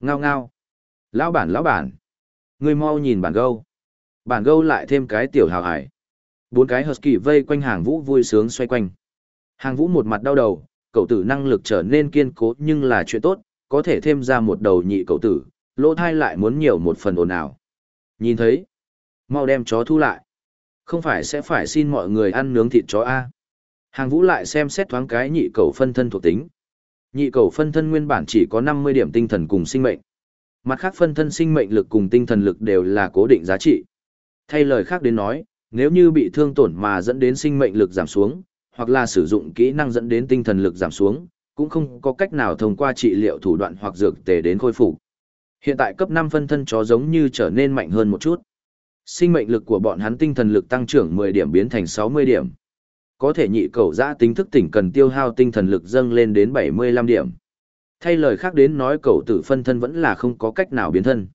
Ngao ngao. Lão bản lão bản. người mau nhìn bản gâu. Bản gâu lại thêm cái tiểu hào hải. Bốn cái husky vây quanh hàng vũ vui sướng xoay quanh. Hàng vũ một mặt đau đầu, cậu tử năng lực trở nên kiên cố nhưng là chuyện tốt, có thể thêm ra một đầu nhị cậu tử, lỗ thai lại muốn nhiều một phần ồn ào. Nhìn thấy, mau đem chó thu lại. Không phải sẽ phải xin mọi người ăn nướng thịt chó A. Hàng vũ lại xem xét thoáng cái nhị cầu phân thân thuộc tính. Nhị cầu phân thân nguyên bản chỉ có 50 điểm tinh thần cùng sinh mệnh. Mặt khác phân thân sinh mệnh lực cùng tinh thần lực đều là cố định giá trị. Thay lời khác đến nói, nếu như bị thương tổn mà dẫn đến sinh mệnh lực giảm xuống, hoặc là sử dụng kỹ năng dẫn đến tinh thần lực giảm xuống, cũng không có cách nào thông qua trị liệu thủ đoạn hoặc dược tề đến khôi phục. Hiện tại cấp 5 phân thân chó giống như trở nên mạnh hơn một chút. Sinh mệnh lực của bọn hắn tinh thần lực tăng trưởng 10 điểm biến thành 60 điểm. Có thể nhị cầu giã tính thức tỉnh cần tiêu hao tinh thần lực dâng lên đến 75 điểm. Thay lời khác đến nói cầu tử phân thân vẫn là không có cách nào biến thân.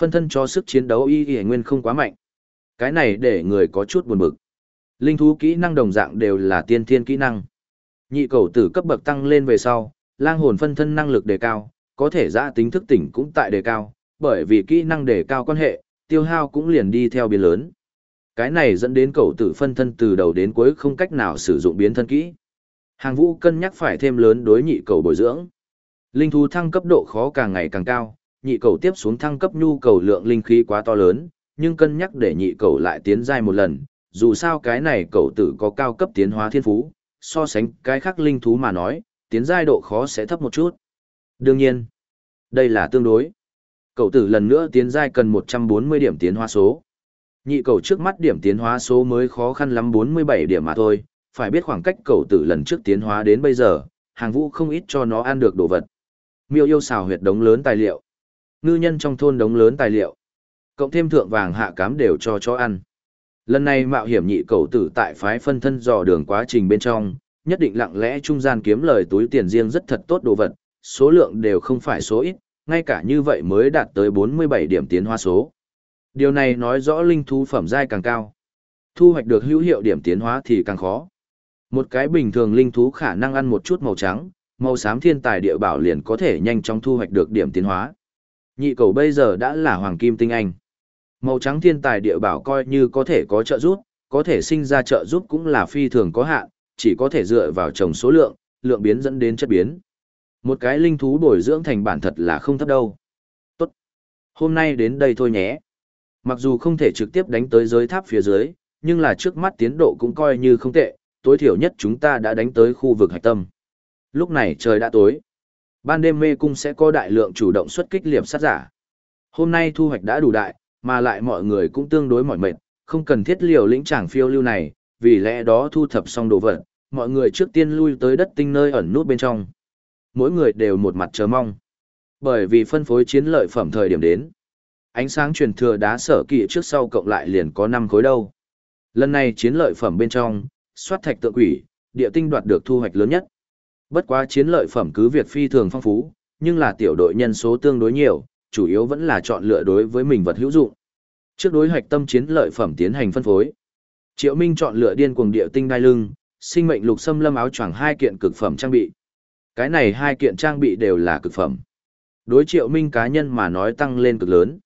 Phân thân cho sức chiến đấu y y nguyên không quá mạnh. Cái này để người có chút buồn bực. Linh thú kỹ năng đồng dạng đều là tiên thiên kỹ năng. Nhị cầu tử cấp bậc tăng lên về sau, lang hồn phân thân năng lực đề cao, có thể giã tính thức tỉnh cũng tại đề cao, bởi vì kỹ năng đề cao quan hệ, tiêu hao cũng liền đi theo biến lớn. Cái này dẫn đến cậu tử phân thân từ đầu đến cuối không cách nào sử dụng biến thân kỹ. Hàng vũ cân nhắc phải thêm lớn đối nhị cầu bồi dưỡng. Linh thú thăng cấp độ khó càng ngày càng cao, nhị cầu tiếp xuống thăng cấp nhu cầu lượng linh khí quá to lớn, nhưng cân nhắc để nhị cầu lại tiến giai một lần, dù sao cái này cậu tử có cao cấp tiến hóa thiên phú, so sánh cái khác linh thú mà nói, tiến giai độ khó sẽ thấp một chút. Đương nhiên, đây là tương đối. cậu tử lần nữa tiến giai cần 140 điểm tiến hóa số. Nhị cầu trước mắt điểm tiến hóa số mới khó khăn lắm 47 điểm mà thôi, phải biết khoảng cách cầu tử lần trước tiến hóa đến bây giờ, hàng vũ không ít cho nó ăn được đồ vật. Miêu yêu xào huyệt đống lớn tài liệu. Ngư nhân trong thôn đống lớn tài liệu. Cộng thêm thượng vàng hạ cám đều cho chó ăn. Lần này mạo hiểm nhị cầu tử tại phái phân thân dò đường quá trình bên trong, nhất định lặng lẽ trung gian kiếm lời túi tiền riêng rất thật tốt đồ vật, số lượng đều không phải số ít, ngay cả như vậy mới đạt tới 47 điểm tiến hóa số. Điều này nói rõ linh thú phẩm giai càng cao. Thu hoạch được hữu hiệu điểm tiến hóa thì càng khó. Một cái bình thường linh thú khả năng ăn một chút màu trắng, màu xám thiên tài địa bảo liền có thể nhanh chóng thu hoạch được điểm tiến hóa. Nhị cầu bây giờ đã là hoàng kim tinh anh. Màu trắng thiên tài địa bảo coi như có thể có trợ giúp, có thể sinh ra trợ giúp cũng là phi thường có hạn, chỉ có thể dựa vào trồng số lượng, lượng biến dẫn đến chất biến. Một cái linh thú bồi dưỡng thành bản thật là không thấp đâu. Tốt. Hôm nay đến đây thôi nhé. Mặc dù không thể trực tiếp đánh tới giới tháp phía dưới, nhưng là trước mắt tiến độ cũng coi như không tệ, tối thiểu nhất chúng ta đã đánh tới khu vực hạch tâm. Lúc này trời đã tối. Ban đêm mê cung sẽ có đại lượng chủ động xuất kích liệp sát giả. Hôm nay thu hoạch đã đủ đại, mà lại mọi người cũng tương đối mỏi mệt, không cần thiết liều lĩnh chàng phiêu lưu này, vì lẽ đó thu thập xong đồ vật, mọi người trước tiên lui tới đất tinh nơi ẩn nút bên trong. Mỗi người đều một mặt chờ mong. Bởi vì phân phối chiến lợi phẩm thời điểm đến. Ánh sáng truyền thừa đá sở kỵ trước sau cộng lại liền có 5 khối đâu. Lần này chiến lợi phẩm bên trong, soát thạch tượng quỷ, địa tinh đoạt được thu hoạch lớn nhất. Bất quá chiến lợi phẩm cứ việc phi thường phong phú, nhưng là tiểu đội nhân số tương đối nhiều, chủ yếu vẫn là chọn lựa đối với mình vật hữu dụng. Trước đối hoạch tâm chiến lợi phẩm tiến hành phân phối. Triệu Minh chọn lựa điên cuồng địa tinh đai lưng, sinh mệnh lục xâm lâm áo choàng hai kiện cực phẩm trang bị. Cái này hai kiện trang bị đều là cực phẩm. Đối Triệu Minh cá nhân mà nói tăng lên cực lớn.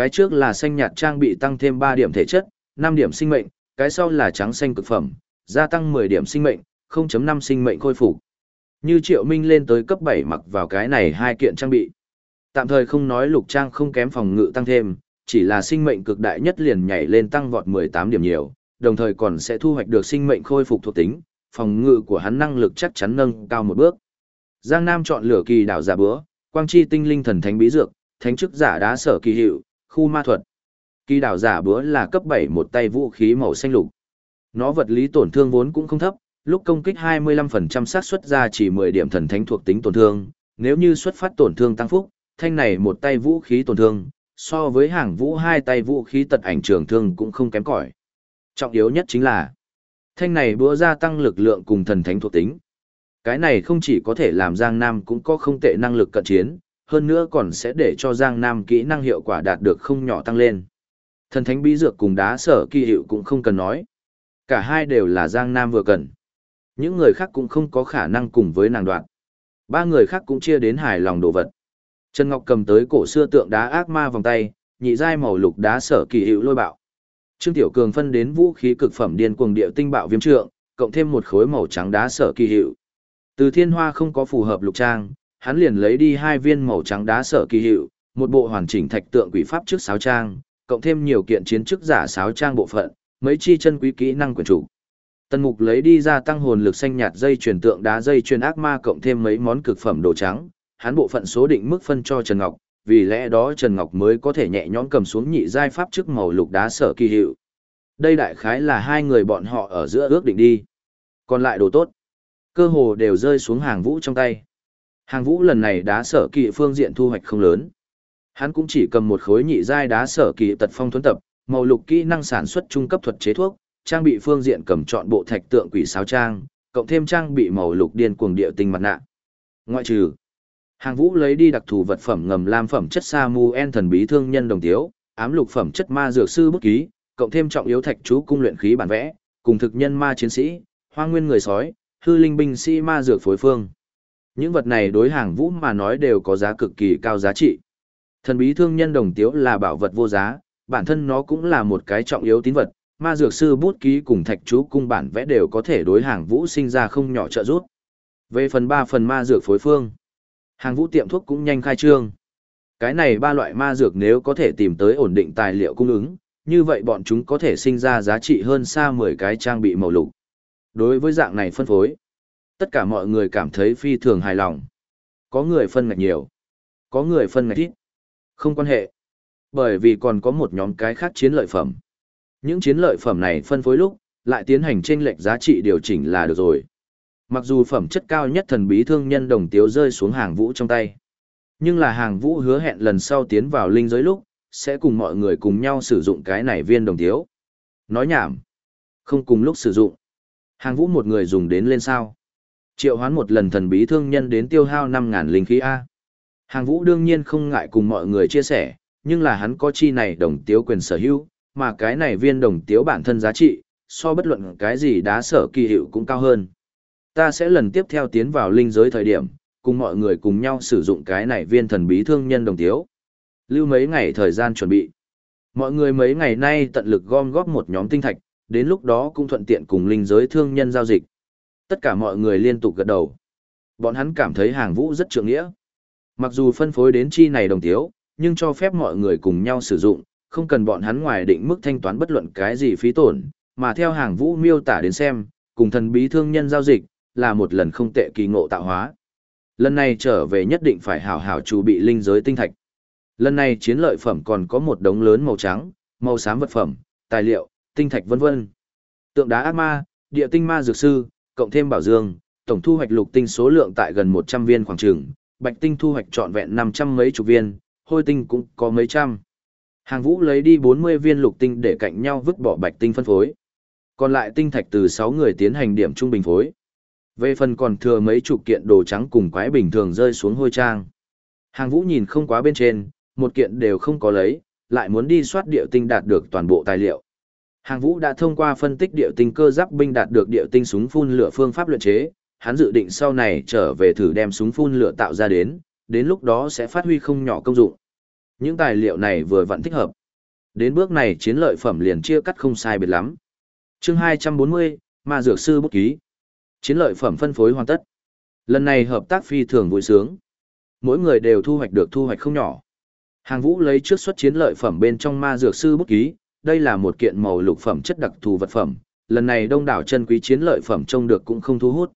Cái trước là xanh nhạt trang bị tăng thêm 3 điểm thể chất, 5 điểm sinh mệnh, cái sau là trắng xanh cực phẩm, gia tăng 10 điểm sinh mệnh, 0.5 sinh mệnh khôi phục. Như Triệu Minh lên tới cấp 7 mặc vào cái này hai kiện trang bị. Tạm thời không nói lục trang không kém phòng ngự tăng thêm, chỉ là sinh mệnh cực đại nhất liền nhảy lên tăng vọt 18 điểm nhiều, đồng thời còn sẽ thu hoạch được sinh mệnh khôi phục thuộc tính, phòng ngự của hắn năng lực chắc chắn nâng cao một bước. Giang Nam chọn lửa kỳ đảo giả bữa, quang chi tinh linh thần thánh bí dược, thánh chức giả đá sở kỳ hiệu, khu ma thuật. Kỳ đảo giả búa là cấp 7 một tay vũ khí màu xanh lục. Nó vật lý tổn thương vốn cũng không thấp, lúc công kích 25% xác suất ra chỉ 10 điểm thần thánh thuộc tính tổn thương, nếu như xuất phát tổn thương tăng phúc, thanh này một tay vũ khí tổn thương, so với hàng vũ hai tay vũ khí tật ảnh trường thương cũng không kém cỏi. Trọng yếu nhất chính là, thanh này búa gia tăng lực lượng cùng thần thánh thuộc tính. Cái này không chỉ có thể làm Giang Nam cũng có không tệ năng lực cận chiến, hơn nữa còn sẽ để cho Giang Nam kỹ năng hiệu quả đạt được không nhỏ tăng lên. Thần thánh bí dược cùng đá sở kỳ hiệu cũng không cần nói. Cả hai đều là Giang Nam vừa cần. Những người khác cũng không có khả năng cùng với nàng đoạn. Ba người khác cũng chia đến hài lòng đồ vật. Trần Ngọc cầm tới cổ xưa tượng đá ác ma vòng tay, nhị giai màu lục đá sở kỳ hiệu lôi bạo. Trương Tiểu Cường phân đến vũ khí cực phẩm điên cuồng điệu tinh bạo viêm trượng, cộng thêm một khối màu trắng đá sở kỳ hiệu. Từ thiên hoa không có phù hợp lục trang, hắn liền lấy đi hai viên màu trắng đá sở kỳ hiệu, một bộ hoàn chỉnh thạch tượng quỷ pháp trước sáo trang, cộng thêm nhiều kiện chiến chức giả sáo trang bộ phận, mấy chi chân quý kỹ năng quyền chủ. Tần Mục lấy đi ra tăng hồn lực xanh nhạt dây truyền tượng đá dây truyền ác ma cộng thêm mấy món cực phẩm đồ trắng, hắn bộ phận số định mức phân cho Trần Ngọc, vì lẽ đó Trần Ngọc mới có thể nhẹ nhõm cầm xuống nhị giai pháp trước màu lục đá sở kỳ hiệu. Đây đại khái là hai người bọn họ ở giữa ước định đi. Còn lại đồ tốt, cơ hồ đều rơi xuống hàng vũ trong tay. Hàng vũ lần này đá sở kỳ phương diện thu hoạch không lớn. Hắn cũng chỉ cầm một khối nhị giai đá sở kỳ tật phong thuấn tập, màu lục kỹ năng sản xuất trung cấp thuật chế thuốc, trang bị phương diện cầm chọn bộ thạch tượng quỷ sáo trang, cộng thêm trang bị màu lục điên cuồng địa tinh mặt nạ. Ngoại trừ, hàng vũ lấy đi đặc thù vật phẩm ngầm lam phẩm chất sa mu en thần bí thương nhân đồng tiếu, ám lục phẩm chất ma dược sư bút ký, cộng thêm trọng yếu thạch chú cung luyện khí bản vẽ, cùng thực nhân ma chiến sĩ, hoa nguyên người sói, hư linh binh sĩ ma dược phối phương. Những vật này đối hàng vũ mà nói đều có giá cực kỳ cao giá trị. Thần bí thương nhân đồng tiếu là bảo vật vô giá, bản thân nó cũng là một cái trọng yếu tín vật, ma dược sư bút ký cùng thạch chú cung bản vẽ đều có thể đối hàng vũ sinh ra không nhỏ trợ giúp. Về phần 3 phần ma dược phối phương, hàng vũ tiệm thuốc cũng nhanh khai trương. Cái này ba loại ma dược nếu có thể tìm tới ổn định tài liệu cung ứng, như vậy bọn chúng có thể sinh ra giá trị hơn xa 10 cái trang bị màu lục. Đối với dạng này phân phối, tất cả mọi người cảm thấy phi thường hài lòng. Có người phân ngạch nhiều, có người phân ngạch ít. Không quan hệ. Bởi vì còn có một nhóm cái khác chiến lợi phẩm. Những chiến lợi phẩm này phân phối lúc, lại tiến hành chênh lệch giá trị điều chỉnh là được rồi. Mặc dù phẩm chất cao nhất thần bí thương nhân đồng tiếu rơi xuống hàng vũ trong tay. Nhưng là hàng vũ hứa hẹn lần sau tiến vào linh giới lúc, sẽ cùng mọi người cùng nhau sử dụng cái này viên đồng tiếu. Nói nhảm. Không cùng lúc sử dụng. Hàng vũ một người dùng đến lên sao. Triệu hoán một lần thần bí thương nhân đến tiêu hao 5.000 linh khí A. Hàng vũ đương nhiên không ngại cùng mọi người chia sẻ, nhưng là hắn có chi này đồng tiếu quyền sở hữu, mà cái này viên đồng tiếu bản thân giá trị, so bất luận cái gì đá sở kỳ hiệu cũng cao hơn. Ta sẽ lần tiếp theo tiến vào linh giới thời điểm, cùng mọi người cùng nhau sử dụng cái này viên thần bí thương nhân đồng tiếu. Lưu mấy ngày thời gian chuẩn bị. Mọi người mấy ngày nay tận lực gom góp một nhóm tinh thạch, đến lúc đó cũng thuận tiện cùng linh giới thương nhân giao dịch. Tất cả mọi người liên tục gật đầu. Bọn hắn cảm thấy hàng vũ rất trượng nghĩa. Mặc dù phân phối đến chi này đồng tiếu, nhưng cho phép mọi người cùng nhau sử dụng, không cần bọn hắn ngoài định mức thanh toán bất luận cái gì phí tổn, mà theo hàng vũ miêu tả đến xem, cùng thần bí thương nhân giao dịch, là một lần không tệ kỳ ngộ tạo hóa. Lần này trở về nhất định phải hảo hảo chuẩn bị linh giới tinh thạch. Lần này chiến lợi phẩm còn có một đống lớn màu trắng, màu xám vật phẩm, tài liệu, tinh thạch vân vân. Tượng đá ác ma, địa tinh ma dược sư, cộng thêm bảo dương, tổng thu hoạch lục tinh số lượng tại gần 100 viên khoảng trường, bạch tinh thu hoạch trọn vẹn 500 mấy chục viên, hôi tinh cũng có mấy trăm. Hàng vũ lấy đi 40 viên lục tinh để cạnh nhau vứt bỏ bạch tinh phân phối. Còn lại tinh thạch từ 6 người tiến hành điểm trung bình phối. Về phần còn thừa mấy chục kiện đồ trắng cùng quái bình thường rơi xuống hôi trang. Hàng vũ nhìn không quá bên trên, một kiện đều không có lấy, lại muốn đi soát địa tinh đạt được toàn bộ tài liệu. Hàng vũ đã thông qua phân tích địa tinh cơ giáp binh đạt được địa tinh súng phun lửa phương pháp luyện chế, hắn dự định sau này trở về thử đem súng phun lửa tạo ra đến, đến lúc đó sẽ phát huy không nhỏ công dụng. Những tài liệu này vừa vặn thích hợp. Đến bước này chiến lợi phẩm liền chia cắt không sai biệt lắm. chương 240, Ma Dược Sư Bút Ký. Chiến lợi phẩm phân phối hoàn tất. Lần này hợp tác phi thường vui sướng. Mỗi người đều thu hoạch được thu hoạch không nhỏ. Hàng vũ lấy trước xuất chiến lợi phẩm bên trong Ma Dược Sư Bút Ký. Đây là một kiện màu lục phẩm chất đặc thù vật phẩm. Lần này đông đảo chân quý chiến lợi phẩm trông được cũng không thu hút.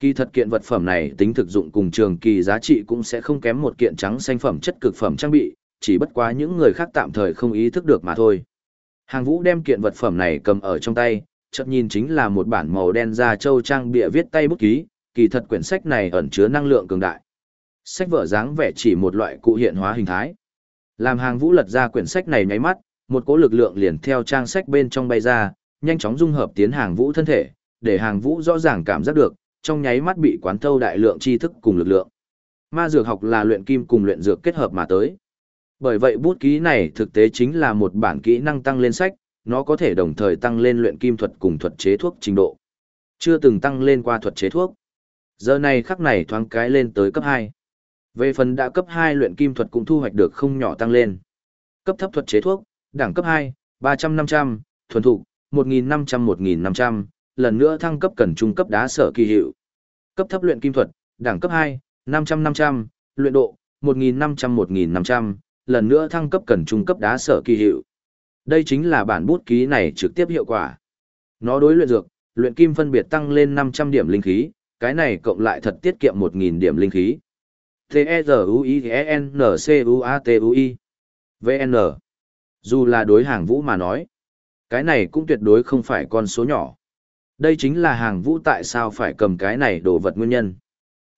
Kỳ thật kiện vật phẩm này tính thực dụng cùng trường kỳ giá trị cũng sẽ không kém một kiện trắng xanh phẩm chất cực phẩm trang bị, chỉ bất quá những người khác tạm thời không ý thức được mà thôi. Hàng vũ đem kiện vật phẩm này cầm ở trong tay, chợt nhìn chính là một bản màu đen da châu trang bịa viết tay bút ký, kỳ thật quyển sách này ẩn chứa năng lượng cường đại. Sách vở dáng vẻ chỉ một loại cụ hiện hóa hình thái. Làm hàng vũ lật ra quyển sách này nháy mắt, một cỗ lực lượng liền theo trang sách bên trong bay ra, nhanh chóng dung hợp tiến hàng vũ thân thể, để hàng vũ rõ ràng cảm giác được, trong nháy mắt bị quán thâu đại lượng tri thức cùng lực lượng. Ma dược học là luyện kim cùng luyện dược kết hợp mà tới. Bởi vậy bút ký này thực tế chính là một bản kỹ năng tăng lên sách, nó có thể đồng thời tăng lên luyện kim thuật cùng thuật chế thuốc trình độ. Chưa từng tăng lên qua thuật chế thuốc. Giờ này khắc này thoáng cái lên tới cấp 2. Về phần đã cấp 2 luyện kim thuật cũng thu hoạch được không nhỏ tăng lên. Cấp thấp thuật chế thuốc, đẳng cấp 2, 300-500, thuần thục, 1.500-1.500, lần nữa thăng cấp cần trung cấp đá sở kỳ hiệu. Cấp thấp luyện kim thuật, đẳng cấp 2, 500-500, luyện độ, 1.500-1.500, lần nữa thăng cấp cần trung cấp đá sở kỳ hiệu. Đây chính là bản bút ký này trực tiếp hiệu quả. Nó đối luyện dược, luyện kim phân biệt tăng lên 500 điểm linh khí, cái này cộng lại thật tiết kiệm 1.000 điểm linh khí. T-E-Z-U-I-N-C-U-A-T-U-I VN dù là đối hàng vũ mà nói, cái này cũng tuyệt đối không phải con số nhỏ. Đây chính là hàng vũ tại sao phải cầm cái này đồ vật nguyên nhân.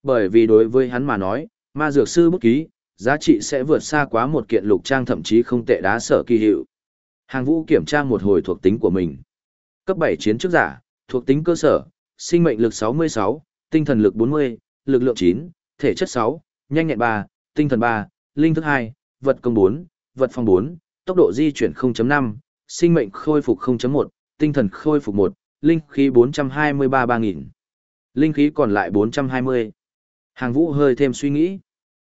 Bởi vì đối với hắn mà nói, ma dược sư bút ký, giá trị sẽ vượt xa quá một kiện lục trang thậm chí không tệ đá sở kỳ hiệu. Hàng vũ kiểm tra một hồi thuộc tính của mình. Cấp 7 chiến trước giả, thuộc tính cơ sở, sinh mệnh lực 66, tinh thần lực 40, lực lượng 9, thể chất 6, nhanh nhẹn 3, tinh thần 3, linh thức 2, vật công 4, vật phong 4, tốc độ di chuyển 0.5, sinh mệnh khôi phục 0.1, tinh thần khôi phục 1, linh khí 423 3000. Linh khí còn lại 420. Hàng Vũ hơi thêm suy nghĩ.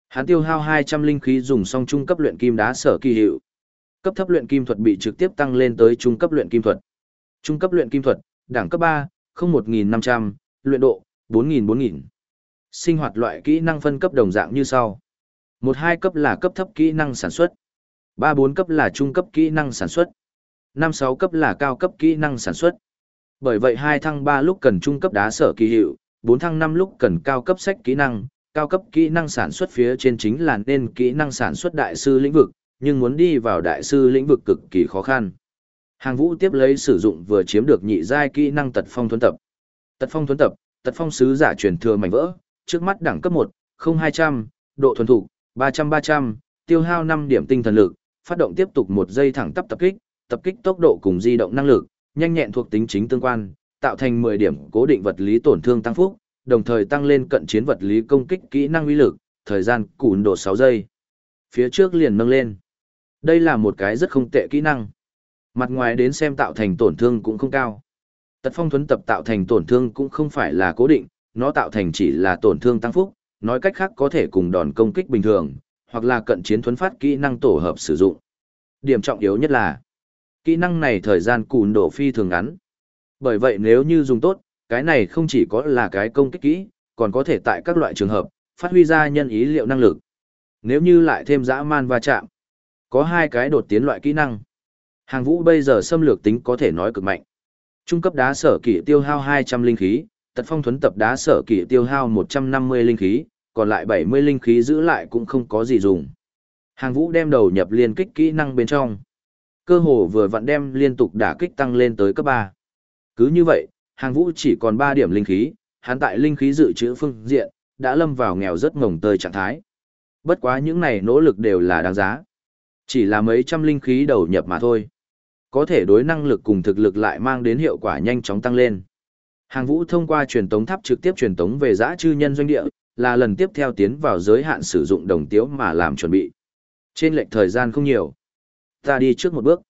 Hắn tiêu hao 200 linh khí dùng xong trung cấp luyện kim đá sở kỳ hiệu. Cấp thấp luyện kim thuật bị trực tiếp tăng lên tới trung cấp luyện kim thuật. Trung cấp luyện kim thuật, đẳng cấp 3, 01500, luyện độ 4000 4000. Sinh hoạt loại kỹ năng phân cấp đồng dạng như sau. 1-2 cấp là cấp thấp kỹ năng sản xuất. 3-4 cấp là trung cấp kỹ năng sản xuất. 5-6 cấp là cao cấp kỹ năng sản xuất. Bởi vậy hai thăng ba lúc cần trung cấp đá sở kỳ hiệu, bốn thăng năm lúc cần cao cấp sách kỹ năng, cao cấp kỹ năng sản xuất phía trên chính là nên kỹ năng sản xuất đại sư lĩnh vực, nhưng muốn đi vào đại sư lĩnh vực cực kỳ khó khăn. Hàng vũ tiếp lấy sử dụng vừa chiếm được nhị giai kỹ năng tật phong thuấn tập. Tật phong thuấn tập, tật phong sứ giả truyền thừa mảnh vỡ, trước mắt đẳng cấp 1, 0200, độ thuần thủ, 300-300, tiêu hao năm điểm tinh thần lực, phát động tiếp tục một giây thẳng tắp tập kích, tập kích tốc độ cùng di động năng lực, nhanh nhẹn thuộc tính chính tương quan, tạo thành 10 điểm cố định vật lý tổn thương tăng phúc, đồng thời tăng lên cận chiến vật lý công kích kỹ năng uy lực, thời gian cùn độ 6 giây. Phía trước liền nâng lên. Đây là một cái rất không tệ kỹ năng. Mặt ngoài đến xem tạo thành tổn thương cũng không cao. Tật phong thuấn tập tạo thành tổn thương cũng không phải là cố định, nó tạo thành chỉ là tổn thương tăng phúc, nói cách khác có thể cùng đòn công kích bình thường, hoặc là cận chiến thuấn phát kỹ năng tổ hợp sử dụng. Điểm trọng yếu nhất là, kỹ năng này thời gian cùn độ phi thường ngắn. Bởi vậy nếu như dùng tốt, cái này không chỉ có là cái công kích kỹ, còn có thể tại các loại trường hợp, phát huy ra nhân ý liệu năng lực. Nếu như lại thêm dã man va chạm, có hai cái đột tiến loại kỹ năng. Hàng vũ bây giờ xâm lược tính có thể nói cực mạnh. Trung cấp đá sở kỷ tiêu hao 200 linh khí, tật phong thuấn tập đá sở kỷ tiêu hao 150 linh khí, còn lại 70 linh khí giữ lại cũng không có gì dùng. Hàng vũ đem đầu nhập liên kích kỹ năng bên trong. Cơ hồ vừa vặn đem liên tục đả kích tăng lên tới cấp 3. Cứ như vậy, hàng vũ chỉ còn 3 điểm linh khí, hắn tại linh khí dự trữ phương diện, đã lâm vào nghèo rất ngồng tơi trạng thái. Bất quá những này nỗ lực đều là đáng giá. Chỉ là mấy trăm linh khí đầu nhập mà thôi. Có thể đối năng lực cùng thực lực lại mang đến hiệu quả nhanh chóng tăng lên. Hàng vũ thông qua truyền tống tháp trực tiếp truyền tống về giã chư nhân doanh địa, là lần tiếp theo tiến vào giới hạn sử dụng đồng tiếu mà làm chuẩn bị. Trên lệnh thời gian không nhiều. Ta đi trước một bước.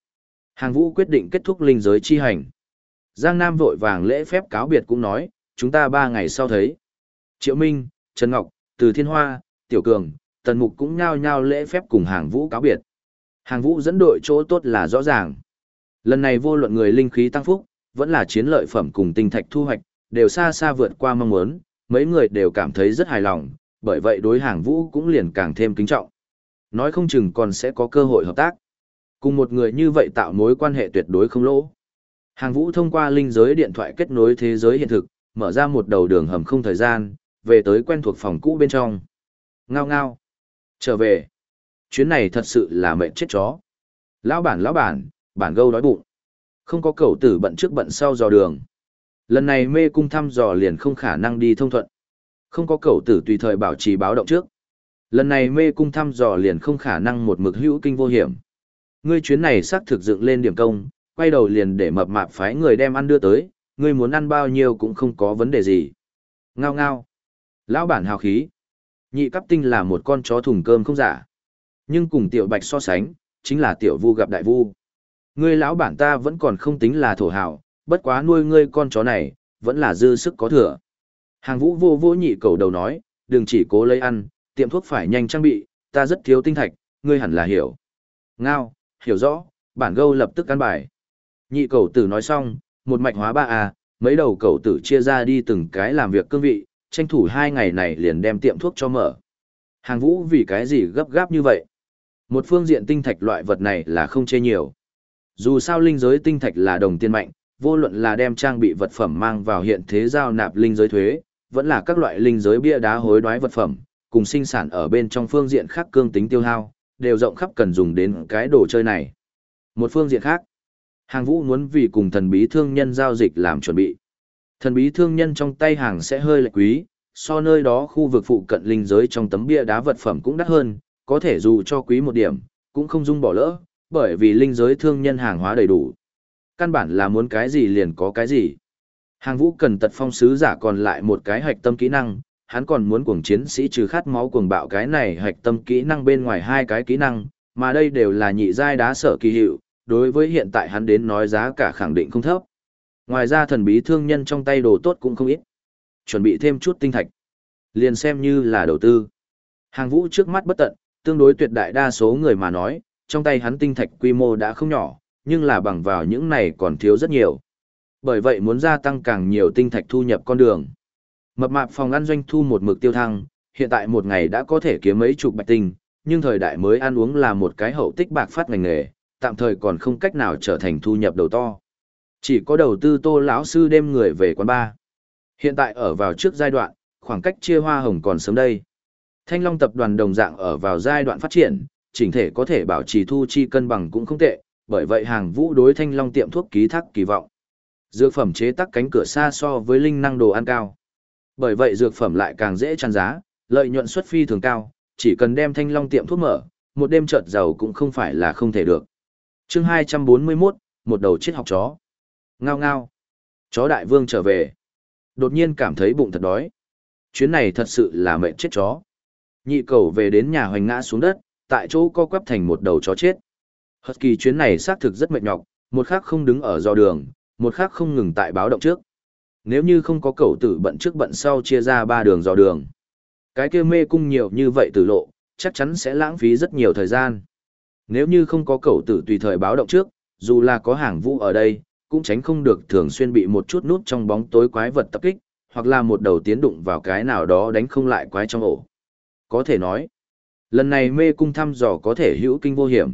Hàng vũ quyết định kết thúc linh giới chi hành. Giang Nam vội vàng lễ phép cáo biệt cũng nói, chúng ta ba ngày sau thấy. Triệu Minh, Trần Ngọc, Từ Thiên Hoa, Tiểu Cường, Tần Mục cũng nhao nhao lễ phép cùng hàng vũ cáo biệt. Hàng vũ dẫn đội chỗ tốt là rõ ràng. Lần này vô luận người linh khí tăng phúc, vẫn là chiến lợi phẩm cùng tinh thạch thu hoạch, đều xa xa vượt qua mong muốn, mấy người đều cảm thấy rất hài lòng, bởi vậy đối hàng vũ cũng liền càng thêm kính trọng. Nói không chừng còn sẽ có cơ hội hợp tác. Cùng một người như vậy tạo mối quan hệ tuyệt đối không lỗ. Hàng vũ thông qua linh giới điện thoại kết nối thế giới hiện thực, mở ra một đầu đường hầm không thời gian, về tới quen thuộc phòng cũ bên trong. Ngao ngao. Trở về. Chuyến này thật sự là mệnh chết chó. Lão bản lão bản, bản gâu đói bụng. Không có cầu tử bận trước bận sau dò đường. Lần này mê cung thăm dò liền không khả năng đi thông thuận. Không có cầu tử tùy thời bảo trì báo động trước. Lần này mê cung thăm dò liền không khả năng một mực hữu kinh vô hiểm. Ngươi chuyến này xác thực dựng lên điểm công, quay đầu liền để mập mạp phái người đem ăn đưa tới, ngươi muốn ăn bao nhiêu cũng không có vấn đề gì. Ngao ngao. Lão bản hào khí. Nhị cấp tinh là một con chó thùng cơm không giả. Nhưng cùng tiểu bạch so sánh, chính là tiểu vu gặp đại vu. Ngươi lão bản ta vẫn còn không tính là thổ hào, bất quá nuôi ngươi con chó này, vẫn là dư sức có thừa. Hàng vũ vô vô nhị cầu đầu nói, đừng chỉ cố lấy ăn, tiệm thuốc phải nhanh trang bị, ta rất thiếu tinh thạch, ngươi hẳn là hiểu. Ngao, hiểu rõ, bản gâu lập tức căn bài. Nhị cầu tử nói xong, một mạch hóa ba a mấy đầu cầu tử chia ra đi từng cái làm việc cương vị, tranh thủ hai ngày này liền đem tiệm thuốc cho mở. Hàng vũ vì cái gì gấp gáp như vậy? Một phương diện tinh thạch loại vật này là không chê nhiều. Dù sao linh giới tinh thạch là đồng tiền mạnh, vô luận là đem trang bị vật phẩm mang vào hiện thế giao nạp linh giới thuế, vẫn là các loại linh giới bia đá hối đoái vật phẩm, cùng sinh sản ở bên trong phương diện khác cương tính tiêu hao, đều rộng khắp cần dùng đến cái đồ chơi này. Một phương diện khác, hàng vũ muốn vì cùng thần bí thương nhân giao dịch làm chuẩn bị. Thần bí thương nhân trong tay hàng sẽ hơi lệch quý, so nơi đó khu vực phụ cận linh giới trong tấm bia đá vật phẩm cũng đắt hơn, có thể dù cho quý một điểm, cũng không dung bỏ lỡ, bởi vì linh giới thương nhân hàng hóa đầy đủ. Căn bản là muốn cái gì liền có cái gì. Hàng vũ cần tật phong sứ giả còn lại một cái hạch tâm kỹ năng, hắn còn muốn cuồng chiến sĩ trừ khát máu cuồng bạo cái này hạch tâm kỹ năng bên ngoài hai cái kỹ năng, mà đây đều là nhị giai đá sở kỳ hiệu, đối với hiện tại hắn đến nói giá cả khẳng định không thấp. Ngoài ra thần bí thương nhân trong tay đồ tốt cũng không ít. Chuẩn bị thêm chút tinh thạch. Liền xem như là đầu tư. Hàng vũ trước mắt bất tận, tương đối tuyệt đại đa số người mà nói, trong tay hắn tinh thạch quy mô đã không nhỏ, nhưng là bằng vào những này còn thiếu rất nhiều. Bởi vậy muốn gia tăng càng nhiều tinh thạch thu nhập con đường. Mập mạp phòng ăn doanh thu một mực tiêu thăng, hiện tại một ngày đã có thể kiếm mấy chục bạch tinh, nhưng thời đại mới ăn uống là một cái hậu tích bạc phát ngành nghề, tạm thời còn không cách nào trở thành thu nhập đầu to. Chỉ có đầu tư tô lão sư đem người về quán bar. Hiện tại ở vào trước giai đoạn, khoảng cách chia hoa hồng còn sớm đây. Thanh Long tập đoàn đồng dạng ở vào giai đoạn phát triển, chỉnh thể có thể bảo trì thu chi cân bằng cũng không tệ, bởi vậy hàng vũ đối Thanh Long tiệm thuốc ký thác kỳ vọng. Dược phẩm chế tác cánh cửa xa so với linh năng đồ ăn cao. Bởi vậy dược phẩm lại càng dễ tràn giá, lợi nhuận xuất phi thường cao, chỉ cần đem Thanh Long tiệm thuốc mở, một đêm chợt giàu cũng không phải là không thể được. Chương 241, một đầu chết học chó. Ngao ngao. Chó đại vương trở về. Đột nhiên cảm thấy bụng thật đói. Chuyến này thật sự là mệnh chết chó. Nhị cầu về đến nhà hoành ngã xuống đất, tại chỗ co quắp thành một đầu chó chết. Husky chuyến này xác thực rất mệt nhọc, một khắc không đứng ở dò đường, một khắc không ngừng tại báo động trước. Nếu như không có cầu tử bận trước bận sau chia ra ba đường dò đường. Cái kia mê cung nhiều như vậy tử lộ, chắc chắn sẽ lãng phí rất nhiều thời gian. Nếu như không có cầu tử tùy thời báo động trước, dù là có hàng vũ ở đây, cũng tránh không được thường xuyên bị một chút nút trong bóng tối quái vật tập kích, hoặc là một đầu tiến đụng vào cái nào đó đánh không lại quái trong ổ. Có thể nói, lần này mê cung thăm dò có thể hữu kinh vô hiểm.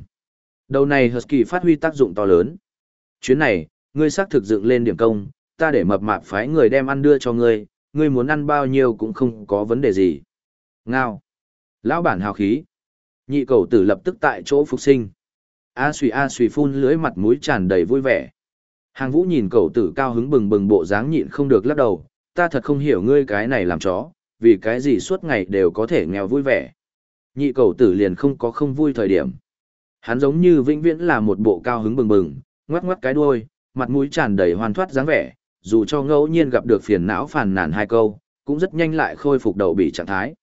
Đầu này Husky phát huy tác dụng to lớn. Chuyến này, ngươi xác thực dựng lên điểm công, ta để mập mạp phái người đem ăn đưa cho ngươi, ngươi muốn ăn bao nhiêu cũng không có vấn đề gì. Ngao. Lão bản hào khí. Nhị cầu tử lập tức tại chỗ phục sinh. A suy a suy phun lưới mặt mũi tràn đầy vui vẻ. Hàng vũ nhìn cầu tử cao hứng bừng bừng bộ dáng nhịn không được lắc đầu, ta thật không hiểu ngươi cái này làm chó, vì cái gì suốt ngày đều có thể nghèo vui vẻ. Nhị cầu tử liền không có không vui thời điểm. Hắn giống như vĩnh viễn là một bộ cao hứng bừng bừng, ngoắc ngoắc cái đuôi, mặt mũi tràn đầy hoàn thoát dáng vẻ, dù cho ngẫu nhiên gặp được phiền não phàn nàn hai câu, cũng rất nhanh lại khôi phục đầu bị trạng thái.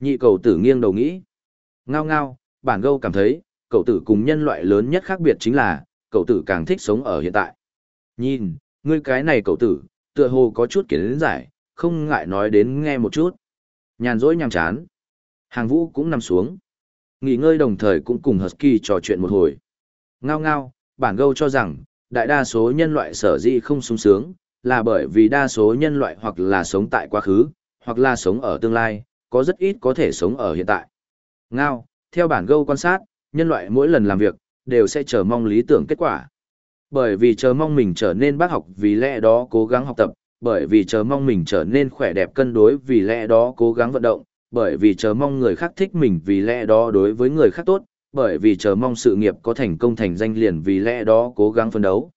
Nhị cầu tử nghiêng đầu nghĩ. Ngao ngao, bản gâu cảm thấy, cậu tử cùng nhân loại lớn nhất khác biệt chính là, cậu tử càng thích sống ở hiện tại. Nhìn, ngươi cái này cậu tử, tựa hồ có chút kiến giải, không ngại nói đến nghe một chút. Nhàn rỗi nhàm chán. Hàng vũ cũng nằm xuống. Nghỉ ngơi đồng thời cũng cùng Husky trò chuyện một hồi. Ngao ngao, bản gâu cho rằng, đại đa số nhân loại sở dĩ không sung sướng, là bởi vì đa số nhân loại hoặc là sống tại quá khứ, hoặc là sống ở tương lai, có rất ít có thể sống ở hiện tại. Ngao, theo bản gâu quan sát, nhân loại mỗi lần làm việc, đều sẽ chờ mong lý tưởng kết quả. Bởi vì chờ mong mình trở nên bác học vì lẽ đó cố gắng học tập, bởi vì chờ mong mình trở nên khỏe đẹp cân đối vì lẽ đó cố gắng vận động, bởi vì chờ mong người khác thích mình vì lẽ đó đối với người khác tốt, bởi vì chờ mong sự nghiệp có thành công thành danh liền vì lẽ đó cố gắng phấn đấu.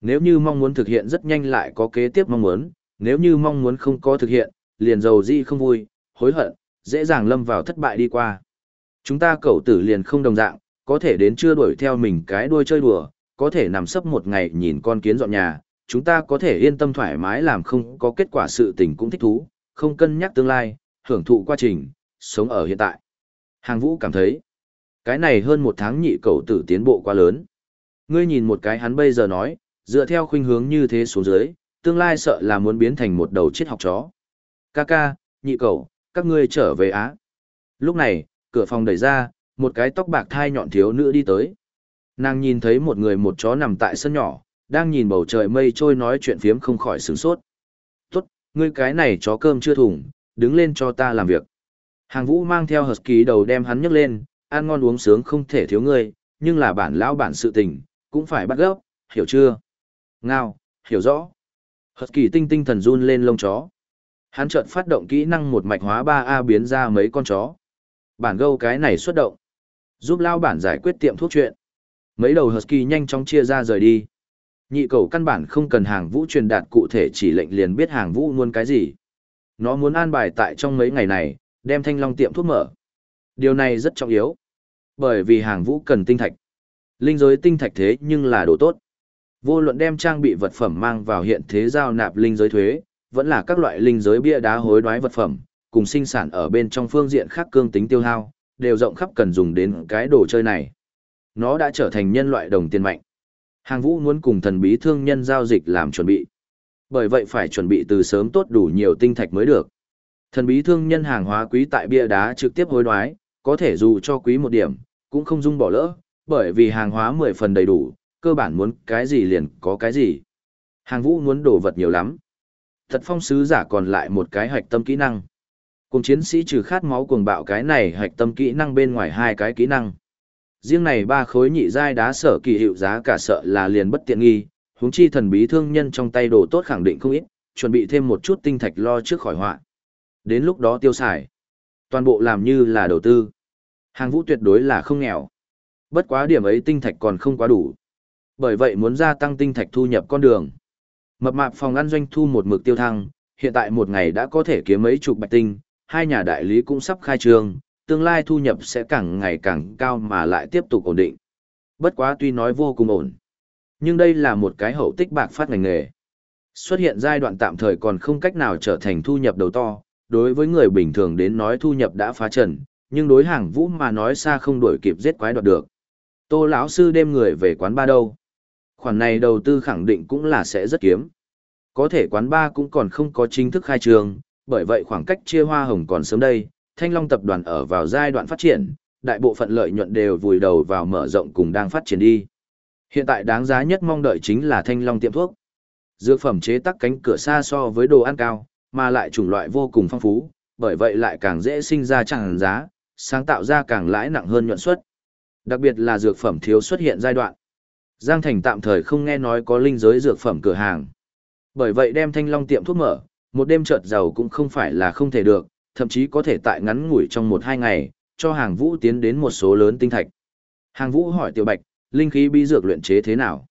Nếu như mong muốn thực hiện rất nhanh lại có kế tiếp mong muốn, nếu như mong muốn không có thực hiện, liền giàu di không vui, hối hận, dễ dàng lâm vào thất bại đi qua. Chúng ta cậu tử liền không đồng dạng, có thể đến chưa đuổi theo mình cái đuôi chơi đùa, có thể nằm sấp một ngày nhìn con kiến dọn nhà, chúng ta có thể yên tâm thoải mái làm không có kết quả sự tình cũng thích thú, không cân nhắc tương lai, hưởng thụ quá trình, sống ở hiện tại. Hàng vũ cảm thấy, cái này hơn một tháng nhị cầu tử tiến bộ quá lớn. Ngươi nhìn một cái hắn bây giờ nói, dựa theo khuynh hướng như thế xuống dưới, tương lai sợ là muốn biến thành một đầu chết học chó. Ca ca, nhị cầu, các ngươi trở về Á. Lúc này, cửa phòng đẩy ra, một cái tóc bạc thai nhọn thiếu nữ đi tới. Nàng nhìn thấy một người một chó nằm tại sân nhỏ, đang nhìn bầu trời mây trôi nói chuyện phiếm không khỏi sửng sốt. Tốt, ngươi cái này chó cơm chưa thủng, đứng lên cho ta làm việc. Hàng vũ mang theo husky đầu đem hắn nhấc lên, ăn ngon uống sướng không thể thiếu ngươi, nhưng là bản lão bản sự tình, cũng phải bắt gốc, hiểu chưa? Ngao, hiểu rõ. Husky tinh tinh thần run lên lông chó. Hắn chợt phát động kỹ năng một mạch hóa 3A biến ra mấy con chó. Bản gâu cái này xuất động. Giúp lao bản giải quyết tiệm thuốc chuyện. Mấy đầu Husky nhanh chóng chia ra rời đi. Nhị cầu căn bản không cần hàng vũ truyền đạt cụ thể chỉ lệnh liền biết hàng vũ muốn cái gì. Nó muốn an bài tại trong mấy ngày này, đem thanh long tiệm thuốc mở. Điều này rất trọng yếu. Bởi vì hàng vũ cần tinh thạch. Linh giới tinh thạch thế nhưng là đồ tốt. Vô luận đem trang bị vật phẩm mang vào hiện thế giao nạp linh giới thuế, vẫn là các loại linh giới bia đá hối đoái vật phẩm, cùng sinh sản ở bên trong phương diện khác cương tính tiêu hao, đều rộng khắp cần dùng đến cái đồ chơi này. Nó đã trở thành nhân loại đồng tiền mạnh. Hàng vũ muốn cùng thần bí thương nhân giao dịch làm chuẩn bị. Bởi vậy phải chuẩn bị từ sớm tốt đủ nhiều tinh thạch mới được. Thần bí thương nhân hàng hóa quý tại bia đá trực tiếp hối đoái, có thể dù cho quý một điểm, cũng không dung bỏ lỡ, bởi vì hàng hóa 10 phần đầy đủ, cơ bản muốn cái gì liền có cái gì. Hàng vũ muốn đồ vật nhiều lắm. Thật phong sứ giả còn lại một cái hạch tâm kỹ năng. Cùng chiến sĩ trừ khát máu cuồng bạo cái này hạch tâm kỹ năng bên ngoài hai cái kỹ năng. Riêng này ba khối nhị giai đá sở kỳ hiệu giá cả sợ là liền bất tiện nghi, huống chi thần bí thương nhân trong tay đồ tốt khẳng định không ít, chuẩn bị thêm một chút tinh thạch lo trước khỏi họa. Đến lúc đó tiêu xài. Toàn bộ làm như là đầu tư. Hàng vũ tuyệt đối là không nghèo. Bất quá điểm ấy tinh thạch còn không quá đủ. Bởi vậy muốn gia tăng tinh thạch thu nhập con đường. Mập mạp phòng ăn doanh thu một mực tiêu thăng, hiện tại một ngày đã có thể kiếm mấy chục bạch tinh, hai nhà đại lý cũng sắp khai trương, tương lai thu nhập sẽ càng ngày càng cao mà lại tiếp tục ổn định. Bất quá tuy nói vô cùng ổn, nhưng đây là một cái hậu tích bạc phát ngành nghề. Xuất hiện giai đoạn tạm thời còn không cách nào trở thành thu nhập đầu to, đối với người bình thường đến nói thu nhập đã phá trần, nhưng đối hàng vũ mà nói xa không đuổi kịp giết quái đoạt được. Tô lão sư đem người về quán ba đâu? Khoản này đầu tư khẳng định cũng là sẽ rất kiếm. Có thể quán ba cũng còn không có chính thức khai trường, bởi vậy khoảng cách chia hoa hồng còn sớm đây, Thanh Long tập đoàn ở vào giai đoạn phát triển, đại bộ phận lợi nhuận đều vùi đầu vào mở rộng cùng đang phát triển đi. Hiện tại đáng giá nhất mong đợi chính là Thanh Long tiệm thuốc. Dược phẩm chế tác cánh cửa xa so với đồ ăn cao, mà lại chủng loại vô cùng phong phú, bởi vậy lại càng dễ sinh ra chẳng giá, sáng tạo ra càng lãi nặng hơn nhuận suất. Đặc biệt là dược phẩm thiếu xuất hiện giai đoạn. Giang Thành tạm thời không nghe nói có linh giới dược phẩm cửa hàng. Bởi vậy đem Thanh Long tiệm thuốc mở, một đêm chợt giàu cũng không phải là không thể được, thậm chí có thể tại ngắn ngủi trong một hai ngày, cho hàng vũ tiến đến một số lớn tinh thạch. Hàng vũ hỏi Tiểu Bạch, linh khí bí dược luyện chế thế nào?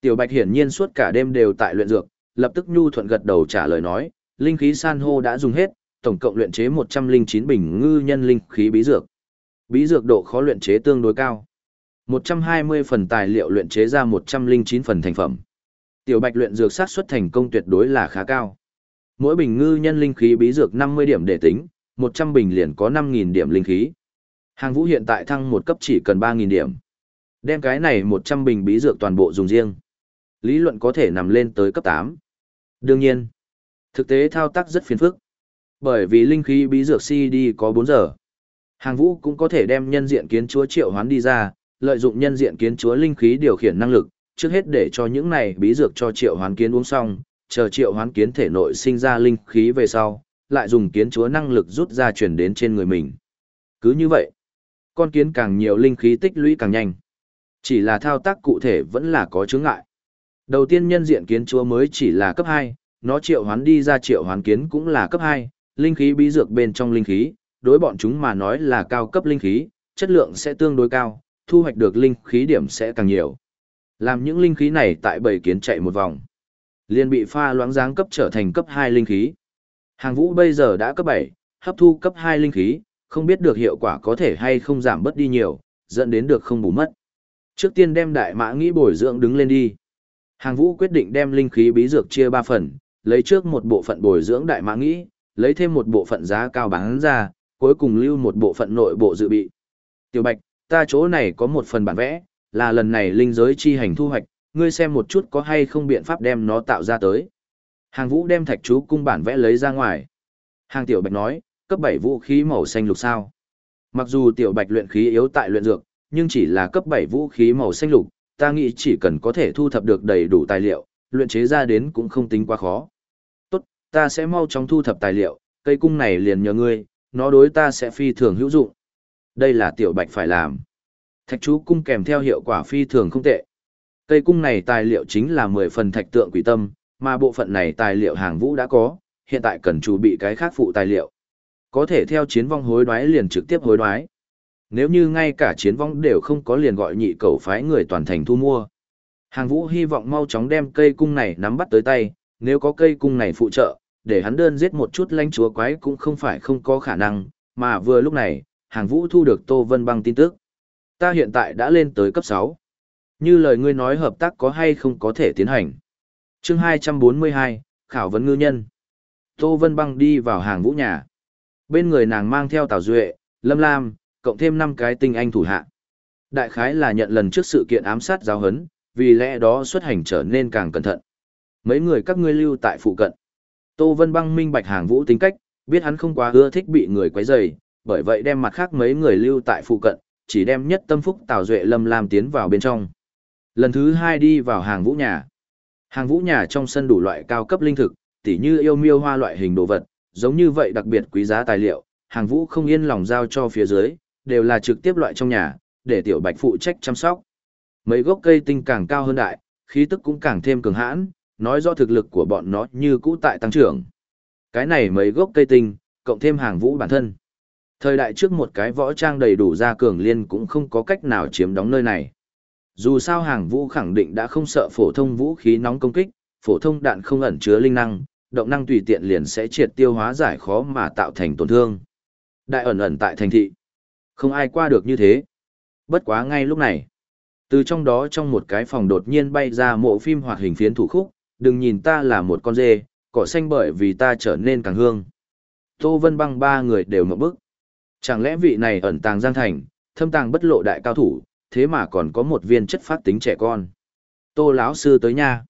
Tiểu Bạch hiển nhiên suốt cả đêm đều tại luyện dược, lập tức nhu thuận gật đầu trả lời nói, linh khí san hô đã dùng hết, tổng cộng luyện chế 109 bình ngư nhân linh khí bí dược. Bí dược độ khó luyện chế tương đối cao. 120 phần tài liệu luyện chế ra 109 phần thành phẩm. Tiểu Bạch luyện dược sát suất thành công tuyệt đối là khá cao. Mỗi bình ngư nhân linh khí bí dược 50 điểm để tính, 100 bình liền có 5.000 điểm linh khí. Hàng vũ hiện tại thăng một cấp chỉ cần 3000 điểm. Đem cái này 100 bình bí dược toàn bộ dùng riêng. Lý luận có thể nằm lên tới cấp 8. Đương nhiên, thực tế thao tác rất phiền phức. Bởi vì linh khí bí dược CD có 4 giờ. Hàng vũ cũng có thể đem nhân diện kiến chúa triệu hoán đi ra, lợi dụng nhân diện kiến chúa linh khí điều khiển năng lực, trước hết để cho những này bí dược cho triệu hoán kiến uống xong, chờ triệu hoán kiến thể nội sinh ra linh khí về sau, lại dùng kiến chúa năng lực rút ra chuyển đến trên người mình. Cứ như vậy, con kiến càng nhiều linh khí tích lũy càng nhanh. Chỉ là thao tác cụ thể vẫn là có chướng ngại. Đầu tiên nhân diện kiến chúa mới chỉ là cấp 2, nó triệu hoán đi ra triệu hoán kiến cũng là cấp 2, linh khí bí dược bên trong linh khí, đối bọn chúng mà nói là cao cấp linh khí, chất lượng sẽ tương đối cao, thu hoạch được linh khí điểm sẽ càng nhiều. Làm những linh khí này tại bầy kiến chạy một vòng, liền bị pha loãng giáng cấp trở thành cấp 2 linh khí. Hàng vũ bây giờ đã cấp 7, hấp thu cấp 2 linh khí, không biết được hiệu quả có thể hay không giảm bớt đi nhiều, dẫn đến được không bù mất. Trước tiên đem đại mã nghĩ bồi dưỡng đứng lên đi. Hàng vũ quyết định đem linh khí bí dược chia 3 phần, lấy trước một bộ phận bồi dưỡng đại mã nghĩ, lấy thêm một bộ phận giá cao bán ra, cuối cùng lưu một bộ phận nội bộ dự bị. Tiểu Bạch, ta chỗ này có một phần bản vẽ, là lần này linh giới chi hành thu hoạch, ngươi xem một chút có hay không biện pháp đem nó tạo ra tới. Hàng vũ đem thạch chú cung bản vẽ lấy ra ngoài. Hàng tiểu bạch nói, cấp 7 vũ khí màu xanh lục sao. Mặc dù tiểu bạch luyện khí yếu tại luyện dược, nhưng chỉ là cấp 7 vũ khí màu xanh lục, ta nghĩ chỉ cần có thể thu thập được đầy đủ tài liệu, luyện chế ra đến cũng không tính quá khó. Tốt, ta sẽ mau chóng thu thập tài liệu, cây cung này liền nhờ ngươi, nó đối ta sẽ phi thường hữu dụng. Đây là tiểu bạch phải làm. Thạch chú cung kèm theo hiệu quả phi thường không tệ. Cây cung này tài liệu chính là 10 phần thạch tượng quỷ tâm, mà bộ phận này tài liệu hàng vũ đã có, hiện tại cần chuẩn bị cái khác phụ tài liệu. Có thể theo chiến vong hối đoái liền trực tiếp hối đoái. Nếu như ngay cả chiến vong đều không có liền gọi nhị cầu phái người toàn thành thu mua. Hàng vũ hy vọng mau chóng đem cây cung này nắm bắt tới tay, nếu có cây cung này phụ trợ, để hắn đơn giết một chút lãnh chúa quái cũng không phải không có khả năng, mà vừa lúc này, hàng vũ thu được Tô Vân Băng tin tức. Ta hiện tại đã lên tới cấp 6. Như lời ngươi nói hợp tác có hay không có thể tiến hành. chương 242, Khảo vấn ngư nhân. Tô Vân Băng đi vào hàng vũ nhà. Bên người nàng mang theo Tào Duệ, Lâm Lam, cộng thêm 5 cái tinh anh thủ hạ. Đại khái là nhận lần trước sự kiện ám sát giáo hấn, vì lẽ đó xuất hành trở nên càng cẩn thận. Mấy người các ngươi lưu tại phụ cận. Tô Vân Băng minh bạch hàng vũ tính cách, biết hắn không quá ưa thích bị người quấy rầy, bởi vậy đem mặt khác mấy người lưu tại phụ cận, chỉ đem nhất tâm phúc Tào Duệ Lâm Lam tiến vào bên trong. Lần thứ hai đi vào hàng vũ nhà. Hàng vũ nhà trong sân đủ loại cao cấp linh thực, tỉ như yêu miêu hoa loại hình đồ vật, giống như vậy đặc biệt quý giá tài liệu, hàng vũ không yên lòng giao cho phía dưới, đều là trực tiếp loại trong nhà, để tiểu bạch phụ trách chăm sóc. Mấy gốc cây tinh càng cao hơn đại, khí tức cũng càng thêm cường hãn, nói rõ thực lực của bọn nó như cũ tại tăng trưởng. Cái này mấy gốc cây tinh, cộng thêm hàng vũ bản thân. Thời đại trước một cái võ trang đầy đủ ra cường liên cũng không có cách nào chiếm đóng nơi này. Dù sao hàng vũ khẳng định đã không sợ phổ thông vũ khí nóng công kích, phổ thông đạn không ẩn chứa linh năng, động năng tùy tiện liền sẽ triệt tiêu hóa giải khó mà tạo thành tổn thương. Đại ẩn ẩn tại thành thị. Không ai qua được như thế. Bất quá ngay lúc này. Từ trong đó trong một cái phòng đột nhiên bay ra mộ phim hoạt hình phiến thủ khúc, đừng nhìn ta là một con dê, cỏ xanh bởi vì ta trở nên càng hương. Tô Vân băng ba người đều mở bức. Chẳng lẽ vị này ẩn tàng giang thành, thâm tàng bất lộ đại cao thủ, thế mà còn có một viên chất phát tính trẻ con. Tô lão sư tới nha.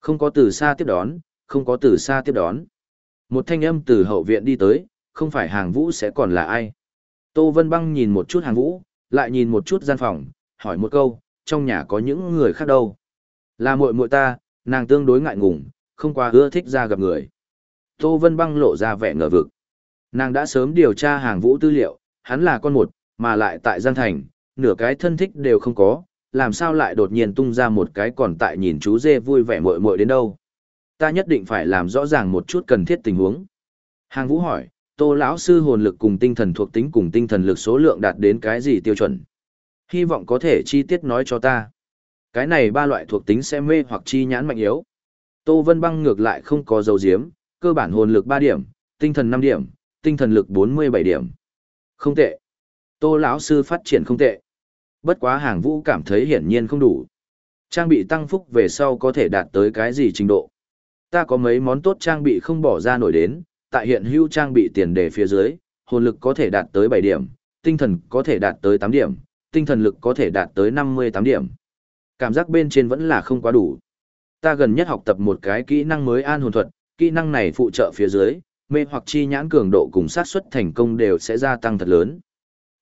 Không có từ xa tiếp đón, không có từ xa tiếp đón. Một thanh âm từ hậu viện đi tới, không phải hàng vũ sẽ còn là ai. Tô Vân Băng nhìn một chút hàng vũ, lại nhìn một chút gian phòng, hỏi một câu, trong nhà có những người khác đâu. Là muội muội ta, nàng tương đối ngại ngùng, không qua ưa thích ra gặp người. Tô Vân Băng lộ ra vẻ ngờ vực. Nàng đã sớm điều tra hàng vũ tư liệu, hắn là con một, mà lại tại Giang Thành, nửa cái thân thích đều không có, làm sao lại đột nhiên tung ra một cái còn tại nhìn chú dê vui vẻ muội muội đến đâu. Ta nhất định phải làm rõ ràng một chút cần thiết tình huống. Hàng Vũ hỏi, Tô lão sư hồn lực cùng tinh thần thuộc tính cùng tinh thần lực số lượng đạt đến cái gì tiêu chuẩn? Hy vọng có thể chi tiết nói cho ta. Cái này ba loại thuộc tính sẽ mê hoặc chi nhãn mạnh yếu. Tô Vân Băng ngược lại không có dấu diếm, cơ bản hồn lực ba điểm, tinh thần năm điểm, tinh thần lực 47 điểm. Không tệ. Tô lão sư phát triển không tệ. Bất quá hàng vũ cảm thấy hiển nhiên không đủ. Trang bị tăng phúc về sau có thể đạt tới cái gì trình độ. Ta có mấy món tốt trang bị không bỏ ra nổi đến, tại hiện hữu trang bị tiền đề phía dưới, hồn lực có thể đạt tới 7 điểm, tinh thần có thể đạt tới 8 điểm, tinh thần lực có thể đạt tới 58 điểm. Cảm giác bên trên vẫn là không quá đủ. Ta gần nhất học tập một cái kỹ năng mới an hồn thuật, kỹ năng này phụ trợ phía dưới, mê hoặc chi nhãn cường độ cùng sát suất thành công đều sẽ gia tăng thật lớn.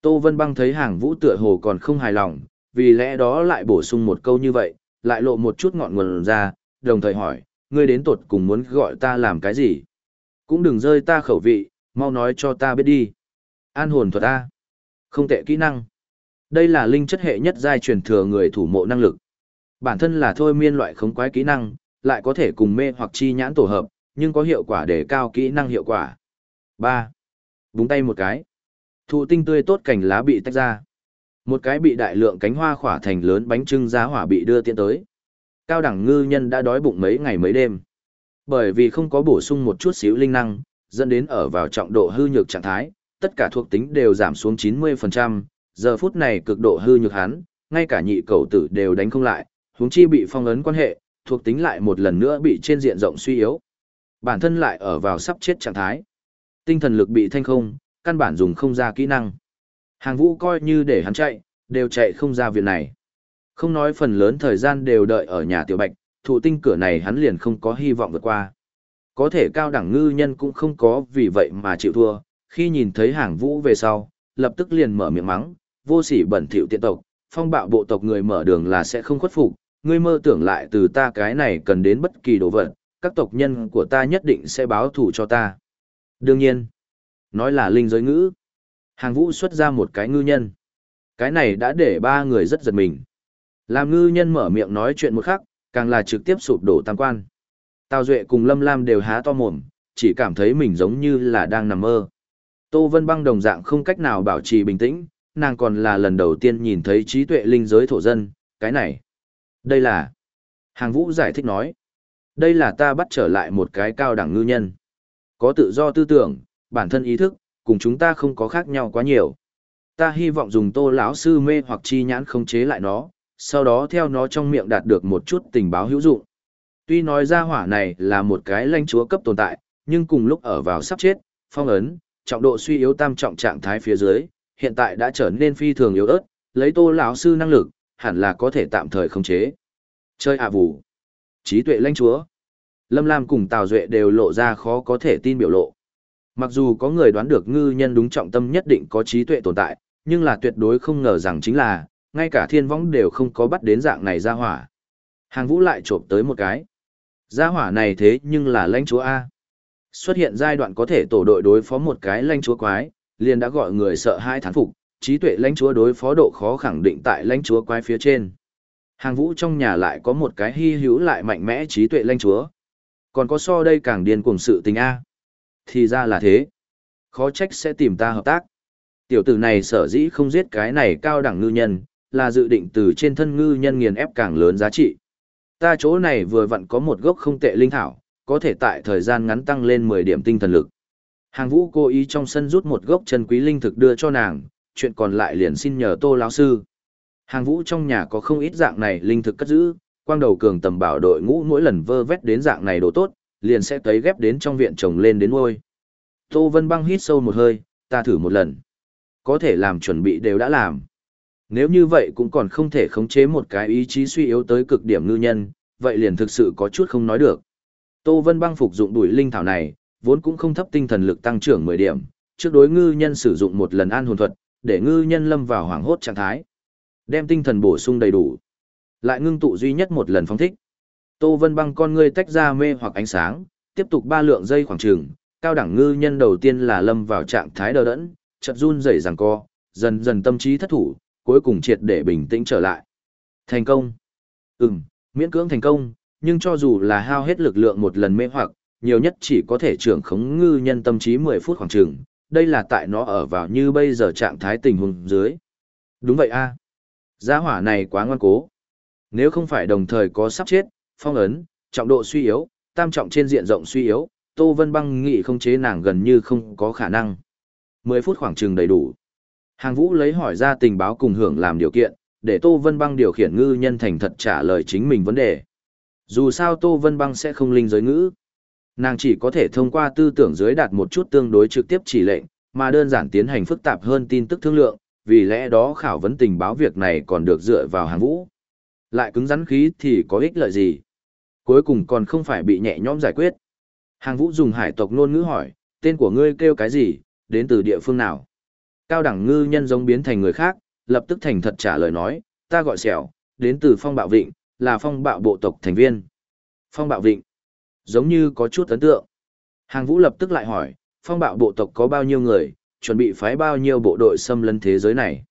Tô Vân Băng thấy hàng vũ tựa hồ còn không hài lòng, vì lẽ đó lại bổ sung một câu như vậy, lại lộ một chút ngọn nguồn ra, đồng thời hỏi, ngươi đến tột cùng muốn gọi ta làm cái gì? Cũng đừng rơi ta khẩu vị, mau nói cho ta biết đi. An hồn thuật A. Không tệ kỹ năng. Đây là linh chất hệ nhất giai truyền thừa người thủ mộ năng lực. Bản thân là thôi miên loại khống quái kỹ năng, lại có thể cùng mê hoặc chi nhãn tổ hợp, nhưng có hiệu quả để cao kỹ năng hiệu quả. 3. Búng tay một cái. Thụ tinh tươi tốt cảnh lá bị tách ra. Một cái bị đại lượng cánh hoa khỏa thành lớn bánh trưng giá hỏa bị đưa tiện tới. Cao đẳng ngư nhân đã đói bụng mấy ngày mấy đêm. Bởi vì không có bổ sung một chút xíu linh năng, dẫn đến ở vào trọng độ hư nhược trạng thái, tất cả thuộc tính đều giảm xuống 90%, giờ phút này cực độ hư nhược hắn, ngay cả nhị cầu tử đều đánh không lại, huống chi bị phong ấn quan hệ, thuộc tính lại một lần nữa bị trên diện rộng suy yếu. Bản thân lại ở vào sắp chết trạng thái. Tinh thần lực bị thanh không, căn bản dùng không ra kỹ năng. Hàng vũ coi như để hắn chạy, đều chạy không ra viện này. Không nói phần lớn thời gian đều đợi ở nhà tiểu bạch, thụ tinh cửa này hắn liền không có hy vọng vượt qua. Có thể cao đẳng ngư nhân cũng không có vì vậy mà chịu thua, khi nhìn thấy hàng vũ về sau, lập tức liền mở miệng mắng, vô sỉ bẩn thỉu tiện tộc, phong bạo bộ tộc người mở đường là sẽ không khuất phục, ngươi mơ tưởng lại từ ta cái này cần đến bất kỳ đồ vật, các tộc nhân của ta nhất định sẽ báo thù cho ta. Đương nhiên, nói là linh giới ngữ. Hàng vũ xuất ra một cái ngư nhân. Cái này đã để ba người rất giật mình. Làm ngư nhân mở miệng nói chuyện một khắc, càng là trực tiếp sụp đổ tam quan. Tào Duệ cùng Lâm Lam đều há to mồm, chỉ cảm thấy mình giống như là đang nằm mơ. Tô Vân Băng đồng dạng không cách nào bảo trì bình tĩnh, nàng còn là lần đầu tiên nhìn thấy trí tuệ linh giới thổ dân, cái này. Đây là... Hàng Vũ giải thích nói. Đây là ta bắt trở lại một cái cao đẳng ngư nhân. Có tự do tư tưởng, bản thân ý thức, cùng chúng ta không có khác nhau quá nhiều. Ta hy vọng dùng tô lão sư mê hoặc chi nhãn không chế lại nó, sau đó theo nó trong miệng đạt được một chút tình báo hữu dụng. Tuy nói ra hỏa này là một cái lãnh chúa cấp tồn tại, nhưng cùng lúc ở vào sắp chết, phong ấn, trọng độ suy yếu tam trọng trạng thái phía dưới, hiện tại đã trở nên phi thường yếu ớt, lấy tô lão sư năng lực, hẳn là có thể tạm thời khống chế. Chơi ạ à vũ. Trí tuệ lãnh chúa. Lâm Lam cùng Tào Duệ đều lộ ra khó có thể tin biểu lộ. Mặc dù có người đoán được ngư nhân đúng trọng tâm nhất định có trí tuệ tồn tại, nhưng là tuyệt đối không ngờ rằng chính là, ngay cả thiên võng đều không có bắt đến dạng này ra hỏa. Hàng vũ lại trộm tới một cái. Gia hỏa này thế nhưng là lãnh chúa A. Xuất hiện giai đoạn có thể tổ đội đối phó một cái lãnh chúa quái, liền đã gọi người sợ hai thán phục, trí tuệ lãnh chúa đối phó độ khó khẳng định tại lãnh chúa quái phía trên. Hàng vũ trong nhà lại có một cái hy hữu lại mạnh mẽ trí tuệ lãnh chúa. Còn có so đây càng điên cuồng sự tình A. Thì ra là thế. Khó trách sẽ tìm ta hợp tác. Tiểu tử này sở dĩ không giết cái này cao đẳng ngư nhân, là dự định từ trên thân ngư nhân nghiền ép càng lớn giá trị. Ta chỗ này vừa vặn có một gốc không tệ linh thảo, có thể tại thời gian ngắn tăng lên 10 điểm tinh thần lực. Hàng vũ cố ý trong sân rút một gốc chân quý linh thực đưa cho nàng, chuyện còn lại liền xin nhờ tô lão sư. Hàng vũ trong nhà có không ít dạng này linh thực cất giữ, quang đầu cường tầm bảo đội ngũ mỗi lần vơ vét đến dạng này đồ tốt, liền sẽ tới ghép đến trong viện trồng lên đến ngôi. Tô Vân Băng hít sâu một hơi, ta thử một lần. Có thể làm chuẩn bị đều đã làm. Nếu như vậy cũng còn không thể khống chế một cái ý chí suy yếu tới cực điểm ngư nhân, vậy liền thực sự có chút không nói được. Tô Vân Băng phục dụng đuổi linh thảo này, vốn cũng không thấp tinh thần lực tăng trưởng 10 điểm, trước đối ngư nhân sử dụng một lần an hồn thuật, để ngư nhân lâm vào hoảng hốt trạng thái. Đem tinh thần bổ sung đầy đủ. Lại ngưng tụ duy nhất một lần phóng thích. Tô Vân Băng con ngươi tách ra mê hoặc ánh sáng, tiếp tục ba lượng dây khoảng trường, cao đẳng ngư nhân đầu tiên là lâm vào trạng thái đờ đẫn, chợt run rẩy giằng co, dần dần tâm trí thất thủ, cuối cùng triệt để bình tĩnh trở lại. Thành công. Ừm, miễn cưỡng thành công, nhưng cho dù là hao hết lực lượng một lần mê hoặc, nhiều nhất chỉ có thể trưởng khống ngư nhân tâm trí 10 phút khoảng trường, đây là tại nó ở vào như bây giờ trạng thái tình huống dưới. Đúng vậy a. Gia hỏa này quá ngoan cố. Nếu không phải đồng thời có sắp chết, phong ấn, trọng độ suy yếu, tam trọng trên diện rộng suy yếu, Tô Vân Băng nghị không chế nàng gần như không có khả năng. 10 phút khoảng chừng đầy đủ. Hàng Vũ lấy hỏi ra tình báo cùng hưởng làm điều kiện, để Tô Vân Băng điều khiển ngư nhân thành thật trả lời chính mình vấn đề. Dù sao Tô Vân Băng sẽ không linh giới ngữ. Nàng chỉ có thể thông qua tư tưởng dưới đạt một chút tương đối trực tiếp chỉ lệnh, mà đơn giản tiến hành phức tạp hơn tin tức thương lượng, vì lẽ đó khảo vấn tình báo việc này còn được dựa vào hàng vũ. Lại cứng rắn khí thì có ích lợi gì? Cuối cùng còn không phải bị nhẹ nhõm giải quyết. Hàng vũ dùng hải tộc ngôn ngữ hỏi, tên của ngươi kêu cái gì, đến từ địa phương nào? Cao đẳng ngư nhân giống biến thành người khác, lập tức thành thật trả lời nói, ta gọi xẻo, đến từ phong bạo vịnh, là phong bạo bộ tộc thành viên. Phong bạo vịnh, giống như có chút ấn tượng. Hàng vũ lập tức lại hỏi, phong bạo bộ tộc có bao nhiêu người, chuẩn bị phái bao nhiêu bộ đội xâm lấn thế giới này.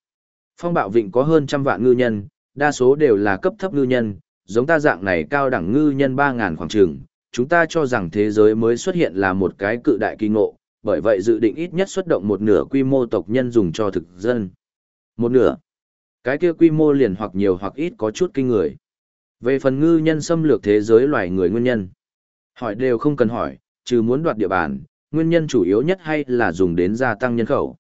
Phong bạo vịnh có hơn trăm vạn ngư nhân, đa số đều là cấp thấp ngư nhân, giống ta dạng này cao đẳng ngư nhân 3.000 khoảng trường. Chúng ta cho rằng thế giới mới xuất hiện là một cái cự đại kỳ ngộ, bởi vậy dự định ít nhất xuất động một nửa quy mô tộc nhân dùng cho thực dân. Một nửa. Cái kia quy mô liền hoặc nhiều hoặc ít có chút kinh người. Về phần ngư nhân xâm lược thế giới loài người nguyên nhân. Hỏi đều không cần hỏi, trừ muốn đoạt địa bàn, nguyên nhân chủ yếu nhất hay là dùng đến gia tăng nhân khẩu.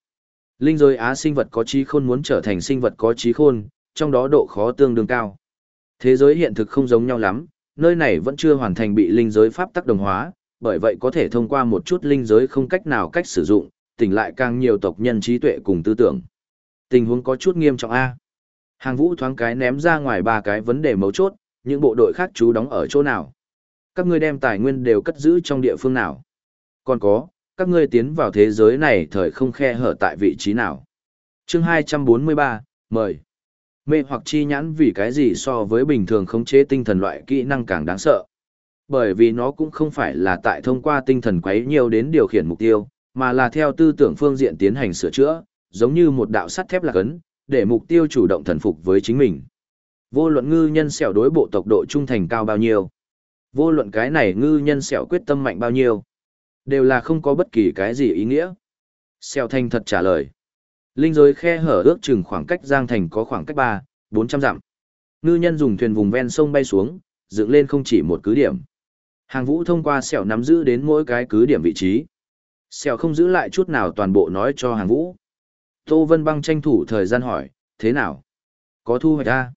Linh giới á sinh vật có trí khôn muốn trở thành sinh vật có trí khôn, trong đó độ khó tương đương cao. Thế giới hiện thực không giống nhau lắm, nơi này vẫn chưa hoàn thành bị linh giới pháp tác đồng hóa, bởi vậy có thể thông qua một chút linh giới không cách nào cách sử dụng, tỉnh lại càng nhiều tộc nhân trí tuệ cùng tư tưởng. Tình huống có chút nghiêm trọng A. Hàng vũ thoáng cái ném ra ngoài ba cái vấn đề mấu chốt, những bộ đội khác chú đóng ở chỗ nào. Các ngươi đem tài nguyên đều cất giữ trong địa phương nào. Còn có, các ngươi tiến vào thế giới này thời không khe hở tại vị trí nào. chương 243, mời. Mê hoặc chi nhãn vì cái gì so với bình thường khống chế tinh thần loại kỹ năng càng đáng sợ. Bởi vì nó cũng không phải là tại thông qua tinh thần quấy nhiều đến điều khiển mục tiêu, mà là theo tư tưởng phương diện tiến hành sửa chữa, giống như một đạo sắt thép lạc ấn, để mục tiêu chủ động thần phục với chính mình. Vô luận ngư nhân sẹo đối bộ tộc độ trung thành cao bao nhiêu. Vô luận cái này ngư nhân sẹo quyết tâm mạnh bao nhiêu. Đều là không có bất kỳ cái gì ý nghĩa. Sẹo thành thật trả lời. Linh giới khe hở ước chừng khoảng cách Giang Thành có khoảng cách 3, 400 dặm. Ngư nhân dùng thuyền vùng ven sông bay xuống, dựng lên không chỉ một cứ điểm. Hàng vũ thông qua sẹo nắm giữ đến mỗi cái cứ điểm vị trí. Sẹo không giữ lại chút nào toàn bộ nói cho hàng vũ. Tô Vân Băng tranh thủ thời gian hỏi, thế nào? Có thu hoạch ra?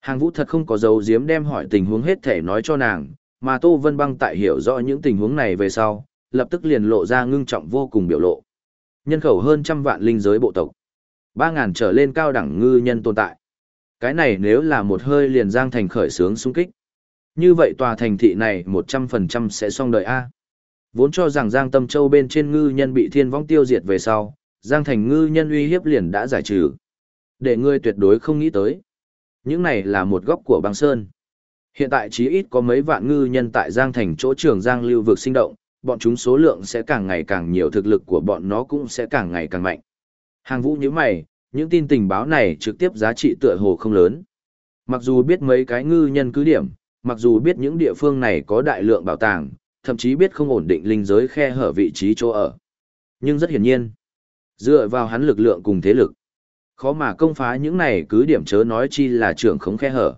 Hàng vũ thật không có dấu diếm đem hỏi tình huống hết thể nói cho nàng, mà Tô Vân Băng tại hiểu rõ những tình huống này về sau, lập tức liền lộ ra ngưng trọng vô cùng biểu lộ. Nhân khẩu hơn trăm vạn linh giới bộ tộc. ba ngàn trở lên cao đẳng ngư nhân tồn tại. Cái này nếu là một hơi liền giang thành khởi sướng xung kích. Như vậy tòa thành thị này một trăm phần trăm sẽ xong đời A. Vốn cho rằng Giang Tâm Châu bên trên ngư nhân bị thiên vong tiêu diệt về sau, Giang Thành ngư nhân uy hiếp liền đã giải trừ. Để ngươi tuyệt đối không nghĩ tới. Những này là một góc của băng sơn. Hiện tại chí ít có mấy vạn ngư nhân tại Giang Thành chỗ trường Giang lưu vực sinh động, bọn chúng số lượng sẽ càng ngày càng nhiều thực lực của bọn nó cũng sẽ càng ngày càng mạnh. Hàng vũ như mày, những tin tình báo này trực tiếp giá trị tựa hồ không lớn. Mặc dù biết mấy cái ngư nhân cứ điểm, mặc dù biết những địa phương này có đại lượng bảo tàng, thậm chí biết không ổn định linh giới khe hở vị trí chỗ ở. Nhưng rất hiển nhiên, dựa vào hắn lực lượng cùng thế lực, khó mà công phá những này cứ điểm chớ nói chi là trưởng khống khe hở.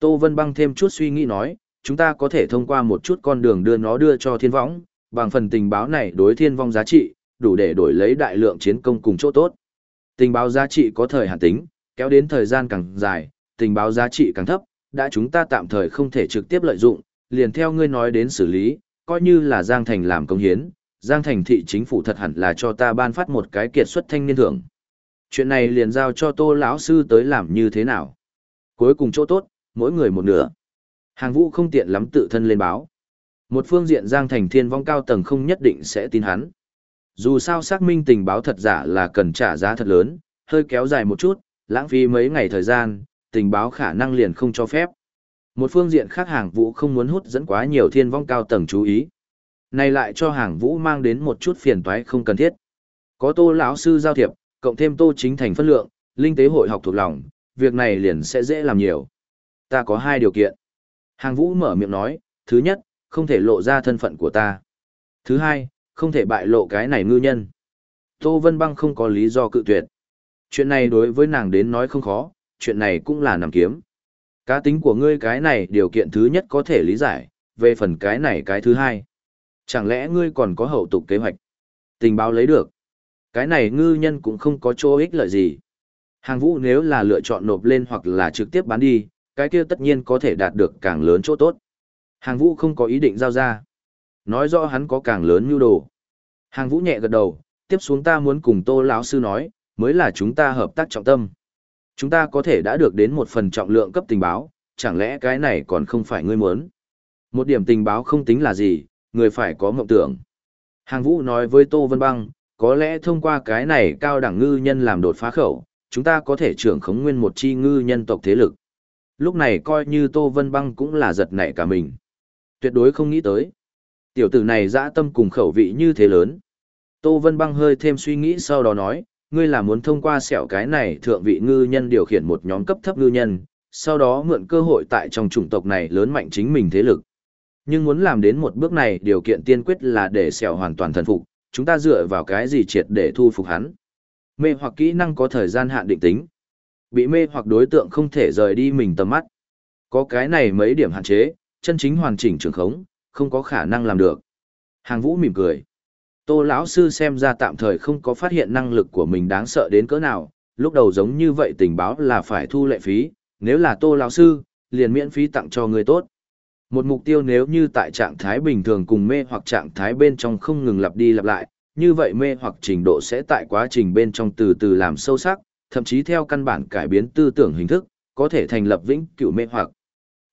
Tô Vân Băng thêm chút suy nghĩ nói, chúng ta có thể thông qua một chút con đường đưa nó đưa cho thiên võng, bằng phần tình báo này đối thiên vong giá trị, đủ để đổi lấy đại lượng chiến công cùng chỗ tốt. Tình báo giá trị có thời hạn tính, kéo đến thời gian càng dài, tình báo giá trị càng thấp, đã chúng ta tạm thời không thể trực tiếp lợi dụng, liền theo ngươi nói đến xử lý, coi như là Giang Thành làm công hiến, Giang Thành thị chính phủ thật hẳn là cho ta ban phát một cái kiệt xuất thanh niên thưởng. Chuyện này liền giao cho Tô lão sư tới làm như thế nào? Cuối cùng chỗ tốt, mỗi người một nửa. Hàng Vũ không tiện lắm tự thân lên báo. Một phương diện Giang Thành Thiên vong cao tầng không nhất định sẽ tin hắn. Dù sao xác minh tình báo thật giả là cần trả giá thật lớn, hơi kéo dài một chút, lãng phí mấy ngày thời gian, tình báo khả năng liền không cho phép. Một phương diện khác hàng vũ không muốn hút dẫn quá nhiều thiên vong cao tầng chú ý. Này lại cho hàng vũ mang đến một chút phiền toái không cần thiết. Có tô lão sư giao thiệp, cộng thêm tô chính thành phân lượng, linh tế hội học thuộc lòng, việc này liền sẽ dễ làm nhiều. Ta có hai điều kiện. Hàng vũ mở miệng nói, thứ nhất, không thể lộ ra thân phận của ta. Thứ hai, không thể bại lộ cái này ngư nhân. Tô Vân Băng không có lý do cự tuyệt. Chuyện này đối với nàng đến nói không khó, chuyện này cũng là nằm kiếm. Cá tính của ngươi cái này điều kiện thứ nhất có thể lý giải, về phần cái này cái thứ hai. Chẳng lẽ ngươi còn có hậu tục kế hoạch? Tình báo lấy được. Cái này ngư nhân cũng không có chỗ ích lợi gì. Hàng vũ nếu là lựa chọn nộp lên hoặc là trực tiếp bán đi, cái kia tất nhiên có thể đạt được càng lớn chỗ tốt. Hàng vũ không có ý định giao ra. Nói rõ hắn có càng lớn nhu đồ. Hàng vũ nhẹ gật đầu, tiếp xuống ta muốn cùng tô lão sư nói, mới là chúng ta hợp tác trọng tâm. Chúng ta có thể đã được đến một phần trọng lượng cấp tình báo, chẳng lẽ cái này còn không phải ngươi muốn. Một điểm tình báo không tính là gì, người phải có mộng tưởng. Hàng vũ nói với Tô Vân Băng, có lẽ thông qua cái này cao đẳng ngư nhân làm đột phá khẩu, chúng ta có thể trưởng khống nguyên một chi ngư nhân tộc thế lực. Lúc này coi như Tô Vân Băng cũng là giật nảy cả mình. Tuyệt đối không nghĩ tới. Tiểu tử này dã tâm cùng khẩu vị như thế lớn. Tô Vân Băng hơi thêm suy nghĩ sau đó nói, ngươi là muốn thông qua sẹo cái này thượng vị ngư nhân điều khiển một nhóm cấp thấp ngư nhân, sau đó mượn cơ hội tại trong chủng tộc này lớn mạnh chính mình thế lực. Nhưng muốn làm đến một bước này điều kiện tiên quyết là để sẹo hoàn toàn thần phục, chúng ta dựa vào cái gì triệt để thu phục hắn. Mê hoặc kỹ năng có thời gian hạn định tính. Bị mê hoặc đối tượng không thể rời đi mình tầm mắt. Có cái này mấy điểm hạn chế, chân chính hoàn chỉnh trường khống, không có khả năng làm được. Hàng vũ mỉm cười. Tô lão sư xem ra tạm thời không có phát hiện năng lực của mình đáng sợ đến cỡ nào, lúc đầu giống như vậy tình báo là phải thu lệ phí, nếu là Tô lão sư, liền miễn phí tặng cho người tốt. Một mục tiêu nếu như tại trạng thái bình thường cùng mê hoặc trạng thái bên trong không ngừng lặp đi lặp lại, như vậy mê hoặc trình độ sẽ tại quá trình bên trong từ từ làm sâu sắc, thậm chí theo căn bản cải biến tư tưởng hình thức, có thể thành lập vĩnh cửu mê hoặc.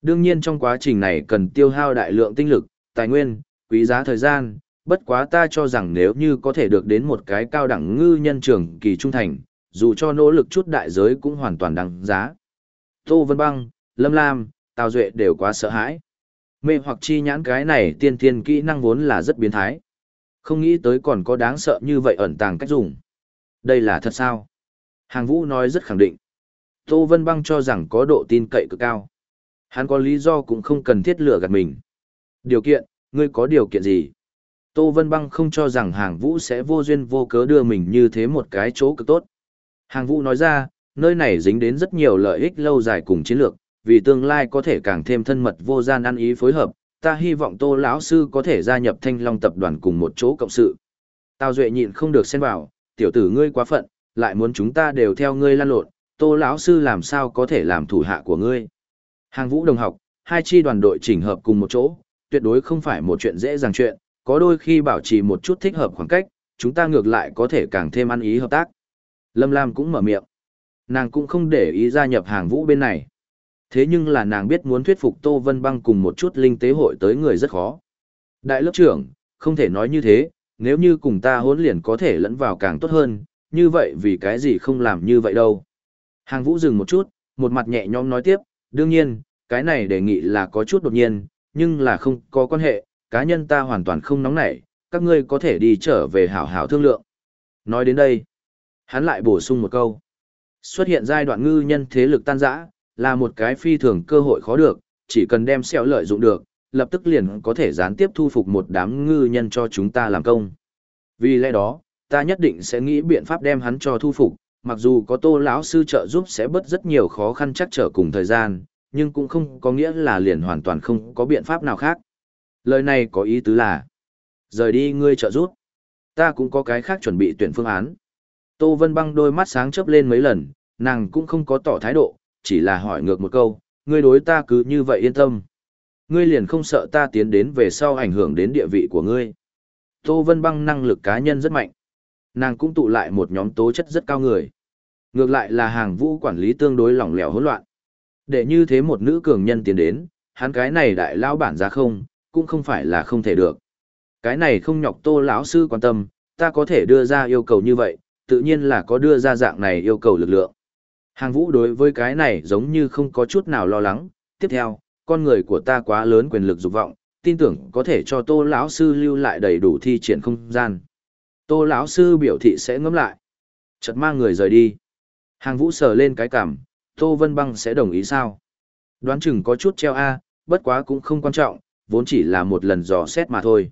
Đương nhiên trong quá trình này cần tiêu hao đại lượng tinh lực, tài nguyên, quý giá thời gian, bất quá ta cho rằng nếu như có thể được đến một cái cao đẳng ngư nhân trường kỳ trung thành, dù cho nỗ lực chút đại giới cũng hoàn toàn đáng giá. Tô Vân Băng, Lâm Lam, Tào Duệ đều quá sợ hãi. Mê hoặc chi nhãn cái này tiên tiên kỹ năng vốn là rất biến thái. Không nghĩ tới còn có đáng sợ như vậy ẩn tàng cách dùng. Đây là thật sao? Hàng Vũ nói rất khẳng định. Tô Vân Băng cho rằng có độ tin cậy cực cao. Hắn có lý do cũng không cần thiết lừa gạt mình. Điều kiện, ngươi có điều kiện gì? Tô Vân Băng không cho rằng hàng vũ sẽ vô duyên vô cớ đưa mình như thế một cái chỗ cực tốt. Hàng vũ nói ra, nơi này dính đến rất nhiều lợi ích lâu dài cùng chiến lược, vì tương lai có thể càng thêm thân mật vô gian ăn ý phối hợp, ta hy vọng Tô lão sư có thể gia nhập Thanh Long tập đoàn cùng một chỗ cộng sự. Tào Duệ nhịn không được xen vào, tiểu tử ngươi quá phận, lại muốn chúng ta đều theo ngươi lan lộn, Tô lão sư làm sao có thể làm thủ hạ của ngươi? Hàng Vũ đồng học, hai chi đoàn đội chỉnh hợp cùng một chỗ, tuyệt đối không phải một chuyện dễ dàng chuyện, có đôi khi bảo trì một chút thích hợp khoảng cách, chúng ta ngược lại có thể càng thêm ăn ý hợp tác. Lâm Lam cũng mở miệng. Nàng cũng không để ý gia nhập hàng vũ bên này. Thế nhưng là nàng biết muốn thuyết phục Tô Vân Băng cùng một chút linh tế hội tới người rất khó. Đại lớp trưởng, không thể nói như thế, nếu như cùng ta hỗn liền có thể lẫn vào càng tốt hơn, như vậy vì cái gì không làm như vậy đâu. Hàng vũ dừng một chút, một mặt nhẹ nhõm nói tiếp, đương nhiên, cái này đề nghị là có chút đột nhiên, nhưng là không có quan hệ, cá nhân ta hoàn toàn không nóng nảy, các ngươi có thể đi trở về hảo hảo thương lượng. Nói đến đây, hắn lại bổ sung một câu. Xuất hiện giai đoạn ngư nhân thế lực tan rã, là một cái phi thường cơ hội khó được, chỉ cần đem xẻo lợi dụng được, lập tức liền có thể gián tiếp thu phục một đám ngư nhân cho chúng ta làm công. Vì lẽ đó, ta nhất định sẽ nghĩ biện pháp đem hắn cho thu phục, mặc dù có tô lão sư trợ giúp sẽ bớt rất nhiều khó khăn chắc trở cùng thời gian, nhưng cũng không có nghĩa là liền hoàn toàn không có biện pháp nào khác. Lời này có ý tứ là, rời đi ngươi trợ giúp. Ta cũng có cái khác chuẩn bị tuyển phương án. Tô Vân Băng đôi mắt sáng chớp lên mấy lần, nàng cũng không có tỏ thái độ, chỉ là hỏi ngược một câu, ngươi đối ta cứ như vậy yên tâm. Ngươi liền không sợ ta tiến đến về sau ảnh hưởng đến địa vị của ngươi. Tô Vân Băng năng lực cá nhân rất mạnh. Nàng cũng tụ lại một nhóm tố chất rất cao người. Ngược lại là hàng vũ quản lý tương đối lỏng lẻo hỗn loạn. Để như thế một nữ cường nhân tiến đến, hắn cái này đại lao bản ra không, cũng không phải là không thể được. Cái này không nhọc tô lão sư quan tâm, ta có thể đưa ra yêu cầu như vậy, tự nhiên là có đưa ra dạng này yêu cầu lực lượng. Hàng vũ đối với cái này giống như không có chút nào lo lắng. Tiếp theo, con người của ta quá lớn quyền lực dục vọng, tin tưởng có thể cho tô lão sư lưu lại đầy đủ thi triển không gian. Tô lão sư biểu thị sẽ ngẫm lại. Chật mang người rời đi. Hàng vũ sờ lên cái cảm, Tô Vân Băng sẽ đồng ý sao? Đoán chừng có chút treo A, bất quá cũng không quan trọng, vốn chỉ là một lần dò xét mà thôi.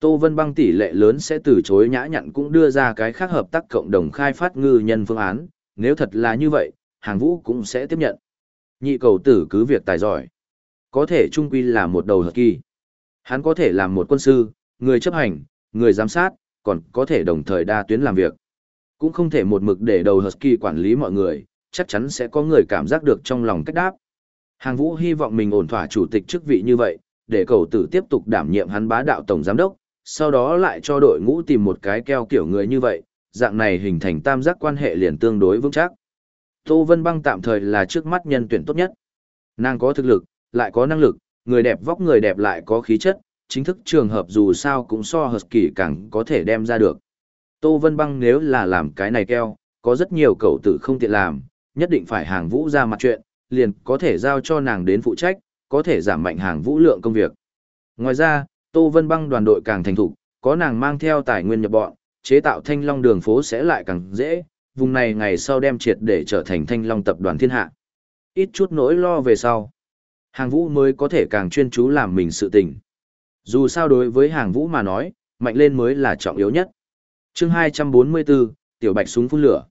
Tô Vân Băng tỷ lệ lớn sẽ từ chối nhã nhặn cũng đưa ra cái khác hợp tác cộng đồng khai phát ngư nhân phương án, nếu thật là như vậy, hàng vũ cũng sẽ tiếp nhận. Nhị cầu tử cứ việc tài giỏi. Có thể trung quy là một đầu hợp kỳ. Hắn có thể làm một quân sư, người chấp hành, người giám sát, còn có thể đồng thời đa tuyến làm việc. Cũng không thể một mực để đầu Husky quản lý mọi người, chắc chắn sẽ có người cảm giác được trong lòng cách đáp. Hàng Vũ hy vọng mình ổn thỏa chủ tịch chức vị như vậy, để cầu tử tiếp tục đảm nhiệm hắn bá đạo tổng giám đốc, sau đó lại cho đội ngũ tìm một cái keo kiểu người như vậy, dạng này hình thành tam giác quan hệ liền tương đối vững chắc. Tô Vân Băng tạm thời là trước mắt nhân tuyển tốt nhất. Nàng có thực lực, lại có năng lực, người đẹp vóc người đẹp lại có khí chất, chính thức trường hợp dù sao cũng so hợp kỳ càng có thể đem ra được. Tô Vân Băng nếu là làm cái này keo, có rất nhiều cầu tử không tiện làm, nhất định phải hàng vũ ra mặt chuyện, liền có thể giao cho nàng đến phụ trách, có thể giảm mạnh hàng vũ lượng công việc. Ngoài ra, Tô Vân Băng đoàn đội càng thành thục, có nàng mang theo tài nguyên nhập bọn, chế tạo thanh long đường phố sẽ lại càng dễ, vùng này ngày sau đem triệt để trở thành thanh long tập đoàn thiên hạ. Ít chút nỗi lo về sau. Hàng vũ mới có thể càng chuyên chú làm mình sự tình. Dù sao đối với hàng vũ mà nói, mạnh lên mới là trọng yếu nhất. chương 244, Tiểu Bạch súng phun lửa.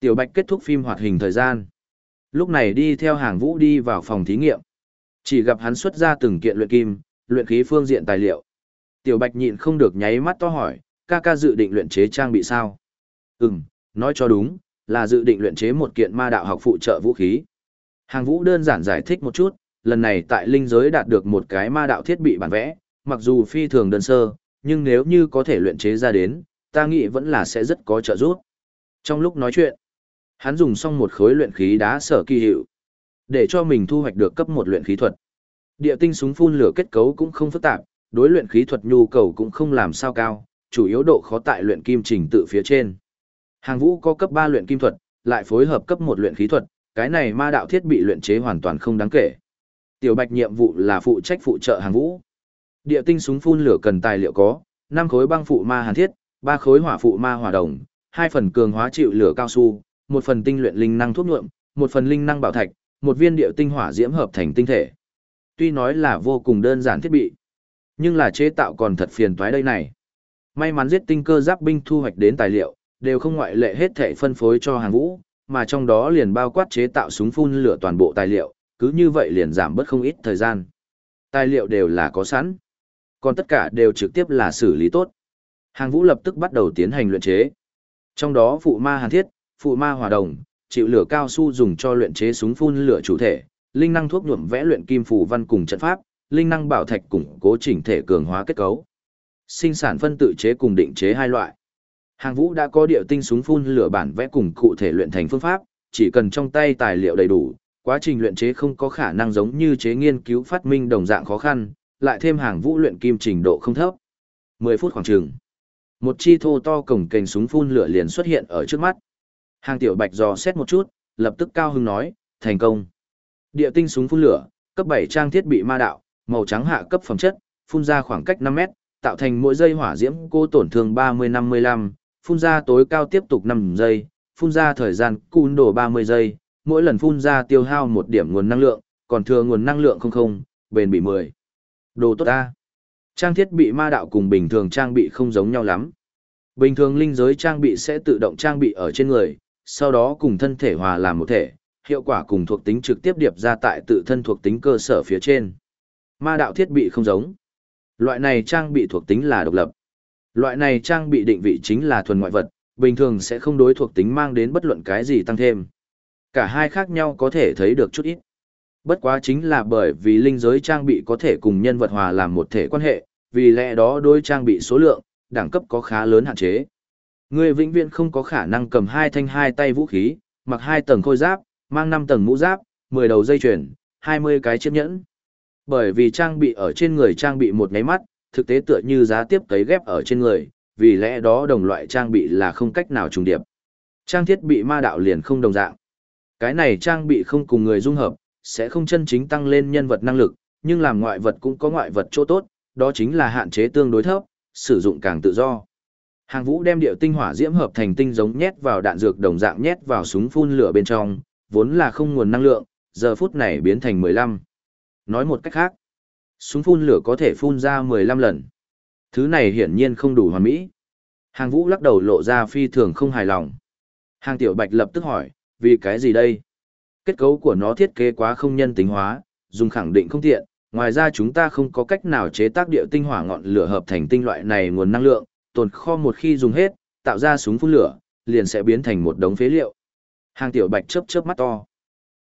Tiểu Bạch kết thúc phim hoạt hình thời gian. Lúc này đi theo hàng vũ đi vào phòng thí nghiệm. Chỉ gặp hắn xuất ra từng kiện luyện kim, luyện khí phương diện tài liệu. Tiểu Bạch nhịn không được nháy mắt to hỏi, ca ca dự định luyện chế trang bị sao? Ừm, nói cho đúng, là dự định luyện chế một kiện ma đạo học phụ trợ vũ khí. Hàng vũ đơn giản giải thích một chút, lần này tại linh giới đạt được một cái ma đạo thiết bị bản vẽ, mặc dù phi thường đơn sơ, nhưng nếu như có thể luyện chế ra đến, ta nghĩ vẫn là sẽ rất có trợ giúp. Trong lúc nói chuyện, hắn dùng xong một khối luyện khí đá sở kỳ hiệu, để cho mình thu hoạch được cấp một luyện khí thuật. Địa tinh súng phun lửa kết cấu cũng không phức tạp, đối luyện khí thuật nhu cầu cũng không làm sao cao, chủ yếu độ khó tại luyện kim trình tự phía trên. Hàng vũ có cấp 3 luyện kim thuật, lại phối hợp cấp một luyện khí thuật, cái này ma đạo thiết bị luyện chế hoàn toàn không đáng kể. Tiểu Bạch nhiệm vụ là phụ trách phụ trợ hàng vũ. Địa tinh súng phun lửa cần tài liệu có, 5 khối băng phụ ma hàn thiết, 3 khối hỏa phụ ma hỏa đồng, 2 phần cường hóa chịu lửa cao su, 1 phần tinh luyện linh năng thuốc nhuộm, 1 phần linh năng bảo thạch, một viên địa tinh hỏa diễm hợp thành tinh thể. Tuy nói là vô cùng đơn giản thiết bị, nhưng là chế tạo còn thật phiền toái đây này. May mắn giết tinh cơ giáp binh thu hoạch đến tài liệu, đều không ngoại lệ hết thể phân phối cho hàng vũ, mà trong đó liền bao quát chế tạo súng phun lửa toàn bộ tài liệu, cứ như vậy liền giảm bớt không ít thời gian. Tài liệu đều là có sẵn, còn tất cả đều trực tiếp là xử lý tốt. Hàng vũ lập tức bắt đầu tiến hành luyện chế. Trong đó phụ ma hàn thiết, phụ ma hỏa đồng, chịu lửa cao su dùng cho luyện chế súng phun lửa chủ thể, linh năng thuốc nhuộm vẽ luyện kim phù văn cùng trận pháp, linh năng bảo thạch củng cố chỉnh thể cường hóa kết cấu. Sinh sản phân tự chế cùng định chế hai loại. Hàng Vũ đã có điệu tinh súng phun lửa bản vẽ cùng cụ thể luyện thành phương pháp, chỉ cần trong tay tài liệu đầy đủ, quá trình luyện chế không có khả năng giống như chế nghiên cứu phát minh đồng dạng khó khăn, lại thêm Hàng Vũ luyện kim trình độ không thấp. 10 phút khoảng chừng. Một chi thô to cổng kềnh súng phun lửa liền xuất hiện ở trước mắt. Hàng Tiểu Bạch dò xét một chút, lập tức cao hưng nói, thành công. Địa tinh súng phun lửa, cấp 7 trang thiết bị ma đạo, màu trắng hạ cấp phẩm chất, phun ra khoảng cách 5 mét, tạo thành mỗi giây hỏa diễm cô tổn thương 30-55, phun ra tối cao tiếp tục 5 giây, phun ra thời gian cun đổ 30 giây, mỗi lần phun ra tiêu hao một điểm nguồn năng lượng, còn thừa nguồn năng lượng không không, bền bị 10. Đồ tốt ta. Trang thiết bị ma đạo cùng bình thường trang bị không giống nhau lắm. Bình thường linh giới trang bị sẽ tự động trang bị ở trên người, sau đó cùng thân thể hòa làm một thể, hiệu quả cùng thuộc tính trực tiếp điệp ra tại tự thân thuộc tính cơ sở phía trên. Ma đạo thiết bị không giống. Loại này trang bị thuộc tính là độc lập. Loại này trang bị định vị chính là thuần ngoại vật, bình thường sẽ không đối thuộc tính mang đến bất luận cái gì tăng thêm. Cả hai khác nhau có thể thấy được chút ít. Bất quá chính là bởi vì linh giới trang bị có thể cùng nhân vật hòa làm một thể quan hệ, vì lẽ đó đôi trang bị số lượng, đẳng cấp có khá lớn hạn chế. Ngươi vĩnh viễn không có khả năng cầm hai thanh hai tay vũ khí, mặc hai tầng khôi giáp, mang năm tầng mũ giáp, 10 đầu dây chuyền, 20 cái chiếc nhẫn. Bởi vì trang bị ở trên người trang bị một nháy mắt, thực tế tựa như giá tiếp cấy ghép ở trên người, vì lẽ đó đồng loại trang bị là không cách nào trùng điệp. Trang thiết bị ma đạo liền không đồng dạng. Cái này trang bị không cùng người dung hợp, sẽ không chân chính tăng lên nhân vật năng lực, nhưng làm ngoại vật cũng có ngoại vật chỗ tốt, đó chính là hạn chế tương đối thấp, sử dụng càng tự do. Hàng Vũ đem điệu tinh hỏa diễm hợp thành tinh giống nhét vào đạn dược đồng dạng nhét vào súng phun lửa bên trong, vốn là không nguồn năng lượng, giờ phút này biến thành 15. Nói một cách khác, súng phun lửa có thể phun ra 15 lần. Thứ này hiển nhiên không đủ hoàn mỹ. Hàng Vũ lắc đầu lộ ra phi thường không hài lòng. Hàng Tiểu Bạch lập tức hỏi, vì cái gì đây? Kết cấu của nó thiết kế quá không nhân tính hóa, dùng khẳng định không tiện, ngoài ra chúng ta không có cách nào chế tác điệu tinh hỏa ngọn lửa hợp thành tinh loại này nguồn năng lượng, tồn kho một khi dùng hết, tạo ra súng phun lửa, liền sẽ biến thành một đống phế liệu. Hàng Tiểu Bạch chớp chớp mắt to.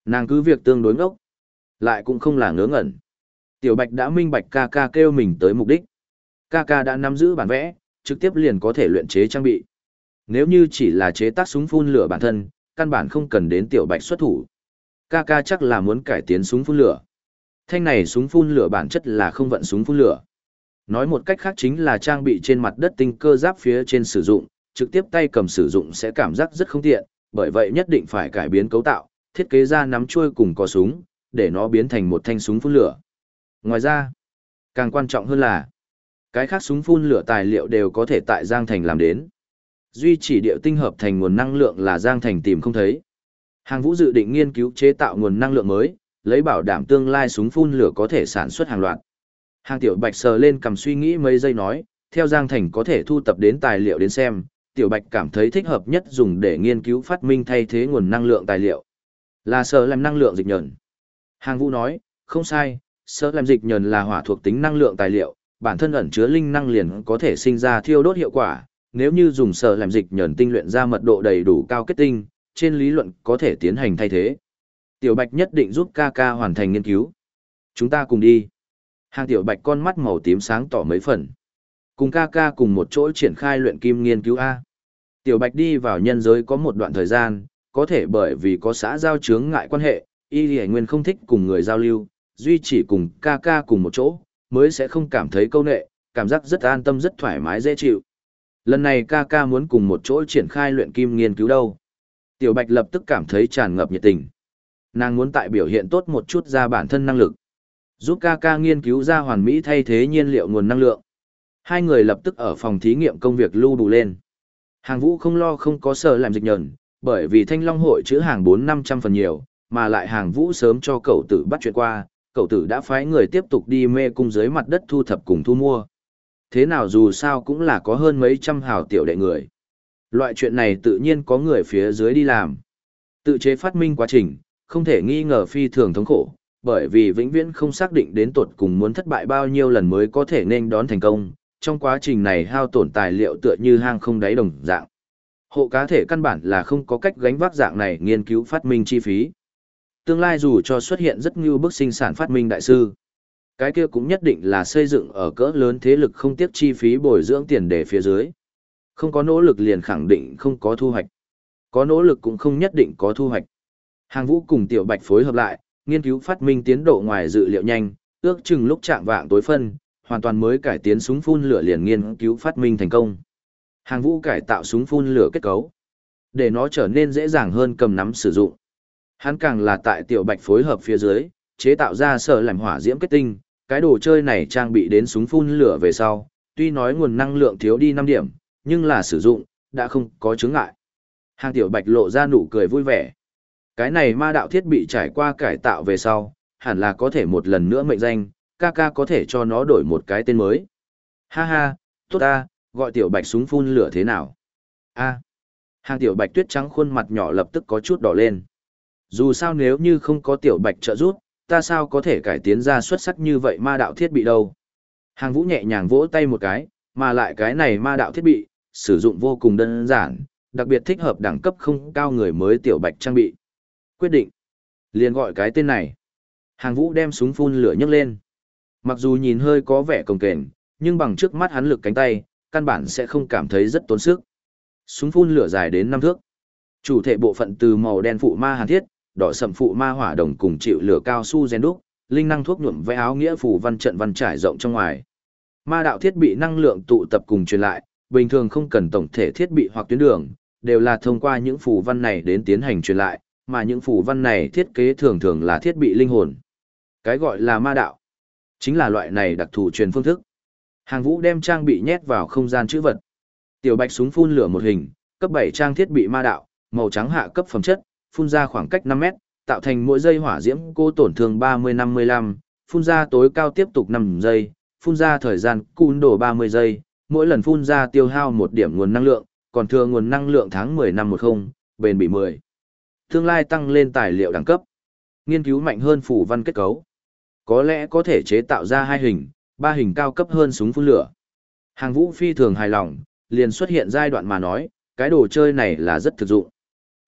Nàng cứ việc tương đối ngốc, lại cũng không là ngớ ngẩn. Tiểu Bạch đã minh bạch ca ca kêu mình tới mục đích. Ca ca đã nắm giữ bản vẽ, trực tiếp liền có thể luyện chế trang bị. Nếu như chỉ là chế tác súng phun lửa bản thân, căn bản không cần đến Tiểu Bạch xuất thủ. Ca ca chắc là muốn cải tiến súng phun lửa. Thanh này súng phun lửa bản chất là không vận súng phun lửa. Nói một cách khác chính là trang bị trên mặt đất tinh cơ giáp phía trên sử dụng, trực tiếp tay cầm sử dụng sẽ cảm giác rất không tiện, bởi vậy nhất định phải cải biến cấu tạo, thiết kế ra nắm chuôi cùng có súng, để nó biến thành một thanh súng phun lửa. Ngoài ra, càng quan trọng hơn là, cái khác súng phun lửa tài liệu đều có thể tại Giang Thành làm đến. Duy chỉ điệu tinh hợp thành nguồn năng lượng là Giang Thành tìm không thấy. Hàng Vũ dự định nghiên cứu chế tạo nguồn năng lượng mới, lấy bảo đảm tương lai súng phun lửa có thể sản xuất hàng loạt. Hàng Tiểu Bạch sờ lên cầm suy nghĩ mấy giây nói, theo Giang Thành có thể thu tập đến tài liệu đến xem, Tiểu Bạch cảm thấy thích hợp nhất dùng để nghiên cứu phát minh thay thế nguồn năng lượng tài liệu. Là sờ làm năng lượng dịch nhờn. Hàng Vũ nói, không sai, sờ làm dịch nhờn là hỏa thuộc tính năng lượng tài liệu, bản thân ẩn chứa linh năng liền có thể sinh ra thiêu đốt hiệu quả, nếu như dùng sờ làm dịch nhờn tinh luyện ra mật độ đầy đủ cao kết tinh, trên lý luận có thể tiến hành thay thế. Tiểu Bạch nhất định giúp ca ca hoàn thành nghiên cứu. Chúng ta cùng đi. Hàng Tiểu Bạch con mắt màu tím sáng tỏ mấy phần. Cùng ca ca cùng một chỗ triển khai luyện kim nghiên cứu A. Tiểu Bạch đi vào nhân giới có một đoạn thời gian, có thể bởi vì có xã giao chướng ngại quan hệ, y lì nguyên không thích cùng người giao lưu, duy chỉ cùng ca ca cùng một chỗ, mới sẽ không cảm thấy câu nệ, cảm giác rất an tâm rất thoải mái dễ chịu. Lần này ca ca muốn cùng một chỗ triển khai luyện kim nghiên cứu đâu. Tiểu Bạch lập tức cảm thấy tràn ngập nhiệt tình. Nàng muốn tại biểu hiện tốt một chút ra bản thân năng lực. Giúp ca ca nghiên cứu ra hoàn mỹ thay thế nhiên liệu nguồn năng lượng. Hai người lập tức ở phòng thí nghiệm công việc lưu đủ lên. Hàng vũ không lo không có sợ làm dịch nhờn, bởi vì thanh long hội chữ hàng bốn năm trăm phần nhiều, mà lại hàng vũ sớm cho cậu tử bắt chuyện qua, cậu tử đã phái người tiếp tục đi mê cung dưới mặt đất thu thập cùng thu mua. Thế nào dù sao cũng là có hơn mấy trăm hào tiểu đệ người. Loại chuyện này tự nhiên có người phía dưới đi làm. Tự chế phát minh quá trình, không thể nghi ngờ phi thường thống khổ, bởi vì vĩnh viễn không xác định đến tột cùng muốn thất bại bao nhiêu lần mới có thể nên đón thành công. Trong quá trình này hao tổn tài liệu tựa như hang không đáy đồng dạng. Hộ cá thể căn bản là không có cách gánh vác dạng này nghiên cứu phát minh chi phí. Tương lai dù cho xuất hiện rất nhiều bức sinh sản phát minh đại sư, cái kia cũng nhất định là xây dựng ở cỡ lớn thế lực không tiếc chi phí bồi dưỡng tiền để phía dưới. Không có nỗ lực liền khẳng định không có thu hoạch. Có nỗ lực cũng không nhất định có thu hoạch. Hàng vũ cùng tiểu bạch phối hợp lại, nghiên cứu phát minh tiến độ ngoài dự liệu nhanh, ước chừng lúc chạm vạng tối phân, hoàn toàn mới cải tiến súng phun lửa liền nghiên cứu phát minh thành công. Hàng vũ cải tạo súng phun lửa kết cấu, để nó trở nên dễ dàng hơn cầm nắm sử dụng. Hắn càng là tại tiểu bạch phối hợp phía dưới, chế tạo ra sở làm hỏa diễm kết tinh, cái đồ chơi này trang bị đến súng phun lửa về sau, tuy nói nguồn năng lượng thiếu đi 5 điểm, nhưng là sử dụng, đã không có chứng ngại. Hàng tiểu bạch lộ ra nụ cười vui vẻ. Cái này ma đạo thiết bị trải qua cải tạo về sau, hẳn là có thể một lần nữa mệnh danh, ca ca có thể cho nó đổi một cái tên mới. Ha ha, tốt ta, gọi tiểu bạch súng phun lửa thế nào? A. Hàng tiểu bạch tuyết trắng khuôn mặt nhỏ lập tức có chút đỏ lên. Dù sao nếu như không có tiểu bạch trợ giúp, ta sao có thể cải tiến ra xuất sắc như vậy ma đạo thiết bị đâu. Hàng vũ nhẹ nhàng vỗ tay một cái, mà lại cái này ma đạo thiết bị, sử dụng vô cùng đơn giản, đặc biệt thích hợp đẳng cấp không cao người mới tiểu bạch trang bị. Quyết định. liền gọi cái tên này. Hàng vũ đem súng phun lửa nhấc lên. Mặc dù nhìn hơi có vẻ cồng kềnh, nhưng bằng trước mắt hắn lực cánh tay, căn bản sẽ không cảm thấy rất tốn sức. Súng phun lửa dài đến năm thước. Chủ thể bộ phận từ màu đen phụ ma hàn thiết, đỏ sầm phụ ma hỏa đồng cùng chịu lửa cao su gen đúc, linh năng thuốc nhuộm vẽ áo nghĩa phù văn trận văn trải rộng trong ngoài. Ma đạo thiết bị năng lượng tụ tập cùng truyền lại, bình thường không cần tổng thể thiết bị hoặc tuyến đường, đều là thông qua những phù văn này đến tiến hành truyền lại, mà những phù văn này thiết kế thường thường là thiết bị linh hồn. Cái gọi là ma đạo, chính là loại này đặc thù truyền phương thức. Hàng vũ đem trang bị nhét vào không gian chữ vật. Tiểu bạch súng phun lửa một hình, cấp 7 trang thiết bị ma đạo, màu trắng hạ cấp phẩm chất, phun ra khoảng cách 5 mét, tạo thành mỗi giây hỏa diễm cô tổn thương 30-55, phun ra tối cao tiếp tục 5 giây, phun ra thời gian cún đổ 30 giây, mỗi lần phun ra tiêu hao một điểm nguồn năng lượng, còn thừa nguồn năng lượng tháng 10 năm 10, bền bị 10. Tương lai tăng lên tài liệu đẳng cấp. Nghiên cứu mạnh hơn phủ văn kết cấu. Có lẽ có thể chế tạo ra hai hình, ba hình cao cấp hơn súng phun lửa. Hàng vũ phi thường hài lòng, liền xuất hiện giai đoạn mà nói, cái đồ chơi này là rất thực dụng.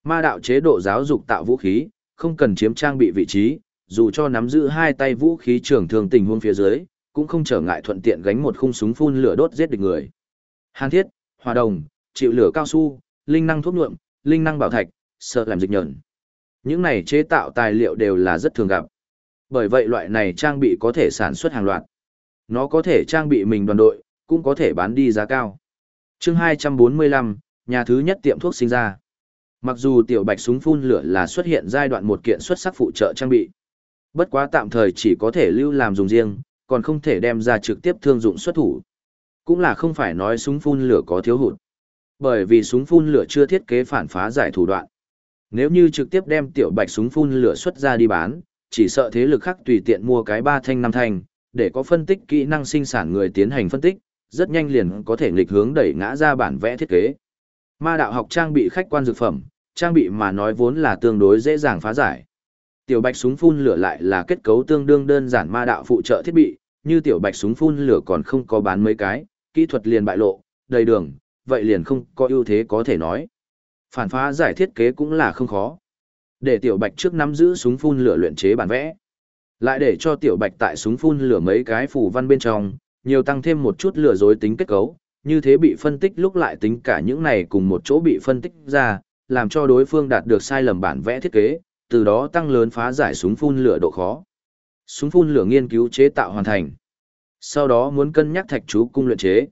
Ma đạo chế độ giáo dục tạo vũ khí, không cần chiếm trang bị vị trí, dù cho nắm giữ hai tay vũ khí trường thường tình huống phía dưới, cũng không trở ngại thuận tiện gánh một khung súng phun lửa đốt giết địch người. Hàn thiết, hòa đồng, chịu lửa cao su, linh năng thuốc nhuộm, linh năng bảo thạch, sợ làm dịch nhờn. Những này chế tạo tài liệu đều là rất thường gặp. Bởi vậy loại này trang bị có thể sản xuất hàng loạt. Nó có thể trang bị mình đoàn đội, cũng có thể bán đi giá cao. chương 245, nhà thứ nhất tiệm thuốc sinh ra. Mặc dù tiểu bạch súng phun lửa là xuất hiện giai đoạn một kiện xuất sắc phụ trợ trang bị. Bất quá tạm thời chỉ có thể lưu làm dùng riêng, còn không thể đem ra trực tiếp thương dụng xuất thủ. Cũng là không phải nói súng phun lửa có thiếu hụt. Bởi vì súng phun lửa chưa thiết kế phản phá giải thủ đoạn. Nếu như trực tiếp đem tiểu bạch súng phun lửa xuất ra đi bán, chỉ sợ thế lực khác tùy tiện mua cái ba thanh năm thanh, để có phân tích kỹ năng sinh sản người tiến hành phân tích, rất nhanh liền có thể nghịch hướng đẩy ngã ra bản vẽ thiết kế. Ma đạo học trang bị khách quan dược phẩm, trang bị mà nói vốn là tương đối dễ dàng phá giải. Tiểu bạch súng phun lửa lại là kết cấu tương đương đơn giản ma đạo phụ trợ thiết bị, như tiểu bạch súng phun lửa còn không có bán mấy cái, kỹ thuật liền bại lộ, đầy đường, vậy liền không có ưu thế có thể nói. Phản phá giải thiết kế cũng là không khó. Để tiểu bạch trước nắm giữ súng phun lửa luyện chế bản vẽ. Lại để cho tiểu bạch tại súng phun lửa mấy cái phù văn bên trong, nhiều tăng thêm một chút lừa dối tính kết cấu, như thế bị phân tích lúc lại tính cả những này cùng một chỗ bị phân tích ra, làm cho đối phương đạt được sai lầm bản vẽ thiết kế, từ đó tăng lớn phá giải súng phun lửa độ khó. Súng phun lửa nghiên cứu chế tạo hoàn thành. Sau đó muốn cân nhắc thạch chú cung luyện chế.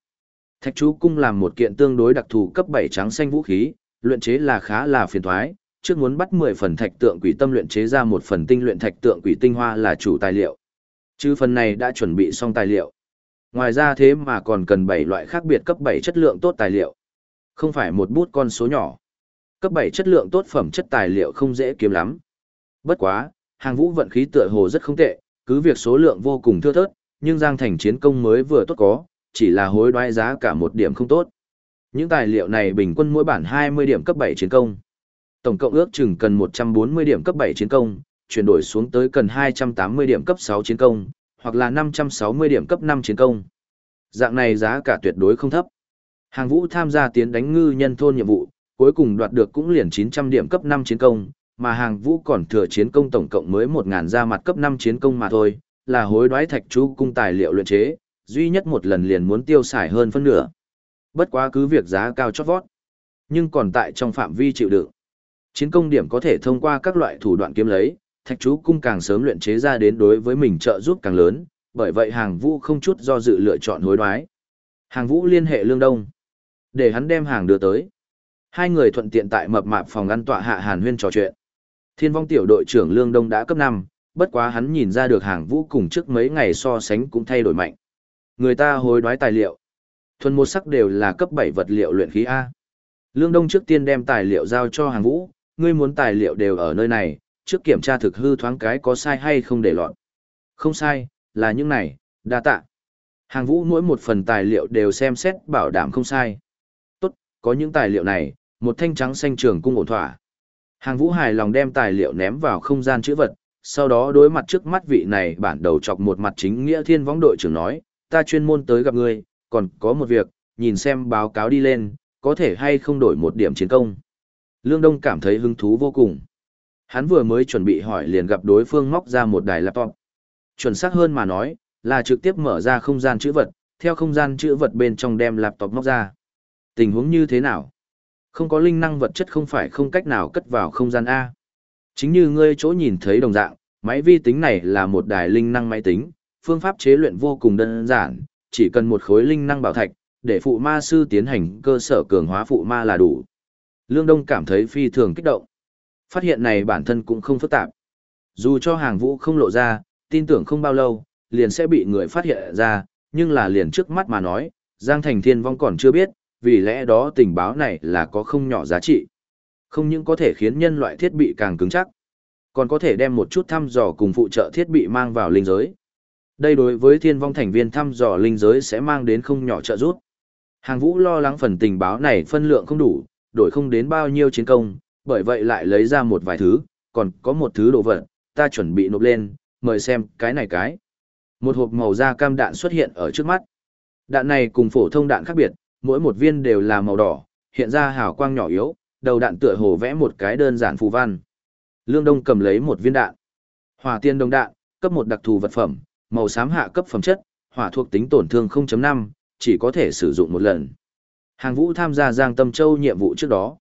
Thạch chú cung làm một kiện tương đối đặc thù cấp 7 trắng xanh vũ khí, luyện chế là khá là phiền toái, trước muốn bắt 10 phần thạch tượng quỷ tâm luyện chế ra một phần tinh luyện thạch tượng quỷ tinh hoa là chủ tài liệu. Chứ phần này đã chuẩn bị xong tài liệu. Ngoài ra thế mà còn cần 7 loại khác biệt cấp 7 chất lượng tốt tài liệu. Không phải một bút con số nhỏ. Cấp 7 chất lượng tốt phẩm chất tài liệu không dễ kiếm lắm. Bất quá, hàng vũ vận khí tựa hồ rất không tệ, cứ việc số lượng vô cùng thưa thớt, nhưng Giang Thành chiến công mới vừa tốt có, chỉ là hối đoái giá cả một điểm không tốt. Những tài liệu này bình quân mỗi bản 20 điểm cấp 7 chiến công. Tổng cộng ước chừng cần 140 điểm cấp 7 chiến công, chuyển đổi xuống tới cần 280 điểm cấp 6 chiến công, hoặc là 560 điểm cấp 5 chiến công. Dạng này giá cả tuyệt đối không thấp. Hàng vũ tham gia tiến đánh ngư nhân thôn nhiệm vụ, cuối cùng đoạt được cũng liền 900 điểm cấp 5 chiến công, mà hàng vũ còn thừa chiến công tổng cộng mới 1.000 ra mặt cấp 5 chiến công mà thôi, là hối đoái thạch chú cung tài liệu luyện chế, duy nhất một lần liền muốn tiêu xài hơn phân nửa. Bất quá cứ việc giá cao chót vót, nhưng còn tại trong phạm vi chịu đựng. Chiến công điểm có thể thông qua các loại thủ đoạn kiếm lấy, thạch chú cung càng sớm luyện chế ra đến đối với mình trợ giúp càng lớn, bởi vậy hàng vũ không chút do dự lựa chọn hối đoái. Hàng vũ liên hệ lương đông, để hắn đem hàng đưa tới. Hai người thuận tiện tại mập mạp phòng ăn tọa hạ hàn huyên trò chuyện. Thiên vong tiểu đội trưởng lương đông đã cấp năm, bất quá hắn nhìn ra được hàng vũ cùng trước mấy ngày so sánh cũng thay đổi mạnh. Người ta hối đoái tài liệu. Thuần một sắc đều là cấp 7 vật liệu luyện khí A. Lương Đông trước tiên đem tài liệu giao cho hàng vũ, ngươi muốn tài liệu đều ở nơi này, trước kiểm tra thực hư thoáng cái có sai hay không để lọt. Không sai, là những này, đa tạ. Hàng vũ mỗi một phần tài liệu đều xem xét bảo đảm không sai. Tốt, có những tài liệu này, một thanh trắng xanh trường cung ổn thỏa. Hàng vũ hài lòng đem tài liệu ném vào không gian chữ vật, sau đó đối mặt trước mắt vị này bản đầu chọc một mặt chính nghĩa thiên võng đội trưởng nói, ta chuyên môn tới gặp ngươi, còn có một việc, nhìn xem báo cáo đi lên, có thể hay không đổi một điểm chiến công. Lương Đông cảm thấy hứng thú vô cùng. Hắn vừa mới chuẩn bị hỏi liền gặp đối phương móc ra một đài laptop. Chuẩn xác hơn mà nói, là trực tiếp mở ra không gian chữ vật, theo không gian chữ vật bên trong đem laptop móc ra. Tình huống như thế nào? Không có linh năng vật chất không phải không cách nào cất vào không gian A. Chính như ngươi chỗ nhìn thấy đồng dạng, máy vi tính này là một đài linh năng máy tính, phương pháp chế luyện vô cùng đơn giản, chỉ cần một khối linh năng bảo thạch, để phụ ma sư tiến hành cơ sở cường hóa phụ ma là đủ. Lương Đông cảm thấy phi thường kích động. Phát hiện này bản thân cũng không phức tạp. Dù cho hàng vũ không lộ ra, tin tưởng không bao lâu, liền sẽ bị người phát hiện ra, nhưng là liền trước mắt mà nói, Giang Thành Thiên Vong còn chưa biết, vì lẽ đó tình báo này là có không nhỏ giá trị. Không những có thể khiến nhân loại thiết bị càng cứng chắc, còn có thể đem một chút thăm dò cùng phụ trợ thiết bị mang vào linh giới. Đây đối với thiên vong thành viên thăm dò linh giới sẽ mang đến không nhỏ trợ giúp. Hàng vũ lo lắng phần tình báo này phân lượng không đủ, đổi không đến bao nhiêu chiến công, bởi vậy lại lấy ra một vài thứ, còn có một thứ đồ vật, ta chuẩn bị nộp lên, mời xem cái này cái. Một hộp màu da cam đạn xuất hiện ở trước mắt. Đạn này cùng phổ thông đạn khác biệt, mỗi một viên đều là màu đỏ, hiện ra hào quang nhỏ yếu, đầu đạn tựa hồ vẽ một cái đơn giản phù văn. Lương Đông cầm lấy một viên đạn. Hỏa tiên đồng đạn, cấp một đặc thù vật phẩm, màu xám hạ cấp phẩm chất, hỏa thuộc tính tổn thương 0.5, chỉ có thể sử dụng một lần. Hàng Vũ tham gia Giang Tâm Châu nhiệm vụ trước đó.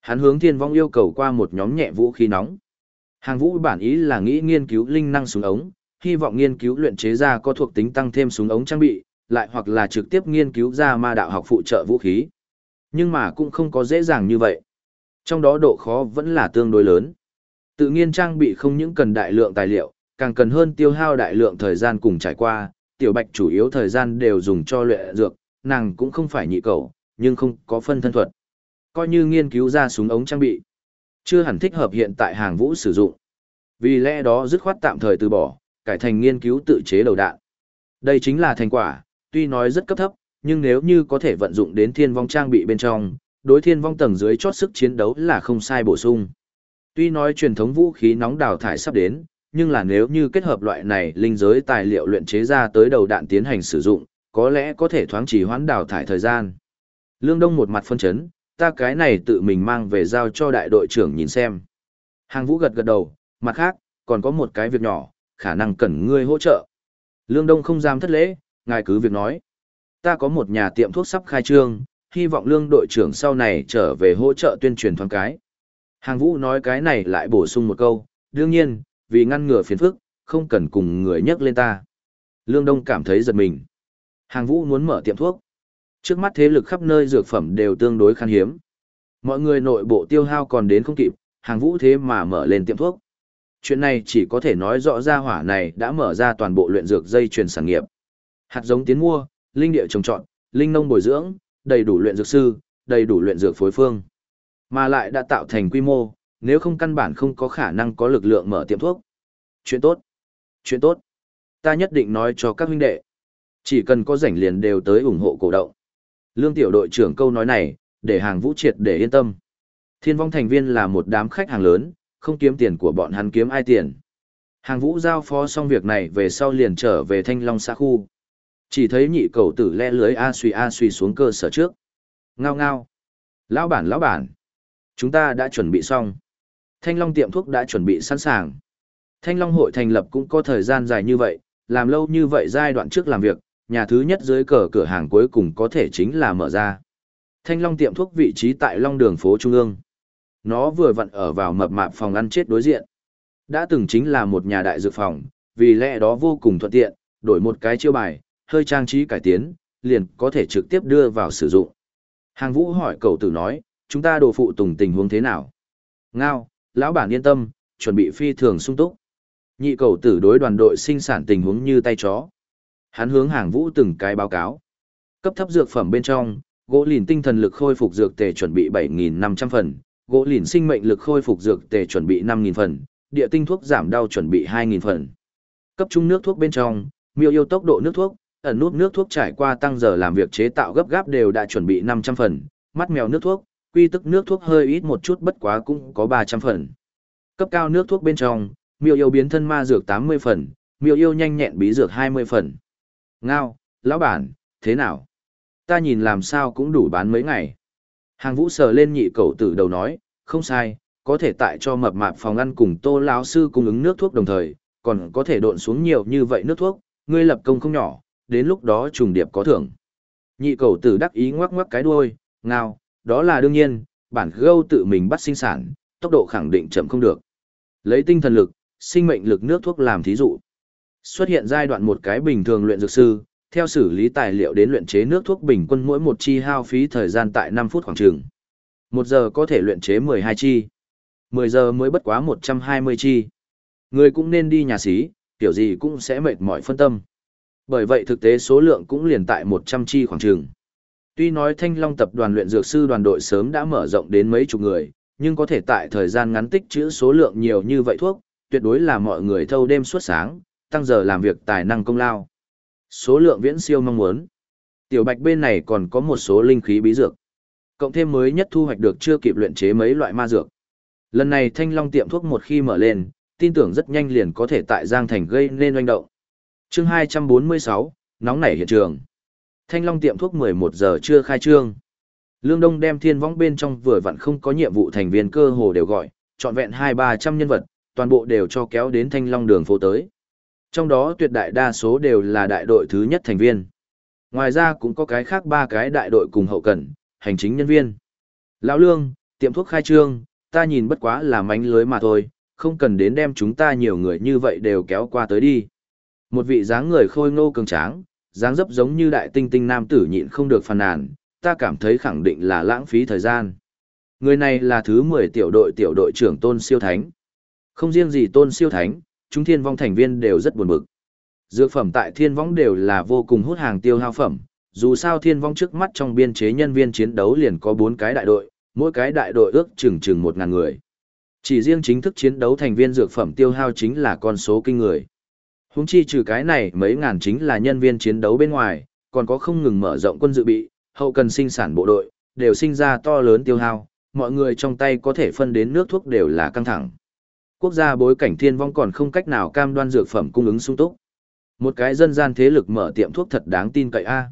Hắn hướng Thiên Vong yêu cầu qua một nhóm nhẹ vũ khí nóng. Hàng Vũ bản ý là nghĩ nghiên cứu linh năng súng ống, hy vọng nghiên cứu luyện chế ra có thuộc tính tăng thêm súng ống trang bị, lại hoặc là trực tiếp nghiên cứu ra ma đạo học phụ trợ vũ khí. Nhưng mà cũng không có dễ dàng như vậy. Trong đó độ khó vẫn là tương đối lớn. Tự nhiên trang bị không những cần đại lượng tài liệu, càng cần hơn tiêu hao đại lượng thời gian cùng trải qua, tiểu bạch chủ yếu thời gian đều dùng cho luyện dược, nàng cũng không phải nhị cầu, nhưng không có phân thân thuật. Coi như nghiên cứu ra súng ống trang bị, chưa hẳn thích hợp hiện tại hàng vũ sử dụng. Vì lẽ đó dứt khoát tạm thời từ bỏ, cải thành nghiên cứu tự chế đầu đạn. Đây chính là thành quả, tuy nói rất cấp thấp, nhưng nếu như có thể vận dụng đến thiên vong trang bị bên trong, đối thiên vong tầng dưới chót sức chiến đấu là không sai bổ sung. Tuy nói truyền thống vũ khí nóng đào thải sắp đến, nhưng là nếu như kết hợp loại này linh giới tài liệu luyện chế ra tới đầu đạn tiến hành sử dụng, có lẽ có thể thoáng chỉ hoãn đào thải thời gian. Lương Đông một mặt phân chấn, ta cái này tự mình mang về giao cho đại đội trưởng nhìn xem. Hàng vũ gật gật đầu, mặt khác, còn có một cái việc nhỏ, khả năng cần ngươi hỗ trợ. Lương Đông không dám thất lễ, ngài cứ việc nói. Ta có một nhà tiệm thuốc sắp khai trương, hy vọng lương đội trưởng sau này trở về hỗ trợ tuyên truyền thoáng cái. Hàng vũ nói cái này lại bổ sung một câu, đương nhiên, vì ngăn ngừa phiền phức, không cần cùng người nhắc lên ta. Lương Đông cảm thấy giật mình. Hàng vũ muốn mở tiệm thuốc. Trước mắt thế lực khắp nơi dược phẩm đều tương đối khan hiếm. Mọi người nội bộ tiêu hao còn đến không kịp, hàng vũ thế mà mở lên tiệm thuốc. Chuyện này chỉ có thể nói rõ ra hỏa này đã mở ra toàn bộ luyện dược dây chuyền sản nghiệp. Hạt giống tiến mua, linh địa trồng trọt, linh nông bồi dưỡng, đầy đủ luyện dược sư, đầy đủ luyện dược phối phương. Mà lại đã tạo thành quy mô, nếu không căn bản không có khả năng có lực lượng mở tiệm thuốc. Chuyện tốt. Chuyện tốt. Ta nhất định nói cho các huynh đệ. Chỉ cần có rảnh liền đều tới ủng hộ cổ động. Lương tiểu đội trưởng câu nói này, để hàng vũ triệt để yên tâm. Thiên vong thành viên là một đám khách hàng lớn, không kiếm tiền của bọn hắn kiếm ai tiền. Hàng vũ giao phó xong việc này về sau liền trở về thanh long xã khu. Chỉ thấy nhị cầu tử le lưới a suy a suy xuống cơ sở trước. Ngao ngao. Lão bản lão bản. Chúng ta đã chuẩn bị xong. Thanh long tiệm thuốc đã chuẩn bị sẵn sàng. Thanh long hội thành lập cũng có thời gian dài như vậy, làm lâu như vậy giai đoạn trước làm việc, nhà thứ nhất dưới cờ cửa hàng cuối cùng có thể chính là mở ra. Thanh long tiệm thuốc vị trí tại long đường phố Trung ương. Nó vừa vặn ở vào mập mạp phòng ăn chết đối diện. Đã từng chính là một nhà đại dược phòng, vì lẽ đó vô cùng thuận tiện, đổi một cái chiêu bài, hơi trang trí cải tiến, liền có thể trực tiếp đưa vào sử dụng. Hàng vũ hỏi cậu tử nói, chúng ta đồ phụ tùng tình huống thế nào? Ngao, lão bản yên tâm, chuẩn bị phi thường sung túc. Nhị cầu tử đối đoàn đội sinh sản tình huống như tay chó. Hắn hướng hàng vũ từng cái báo cáo. Cấp thấp dược phẩm bên trong, gỗ lìn tinh thần lực khôi phục dược tề chuẩn bị 7.500 phần, gỗ lìn sinh mệnh lực khôi phục dược tề chuẩn bị 5.000 phần, địa tinh thuốc giảm đau chuẩn bị 2.000 phần. Cấp trung nước thuốc bên trong, miêu yêu tốc độ nước thuốc, ẩn nút nước thuốc trải qua tăng giờ làm việc chế tạo gấp gáp đều đã chuẩn bị 500 phần, mắt mèo nước thuốc, quy tức nước thuốc hơi ít một chút bất quá cũng có 300 phần. Cấp cao nước thuốc bên trong, miêu yêu biến thân ma dược 80 phần, miêu yêu nhanh nhẹn bí dược 20 phần. Ngao, lão bản, thế nào? Ta nhìn làm sao cũng đủ bán mấy ngày. Hàng vũ sờ lên nhị cầu tử đầu nói, không sai, có thể tại cho mập mạp phòng ăn cùng tô lão sư cung ứng nước thuốc đồng thời, còn có thể độn xuống nhiều như vậy nước thuốc, ngươi lập công không nhỏ, đến lúc đó trùng điệp có thưởng. Nhị cầu tử đắc ý ngoắc ngoắc cái đuôi, ngao, đó là đương nhiên, bản gâu tự mình bắt sinh sản, tốc độ khẳng định chậm không được. Lấy tinh thần lực, sinh mệnh lực nước thuốc làm thí dụ. Xuất hiện giai đoạn một cái bình thường luyện dược sư, theo xử lý tài liệu đến luyện chế nước thuốc bình quân mỗi một chi hao phí thời gian tại 5 phút khoảng trường. Một giờ có thể luyện chế 12 chi. 10 giờ mới bất quá 120 chi. Người cũng nên đi nhà xí, kiểu gì cũng sẽ mệt mỏi phân tâm. Bởi vậy thực tế số lượng cũng liền tại 100 chi khoảng trường. Tuy nói Thanh Long tập đoàn luyện dược sư đoàn đội sớm đã mở rộng đến mấy chục người, nhưng có thể tại thời gian ngắn tích trữ số lượng nhiều như vậy thuốc, tuyệt đối là mọi người thâu đêm suốt sáng, tăng giờ làm việc tài năng công lao. Số lượng viễn siêu mong muốn. Tiểu Bạch bên này còn có một số linh khí bí dược. Cộng thêm mới nhất thu hoạch được chưa kịp luyện chế mấy loại ma dược. Lần này Thanh Long tiệm thuốc một khi mở lên, tin tưởng rất nhanh liền có thể tại Giang Thành gây nên oanh động. Chương 246, nóng nảy hiện trường. Thanh Long tiệm thuốc 11 giờ chưa khai trương. Lương Đông đem thiên võng bên trong vừa vặn không có nhiệm vụ thành viên cơ hồ đều gọi, trọn vẹn hai ba trăm nhân vật, toàn bộ đều cho kéo đến Thanh Long đường phố tới. Trong đó tuyệt đại đa số đều là đại đội thứ nhất thành viên. Ngoài ra cũng có cái khác ba cái đại đội cùng hậu cần, hành chính nhân viên. Lão Lương, tiệm thuốc khai trương, ta nhìn bất quá là mánh lưới mà thôi, không cần đến đem chúng ta nhiều người như vậy đều kéo qua tới đi. Một vị dáng người khôi ngô cường tráng, dáng dấp giống như đại tinh tinh nam tử nhịn không được phàn nàn, ta cảm thấy khẳng định là lãng phí thời gian. Người này là thứ 10 tiểu đội tiểu đội trưởng Tôn Siêu Thánh. Không riêng gì Tôn Siêu Thánh, chúng thiên vong thành viên đều rất buồn bực. Dược phẩm tại thiên vong đều là vô cùng hút hàng tiêu hao phẩm, dù sao thiên vong trước mắt trong biên chế nhân viên chiến đấu liền có 4 cái đại đội, mỗi cái đại đội ước chừng chừng 1.000 người. Chỉ riêng chính thức chiến đấu thành viên dược phẩm tiêu hao chính là con số kinh người. Huống chi trừ cái này mấy ngàn chính là nhân viên chiến đấu bên ngoài, còn có không ngừng mở rộng quân dự bị, hậu cần sinh sản bộ đội, đều sinh ra to lớn tiêu hao, mọi người trong tay có thể phân đến nước thuốc đều là căng thẳng. Quốc gia bối cảnh thiên vong còn không cách nào cam đoan dược phẩm cung ứng sung túc. Một cái dân gian thế lực mở tiệm thuốc thật đáng tin cậy a.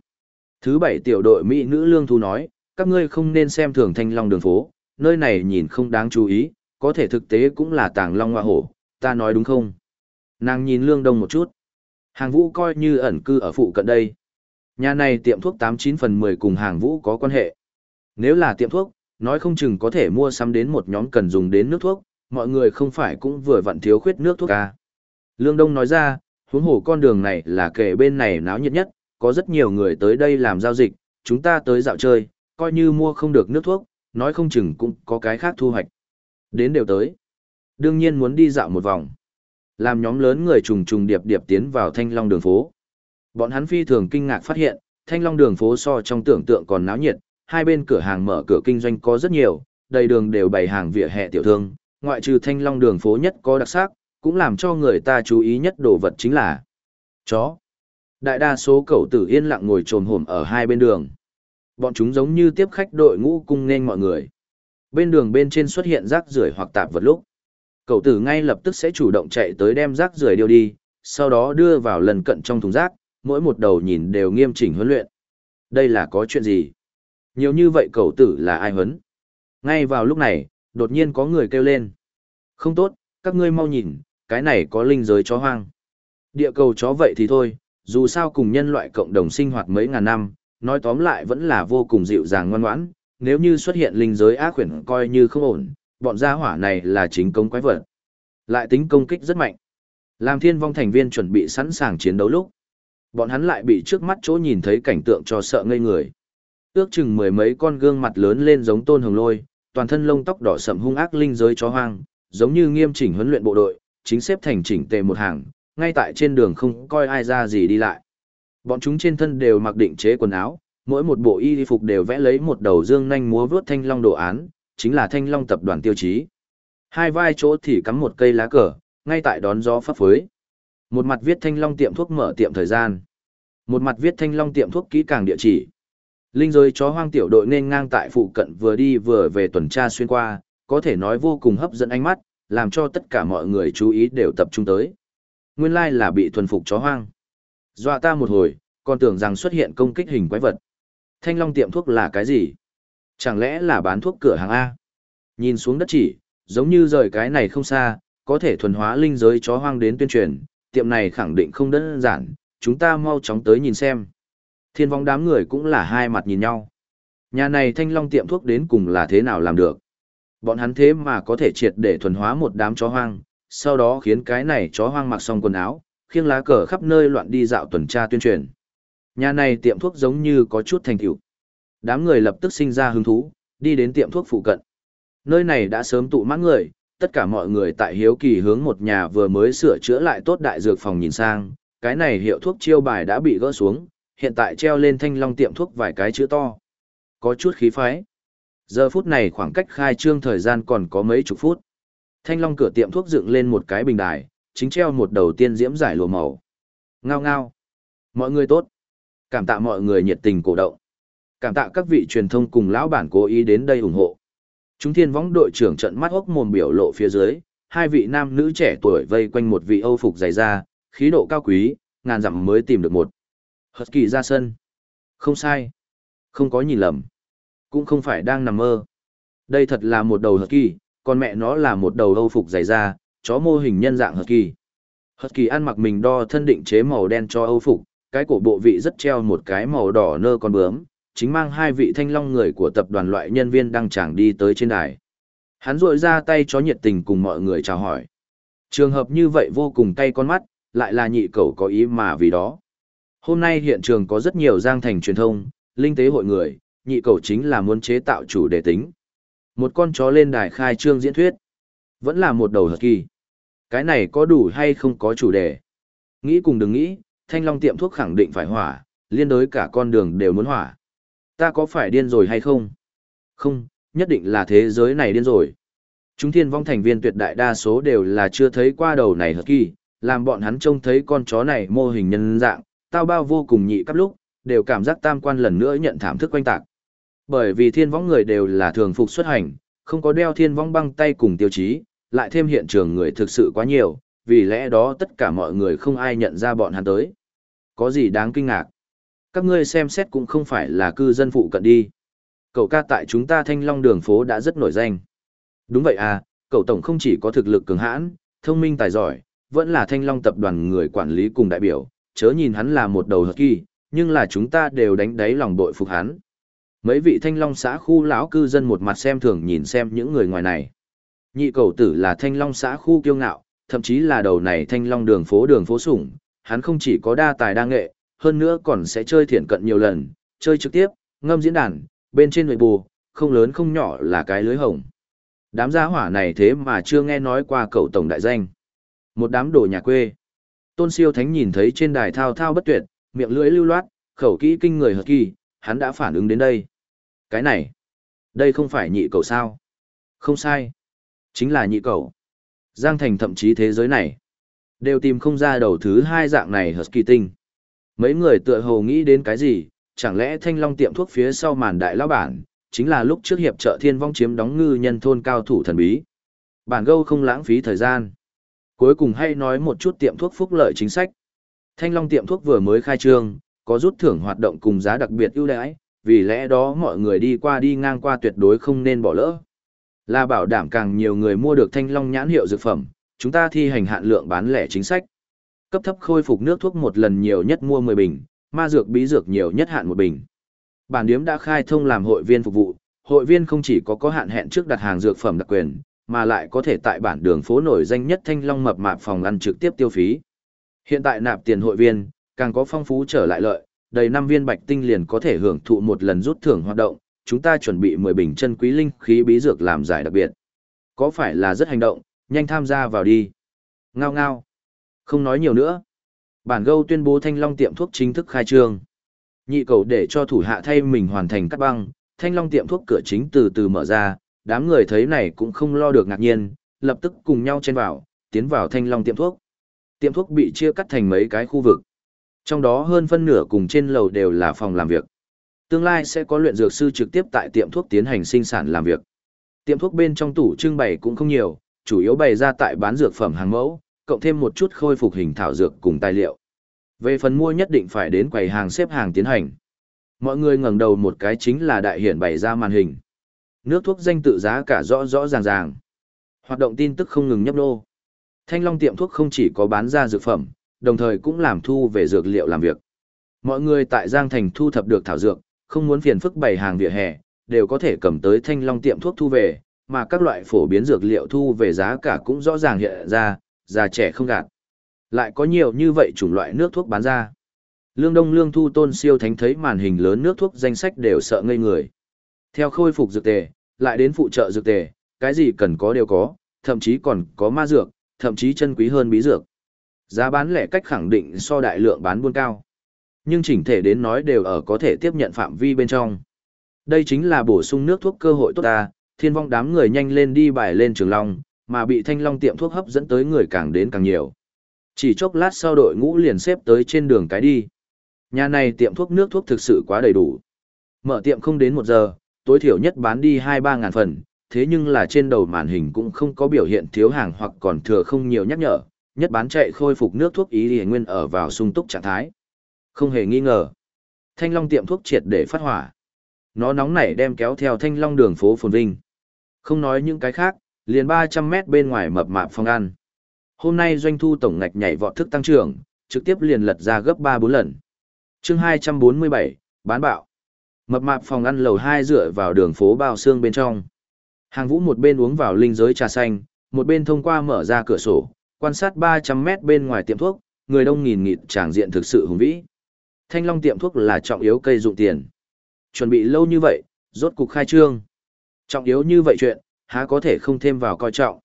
Thứ bảy tiểu đội Mỹ nữ lương thu nói, các ngươi không nên xem thường thanh long đường phố, nơi này nhìn không đáng chú ý, có thể thực tế cũng là tàng long hoa hổ, ta nói đúng không? Nàng nhìn lương đông một chút. Hàng vũ coi như ẩn cư ở phụ cận đây. Nhà này tiệm thuốc 89 phần 10 cùng hàng vũ có quan hệ. Nếu là tiệm thuốc, nói không chừng có thể mua sắm đến một nhóm cần dùng đến nước thuốc, mọi người không phải cũng vừa vặn thiếu khuyết nước thuốc à. Lương Đông nói ra, huống hồ con đường này là kể bên này náo nhiệt nhất, có rất nhiều người tới đây làm giao dịch, chúng ta tới dạo chơi, coi như mua không được nước thuốc, nói không chừng cũng có cái khác thu hoạch. Đến đều tới. Đương nhiên muốn đi dạo một vòng. Làm nhóm lớn người trùng trùng điệp điệp tiến vào thanh long đường phố. Bọn hắn phi thường kinh ngạc phát hiện, thanh long đường phố so trong tưởng tượng còn náo nhiệt, hai bên cửa hàng mở cửa kinh doanh có rất nhiều, đầy đường đều bày hàng vỉa hè tiểu thương, ngoại trừ thanh long đường phố nhất có đặc sắc, cũng làm cho người ta chú ý nhất đồ vật chính là chó. Đại đa số cậu tử yên lặng ngồi trồm hổm ở hai bên đường. Bọn chúng giống như tiếp khách đội ngũ cung nên mọi người. Bên đường bên trên xuất hiện rác rưởi hoặc tạp vật lúc. Cậu tử ngay lập tức sẽ chủ động chạy tới đem rác rưởi điêu đi, sau đó đưa vào lần cận trong thùng rác, mỗi một đầu nhìn đều nghiêm chỉnh huấn luyện. Đây là có chuyện gì? Nhiều như vậy cậu tử là ai huấn? Ngay vào lúc này, đột nhiên có người kêu lên. Không tốt, các ngươi mau nhìn, cái này có linh giới chó hoang. Địa cầu chó vậy thì thôi, dù sao cùng nhân loại cộng đồng sinh hoạt mấy ngàn năm, nói tóm lại vẫn là vô cùng dịu dàng ngoan ngoãn, nếu như xuất hiện linh giới ác quyển coi như không ổn, bọn gia hỏa này là chính công quái vật. Lại tính công kích rất mạnh. Làm thiên vong thành viên chuẩn bị sẵn sàng chiến đấu lúc. Bọn hắn lại bị trước mắt chỗ nhìn thấy cảnh tượng cho sợ ngây người. Ước chừng mười mấy con gương mặt lớn lên giống tôn hồng lôi, toàn thân lông tóc đỏ sậm hung ác linh giới chó hoang, giống như nghiêm chỉnh huấn luyện bộ đội, chính xếp thành chỉnh tề một hàng, ngay tại trên đường không coi ai ra gì đi lại. Bọn chúng trên thân đều mặc định chế quần áo, mỗi một bộ y phục đều vẽ lấy một đầu dương nhanh múa vướt thanh long đồ án, chính là thanh long tập đoàn tiêu chí. Hai vai chỗ thì cắm một cây lá cờ, ngay tại đón gió pháp phới. Một mặt viết thanh long tiệm thuốc mở tiệm thời gian. Một mặt viết thanh long tiệm thuốc kỹ càng địa chỉ. Linh giới chó hoang tiểu đội nên ngang tại phụ cận vừa đi vừa về tuần tra xuyên qua, có thể nói vô cùng hấp dẫn ánh mắt, làm cho tất cả mọi người chú ý đều tập trung tới. Nguyên lai là bị thuần phục chó hoang. Dọa ta một hồi, còn tưởng rằng xuất hiện công kích hình quái vật. Thanh long tiệm thuốc là cái gì? Chẳng lẽ là bán thuốc cửa hàng A? Nhìn xuống đất chỉ, giống như rời cái này không xa, có thể thuần hóa linh giới chó hoang đến tuyên truyền, tiệm này khẳng định không đơn giản, chúng ta mau chóng tới nhìn xem. Thiên vong đám người cũng là hai mặt nhìn nhau. Nhà này thanh long tiệm thuốc đến cùng là thế nào làm được? Bọn hắn thế mà có thể triệt để thuần hóa một đám chó hoang, sau đó khiến cái này chó hoang mặc xong quần áo, khiêng lá cờ khắp nơi loạn đi dạo tuần tra tuyên truyền. Nhà này tiệm thuốc giống như có chút thành tựu. Đám người lập tức sinh ra hứng thú, đi đến tiệm thuốc phụ cận. Nơi này đã sớm tụ mãn người, tất cả mọi người tại hiếu kỳ hướng một nhà vừa mới sửa chữa lại tốt đại dược phòng nhìn sang, cái này hiệu thuốc chiêu bài đã bị gỡ xuống, hiện tại treo lên thanh long tiệm thuốc vài cái chữ to. Có chút khí phái. Giờ phút này khoảng cách khai trương thời gian còn có mấy chục phút. Thanh long cửa tiệm thuốc dựng lên một cái bình đài, chính treo một đầu tiên diễm giải lùa màu. Ngao ngao. Mọi người tốt. Cảm tạ mọi người nhiệt tình cổ động. Cảm tạ các vị truyền thông cùng lão bản cố ý đến đây ủng hộ. Chúng thiên võng đội trưởng trận mắt hốc mồm biểu lộ phía dưới, hai vị nam nữ trẻ tuổi vây quanh một vị âu phục dày da, khí độ cao quý, ngàn dặm mới tìm được một. Husky ra sân. Không sai. Không có nhìn lầm. Cũng không phải đang nằm mơ. Đây thật là một đầu Husky, còn mẹ nó là một đầu âu phục dày da, chó mô hình nhân dạng Husky. kỳ ăn mặc mình đo thân định chế màu đen cho âu phục, cái cổ bộ vị rất treo một cái màu đỏ nơ con bướm, chính mang hai vị thanh long người của tập đoàn loại nhân viên đang chẳng đi tới trên đài. Hắn rội ra tay chó nhiệt tình cùng mọi người chào hỏi. Trường hợp như vậy vô cùng cay con mắt, lại là nhị cầu có ý mà vì đó. Hôm nay hiện trường có rất nhiều giang thành truyền thông, linh tế hội người, nhị cầu chính là muốn chế tạo chủ đề tính. Một con chó lên đài khai trương diễn thuyết. Vẫn là một đầu hợp kỳ. Cái này có đủ hay không có chủ đề? Nghĩ cùng đừng nghĩ, thanh long tiệm thuốc khẳng định phải hỏa, liên đối cả con đường đều muốn hỏa. Ta có phải điên rồi hay không? Không, nhất định là thế giới này điên rồi. Chúng thiên vong thành viên tuyệt đại đa số đều là chưa thấy qua đầu này hợp kỳ, làm bọn hắn trông thấy con chó này mô hình nhân dạng, tao bao vô cùng nhị cấp lúc, đều cảm giác tam quan lần nữa nhận thảm thức quanh tạc. Bởi vì thiên vong người đều là thường phục xuất hành, không có đeo thiên vong băng tay cùng tiêu chí, lại thêm hiện trường người thực sự quá nhiều, vì lẽ đó tất cả mọi người không ai nhận ra bọn hắn tới. Có gì đáng kinh ngạc? Các ngươi xem xét cũng không phải là cư dân phụ cận đi. Cậu ca tại chúng ta thanh long đường phố đã rất nổi danh. Đúng vậy à, cậu tổng không chỉ có thực lực cường hãn, thông minh tài giỏi, vẫn là thanh long tập đoàn người quản lý cùng đại biểu, chớ nhìn hắn là một đầu hợp kỳ, nhưng là chúng ta đều đánh đáy lòng đội phục hắn. Mấy vị thanh long xã khu lão cư dân một mặt xem thường nhìn xem những người ngoài này. Nhị cầu tử là thanh long xã khu kiêu ngạo, thậm chí là đầu này thanh long đường phố đường phố sủng, hắn không chỉ có đa tài đa nghệ, hơn nữa còn sẽ chơi thiển cận nhiều lần, chơi trực tiếp, ngâm diễn đàn, bên trên nội bù, không lớn không nhỏ là cái lưới hồng. Đám gia hỏa này thế mà chưa nghe nói qua cậu tổng đại danh. Một đám đồ nhà quê. Tôn siêu thánh nhìn thấy trên đài thao thao bất tuyệt, miệng lưỡi lưu loát, khẩu kỹ kinh người hợp kỳ, hắn đã phản ứng đến đây. Cái này, đây không phải nhị cầu sao? Không sai. Chính là nhị cầu. Giang thành thậm chí thế giới này. Đều tìm không ra đầu thứ hai dạng này hợp kỳ tinh. Mấy người tựa hồ nghĩ đến cái gì, chẳng lẽ thanh long tiệm thuốc phía sau màn đại lão bản, chính là lúc trước hiệp trợ thiên vong chiếm đóng ngư nhân thôn cao thủ thần bí. Bản gâu không lãng phí thời gian. Cuối cùng hay nói một chút tiệm thuốc phúc lợi chính sách. Thanh Long tiệm thuốc vừa mới khai trương, có rút thưởng hoạt động cùng giá đặc biệt ưu đãi, vì lẽ đó mọi người đi qua đi ngang qua tuyệt đối không nên bỏ lỡ. Là bảo đảm càng nhiều người mua được Thanh Long nhãn hiệu dược phẩm, chúng ta thi hành hạn lượng bán lẻ chính sách. Cấp thấp khôi phục nước thuốc một lần nhiều nhất mua 10 bình, ma dược bí dược nhiều nhất hạn một bình. Bản điếm đã khai thông làm hội viên phục vụ, hội viên không chỉ có có hạn hẹn trước đặt hàng dược phẩm đặc quyền, mà lại có thể tại bản đường phố nổi danh nhất Thanh Long mập mạp phòng ăn trực tiếp tiêu phí. Hiện tại nạp tiền hội viên, càng có phong phú trở lại lợi, đầy năm viên bạch tinh liền có thể hưởng thụ một lần rút thưởng hoạt động, chúng ta chuẩn bị 10 bình chân quý linh khí bí dược làm giải đặc biệt. Có phải là rất hành động, nhanh tham gia vào đi. Ngao ngao. Không nói nhiều nữa. Bản gâu tuyên bố Thanh Long tiệm thuốc chính thức khai trương. Nhị cầu để cho thủ hạ thay mình hoàn thành cắt băng, Thanh Long tiệm thuốc cửa chính từ từ mở ra, đám người thấy này cũng không lo được ngạc nhiên, lập tức cùng nhau chen vào, tiến vào Thanh Long tiệm thuốc. Tiệm thuốc bị chia cắt thành mấy cái khu vực. Trong đó hơn phân nửa cùng trên lầu đều là phòng làm việc. Tương lai sẽ có luyện dược sư trực tiếp tại tiệm thuốc tiến hành sinh sản làm việc. Tiệm thuốc bên trong tủ trưng bày cũng không nhiều, chủ yếu bày ra tại bán dược phẩm hàng mẫu, cộng thêm một chút khôi phục hình thảo dược cùng tài liệu. Về phần mua nhất định phải đến quầy hàng xếp hàng tiến hành. Mọi người ngẩng đầu một cái chính là đại hiển bày ra màn hình. Nước thuốc danh tự giá cả rõ rõ ràng ràng. Hoạt động tin tức không ngừng nhấp nô. Thanh Long tiệm thuốc không chỉ có bán ra dược phẩm, đồng thời cũng làm thu về dược liệu làm việc. Mọi người tại Giang Thành thu thập được thảo dược, không muốn phiền phức bày hàng vỉa hè, đều có thể cầm tới Thanh Long tiệm thuốc thu về, mà các loại phổ biến dược liệu thu về giá cả cũng rõ ràng hiện ra, già trẻ không gạt. Lại có nhiều như vậy chủng loại nước thuốc bán ra. Lương Đông Lương Thu Tôn siêu thánh thấy màn hình lớn nước thuốc danh sách đều sợ ngây người. Theo khôi phục dược tề, lại đến phụ trợ dược tề, cái gì cần có đều có, thậm chí còn có ma dược, thậm chí chân quý hơn bí dược. Giá bán lẻ cách khẳng định so đại lượng bán buôn cao. Nhưng chỉnh thể đến nói đều ở có thể tiếp nhận phạm vi bên trong. Đây chính là bổ sung nước thuốc cơ hội tốt ta, thiên vong đám người nhanh lên đi bài lên trường long, mà bị thanh long tiệm thuốc hấp dẫn tới người càng đến càng nhiều. Chỉ chốc lát sau đội ngũ liền xếp tới trên đường cái đi. Nhà này tiệm thuốc nước thuốc thực sự quá đầy đủ. Mở tiệm không đến một giờ, tối thiểu nhất bán đi 2-3 ngàn phần, thế nhưng là trên đầu màn hình cũng không có biểu hiện thiếu hàng hoặc còn thừa không nhiều nhắc nhở, nhất bán chạy khôi phục nước thuốc ý liền nguyên ở vào sung túc trạng thái. Không hề nghi ngờ. Thanh Long tiệm thuốc triệt để phát hỏa. Nó nóng nảy đem kéo theo Thanh Long đường phố phồn vinh. Không nói những cái khác, liền 300 mét bên ngoài mập mạp phòng ăn. Hôm nay doanh thu tổng ngạch nhảy vọt thức tăng trưởng, trực tiếp liền lật ra gấp 3-4 lần. chương 247, bán bạo. Mập mạp phòng ăn lầu 2 dựa vào đường phố bao xương bên trong. Hàng vũ một bên uống vào linh giới trà xanh, một bên thông qua mở ra cửa sổ, quan sát 300 mét bên ngoài tiệm thuốc, người đông nghìn nghịt tràng diện thực sự hùng vĩ. Thanh Long tiệm thuốc là trọng yếu cây dụng tiền. Chuẩn bị lâu như vậy, rốt cục khai trương. Trọng yếu như vậy chuyện, há có thể không thêm vào coi trọng.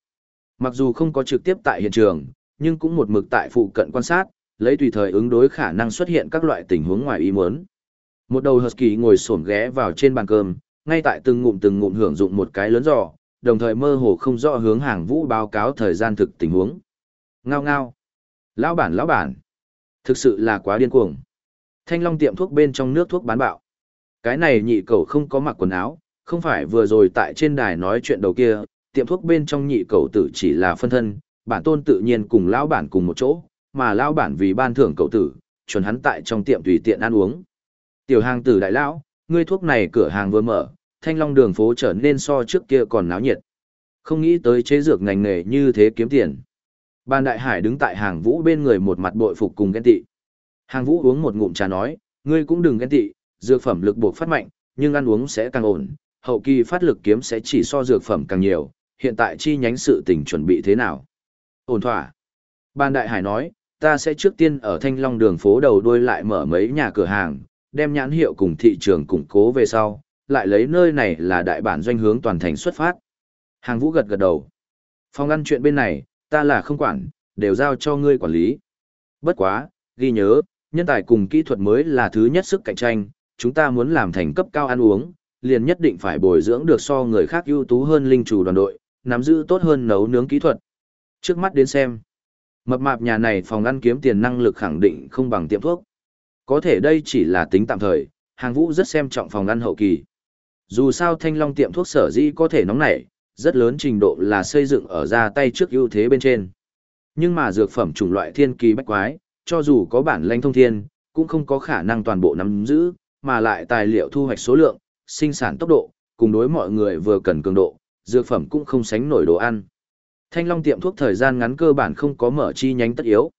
Mặc dù không có trực tiếp tại hiện trường, nhưng cũng một mực tại phụ cận quan sát, lấy tùy thời ứng đối khả năng xuất hiện các loại tình huống ngoài ý muốn. Một đầu husky ngồi xổm ghé vào trên bàn cơm, ngay tại từng ngụm từng ngụm hưởng dụng một cái lớn giò, đồng thời mơ hồ không rõ hướng hàng vũ báo cáo thời gian thực tình huống. Ngao ngao. Lão bản lão bản. Thực sự là quá điên cuồng. Thanh Long tiệm thuốc bên trong nước thuốc bán bạo. Cái này nhị cầu không có mặc quần áo, không phải vừa rồi tại trên đài nói chuyện đầu kia, tiệm thuốc bên trong nhị cầu tử chỉ là phân thân, bản tôn tự nhiên cùng lão bản cùng một chỗ, mà lão bản vì ban thưởng cậu tử, chuẩn hắn tại trong tiệm tùy tiện ăn uống. Tiểu hàng tử đại lão, ngươi thuốc này cửa hàng vừa mở, thanh long đường phố trở nên so trước kia còn náo nhiệt. Không nghĩ tới chế dược ngành nghề như thế kiếm tiền. Ban đại hải đứng tại hàng vũ bên người một mặt bội phục cùng ghen tị. Hàng vũ uống một ngụm trà nói, ngươi cũng đừng ghen tị, dược phẩm lực buộc phát mạnh, nhưng ăn uống sẽ càng ổn, hậu kỳ phát lực kiếm sẽ chỉ so dược phẩm càng nhiều, hiện tại chi nhánh sự tình chuẩn bị thế nào? Ổn thỏa. Ban đại hải nói, ta sẽ trước tiên ở thanh long đường phố đầu đuôi lại mở mấy nhà cửa hàng, đem nhãn hiệu cùng thị trường củng cố về sau, lại lấy nơi này là đại bản doanh hướng toàn thành xuất phát. Hàng vũ gật gật đầu. Phòng ăn chuyện bên này, ta là không quản, đều giao cho ngươi quản lý. Bất quá, ghi nhớ, nhân tài cùng kỹ thuật mới là thứ nhất sức cạnh tranh, chúng ta muốn làm thành cấp cao ăn uống, liền nhất định phải bồi dưỡng được so người khác ưu tú hơn linh chủ đoàn đội, nắm giữ tốt hơn nấu nướng kỹ thuật. Trước mắt đến xem, mập mạp nhà này phòng ăn kiếm tiền năng lực khẳng định không bằng tiệm thuốc. Có thể đây chỉ là tính tạm thời, hàng vũ rất xem trọng phòng ăn hậu kỳ. Dù sao thanh long tiệm thuốc sở dĩ có thể nóng nảy, rất lớn trình độ là xây dựng ở ra tay trước ưu thế bên trên. Nhưng mà dược phẩm chủng loại thiên kỳ bách quái, cho dù có bản lãnh thông thiên, cũng không có khả năng toàn bộ nắm giữ, mà lại tài liệu thu hoạch số lượng, sinh sản tốc độ, cùng đối mọi người vừa cần cường độ, dược phẩm cũng không sánh nổi đồ ăn. Thanh Long tiệm thuốc thời gian ngắn cơ bản không có mở chi nhánh tất yếu.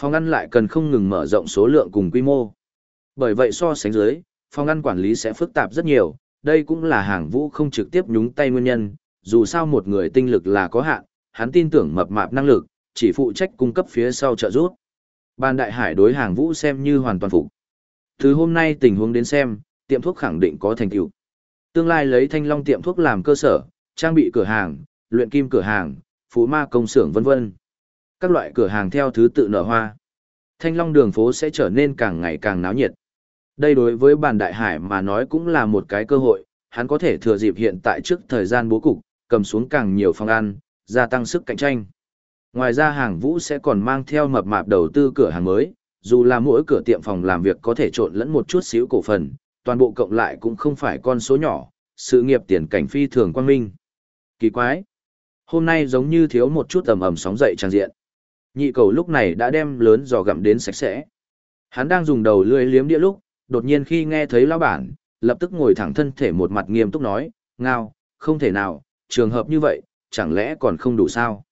Phòng ăn lại cần không ngừng mở rộng số lượng cùng quy mô. Bởi vậy so sánh dưới, phòng ăn quản lý sẽ phức tạp rất nhiều, đây cũng là hàng vũ không trực tiếp nhúng tay nguyên nhân, dù sao một người tinh lực là có hạn, hắn tin tưởng mập mạp năng lực, chỉ phụ trách cung cấp phía sau trợ giúp. Ban đại hải đối hàng vũ xem như hoàn toàn phục. Từ hôm nay tình huống đến xem, tiệm thuốc khẳng định có thành tựu. Tương lai lấy thanh long tiệm thuốc làm cơ sở, trang bị cửa hàng, luyện kim cửa hàng, phú ma công xưởng vân vân. Các loại cửa hàng theo thứ tự nở hoa. Thanh long đường phố sẽ trở nên càng ngày càng náo nhiệt. Đây đối với bản đại hải mà nói cũng là một cái cơ hội, hắn có thể thừa dịp hiện tại trước thời gian bố cục, cầm xuống càng nhiều phòng ăn, gia tăng sức cạnh tranh. Ngoài ra hàng vũ sẽ còn mang theo mập mạp đầu tư cửa hàng mới, dù là mỗi cửa tiệm phòng làm việc có thể trộn lẫn một chút xíu cổ phần, toàn bộ cộng lại cũng không phải con số nhỏ, sự nghiệp tiền cảnh phi thường quan minh. Kỳ quái! Hôm nay giống như thiếu một chút tầm ẩm sóng dậy trang diện. Nhị cầu lúc này đã đem lớn giò gặm đến sạch sẽ. Hắn đang dùng đầu lưỡi liếm đĩa lúc, đột nhiên khi nghe thấy lão bản, lập tức ngồi thẳng thân thể một mặt nghiêm túc nói, ngao, không thể nào, trường hợp như vậy, chẳng lẽ còn không đủ sao?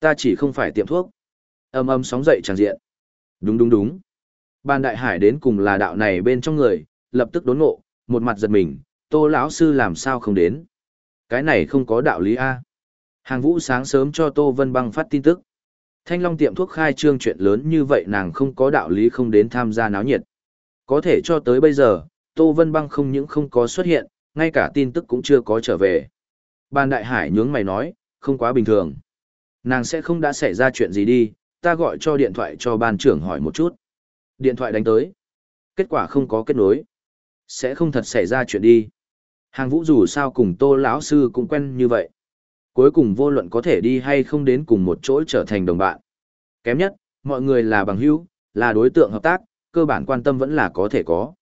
Ta chỉ không phải tiệm thuốc. Âm âm sóng dậy tràn diện. Đúng đúng đúng. Ban đại hải đến cùng là đạo này bên trong người, lập tức đốn ngộ, một mặt giật mình, tô lão sư làm sao không đến. Cái này không có đạo lý A. Hàng vũ sáng sớm cho Tô Vân Băng phát tin tức. Thanh Long tiệm thuốc khai trương chuyện lớn như vậy nàng không có đạo lý không đến tham gia náo nhiệt. Có thể cho tới bây giờ, Tô Vân Băng không những không có xuất hiện, ngay cả tin tức cũng chưa có trở về. Ban đại hải nhướng mày nói, không quá bình thường. Nàng sẽ không đã xảy ra chuyện gì đi, ta gọi cho điện thoại cho ban trưởng hỏi một chút. Điện thoại đánh tới. Kết quả không có kết nối. Sẽ không thật xảy ra chuyện đi. Hàng vũ dù sao cùng tô lão sư cũng quen như vậy. Cuối cùng vô luận có thể đi hay không đến cùng một chỗ trở thành đồng bạn. Kém nhất, mọi người là bằng hữu, là đối tượng hợp tác, cơ bản quan tâm vẫn là có thể có.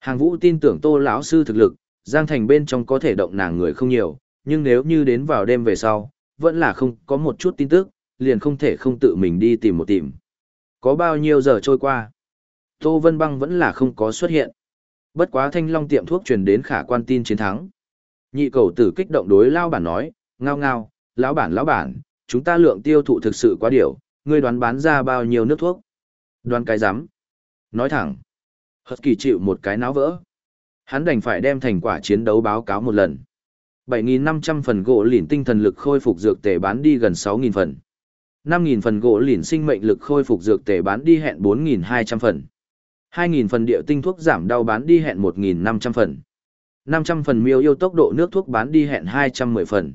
Hàng vũ tin tưởng tô lão sư thực lực, Giang Thành bên trong có thể động nàng người không nhiều, nhưng nếu như đến vào đêm về sau, vẫn là không có một chút tin tức, liền không thể không tự mình đi tìm một tìm. Có bao nhiêu giờ trôi qua? Tô Vân Băng vẫn là không có xuất hiện. Bất quá thanh long tiệm thuốc truyền đến khả quan tin chiến thắng. Nhị cầu tử kích động đối lao bản nói, ngao ngao, lão bản lão bản, chúng ta lượng tiêu thụ thực sự quá điểu, ngươi đoán bán ra bao nhiêu nước thuốc? Đoán cái rắm Nói thẳng. Hật kỳ chịu một cái náo vỡ. Hắn đành phải đem thành quả chiến đấu báo cáo một lần. 7.500 phần gỗ lỉn tinh thần lực khôi phục dược tề bán đi gần 6.000 phần. 5.000 phần gỗ lỉn sinh mệnh lực khôi phục dược tề bán đi hẹn 4.200 phần. 2.000 phần địa tinh thuốc giảm đau bán đi hẹn 1.500 phần. 500 phần miêu yêu tốc độ nước thuốc bán đi hẹn 210 phần.